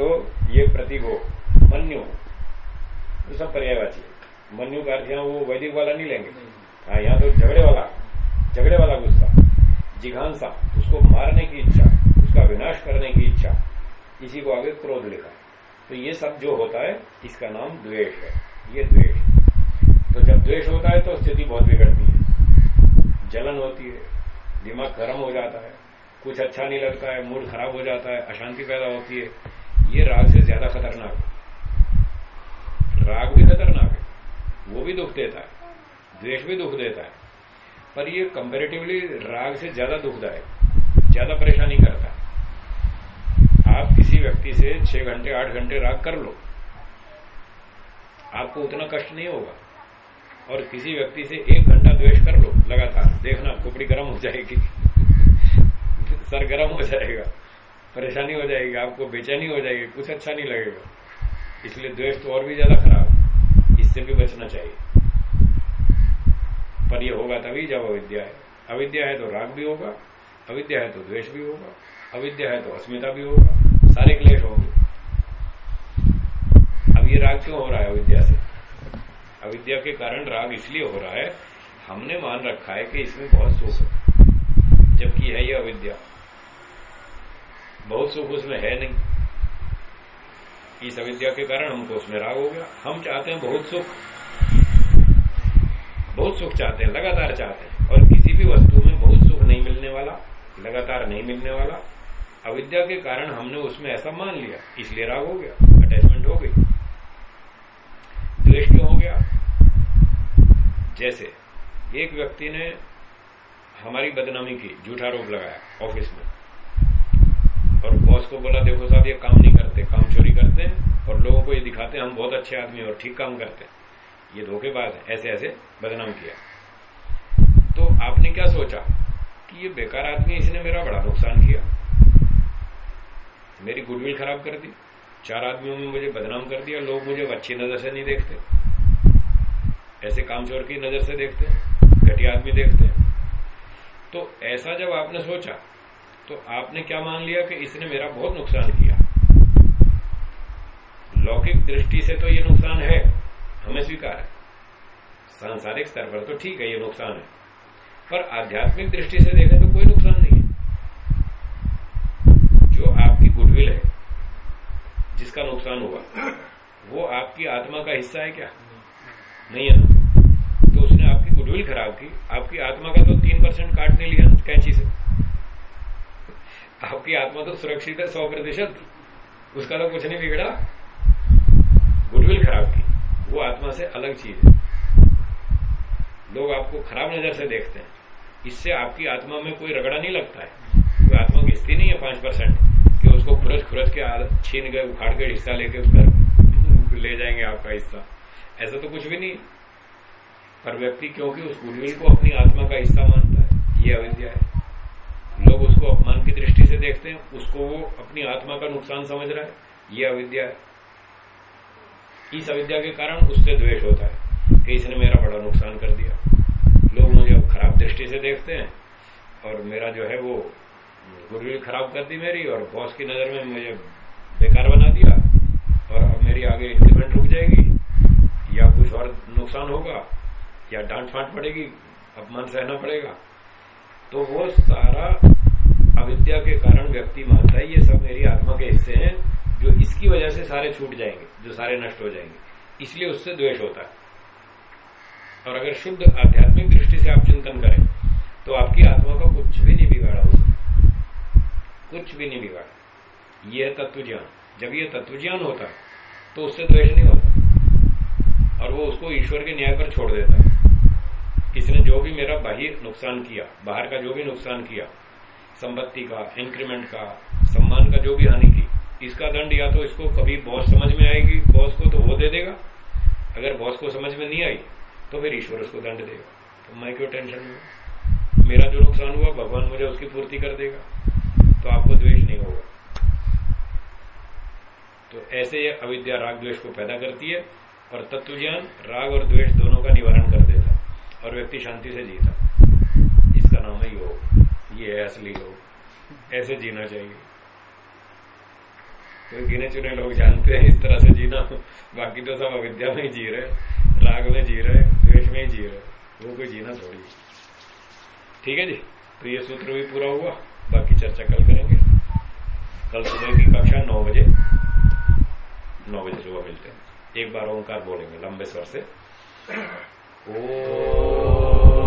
तो ये प्रतीक हो मन्यु। तो सब पर्यायवाची मन्यु का अर्थ यहाँ वो वैदिक वाला नहीं लेंगे। हाँ यहाँ तो झगड़े वाला झगड़े वाला गुस्सा जिघांसा उसको मारने की इच्छा उसका विनाश करने की इच्छा इसी को आगे क्रोध लिखा। तो ये सब जो होता है इसका नाम द्वेष है। ये द्वेष। तो जब द्वेष होता है तो स्थिति बहुत बिगड़ती है। जलन होती है दिमाग गर्म हो जाता है कुछ अच्छा नहीं लगता है मूड खराब हो जाता है अशांति पैदा होती है। ये राग से ज़्यादा खतरनाक है। राग भी खतरनाक है, वो भी दुख देता है, द्वेष भी दुख देता है, पर ये कंपेरेटिवली राग से ज़्यादा दुखदायक, ज़्यादा परेशानी करता है। आप किसी व्यक्ति से छह घंटे, आठ घंटे राग कर लो, आपको उतना कष्ट नहीं होगा। और किसी व्यक्ति से एक घंटा द्वेष कर लो, लगातार, देखना, खोपड़ी गर्म हो जाएगी, सर गर्म हो जाएगा। परेशानी हो जाएगी, आपको बेचैनी हो जाएगी, कुछ अच्छा नहीं लगेगा। इसलिए द्वेष तो और भी ज़्यादा खराब इससे भी बचना चाहिए। पर यह होगा तभी जब अविद्या है। अविद्या है तो राग भी होगा, अविद्या है तो द्वेष भी होगा, अविद्या है तो अस्मिता भी होगा, सारे क्लेश होंगे। अब ये राग क्यों हो रहा है अविद्या से? अविद्या के कारण राग इसलिए हो रहा है, हमने मान रखा है कि इसमें बहुत सुख है, जबकि है ये अविद्या। बहुत सुख उसमें है नहीं। इस अविद्या के कारण हमको उसमें राग हो गया। हम चाहते हैं बहुत सुख। बहुत सुख चाहते हैं, लगातार चाहते हैं। और किसी भी वस्तु में बहुत सुख नहीं मिलने वाला, लगातार नहीं मिलने वाला। अविद्या के कारण हमने उसमें ऐसा मान लिया, इसलिए राग हो गया अटैचमेंट हो गई। द्वेष हो गया। जैसे एक व्यक्ति ने हमारी बदनामी की, झूठा आरोप लगाया ऑफ़िस में। और बॉस को बोला, देखो साहब, ये काम नहीं करते, काम चोरी करते हैं और लोगों को ये दिखाते हैं, हम बहुत अच्छे आदमी और ठीक काम करते हैं। ये धोखेबाज है, ऐसे ऐसे बदनाम किया। तो आपने क्या सोचा कि ये बेकार आदमी इसने मेरा बड़ा नुकसान किया? मेरी गुडविल खराब कर दी। चार आदमियों में मुझे बदनाम कर दिया, लोग मुझे अच्छी नज़र से नहीं देखते। ऐसे काम चोर की नज़र से देखते घटिया आदमी देखते तो ऐसा जब आपने सोचा तो आपने क्या मान लिया कि इसने मेरा बहुत नुकसान किया? लौकिक दृष्टि से तो ये नुकसान है, हमें स्वीकार है। सांसारिक स्तर पर तो ठीक है, ये नुकसान है। पर आध्यात्मिक दृष्टि से देखें तो कोई नुकसान नहीं है। जो आपकी गुडविल है, जिसका नुकसान हुआ, वो आपकी आत्मा का हिस्सा है क्या? नहीं है तो उसने आपकी गुडविल खराब की, आपकी आत्मा का तो तीन परसेंट काटने लिया कैंची से। आपकी आत्मा तो सुरक्षित है, सौ प्रतिशत। उसका तो कुछ नहीं बिगड़ा। गुडविल खराब की। वो आत्मा से अलग चीज़ है। लोग आपको खराब नज़र से देखते हैं। इससे आपकी आत्मा में कोई रगड़ा नहीं लगता है। कोई आत्मा की स्थिति नहीं है पाँच परसेंट। कि उसको खुरच खुरच के छीन गए उखाड़ के हिस्सा लेके घर ले जाएँगे आपका हिस्सा। ऐसा तो कुछ भी नहीं। पर व्यक्ति क्योंकि उस गुडविल को अपनी आत्मा का हिस्सा मानता है, ये अविद्या है। लोग उसको अपमान की दृष्टि से देखते हैं, उसको वो अपनी आत्मा का नुकसान समझ रहा है। ये अविद्या है। इस अविद्या के कारण उससे द्वेष होता है कि इसने मेरा बड़ा नुकसान कर दिया। लोग मुझे अब खराब दृष्टि से देखते हैं और मेरा जो है वो गुडविल खराब कर दी मेरी और बॉस की नज़र में मुझे बेकार बना दिया और अब मेरी आगे इंक्रीमेंट रुक जाएगी। या कुछ और नुकसान होगा या डांट फांट पड़ेगी, अपमान सहना पड़ेगा। तो वो सारा अविद्या के कारण व्यक्ति मानता है, ये सब मेरी आत्मा के हिस्से हैं, जो इसकी वजह से सारे छूट जाएँगे, जो सारे नष्ट हो जाएँगे। इसलिए उससे द्वेष होता है। और अगर शुद्ध आध्यात्मिक दृष्टि से आप चिंतन करें तो आपकी आत्मा का कुछ भी नहीं बिगाड़ा होगा कुछ भी नहीं बिगाड़ा। यह तत्व ज्ञान जब यह तत्व ज्ञान होता है तो उससे द्वेष नहीं होता। और वो उसको ईश्वर के न्याय पर छोड़ देता है। इसने जो भी मेरा बाह्य नुकसान किया, बाहर का जो भी नुकसान किया, संपत्ति का इंक्रीमेंट का, सम्मान का जो भी हानि की, इसका दंड या तो इसको कभी बॉस समझ में आएगी बॉस को तो वो दे देगा। अगर बॉस को समझ में नहीं आई तो फिर ईश्वर उसको दंड देगा। तो मैं क्यों टेंशन में मेरा जो नुकसान हुआ, भगवान मुझे उसकी पूर्ति कर देगा। तो आपको द्वेष नहीं होगा। तो ऐसे ये अविद्या राग द्वेष को पैदा करती है और तत्व ज्ञान राग और द्वेष दोनों का निवारण कर देता और व्यक्ति शांति से जीता। इसका नाम है योग। ये है असली योग। ऐसे जीना चाहिए। कोई गिने चुने लोग जानते हैं इस तरह से जीना। बाकी तो सब अविद्या में ही जी रहे राग में जी रहे द्वेष में ही जी रहे वो कोई जीना थोड़ी ठीक है जी? तो ये सूत्र भी पूरा हुआ। बाकी चर्चा कल करेंगे। कल सुबह की कक्षा नौ बजे। नौ बजे सुबह मिलते हैं। एक बार ओंकार बोलेंगे, लंबे स्वर से। चलिए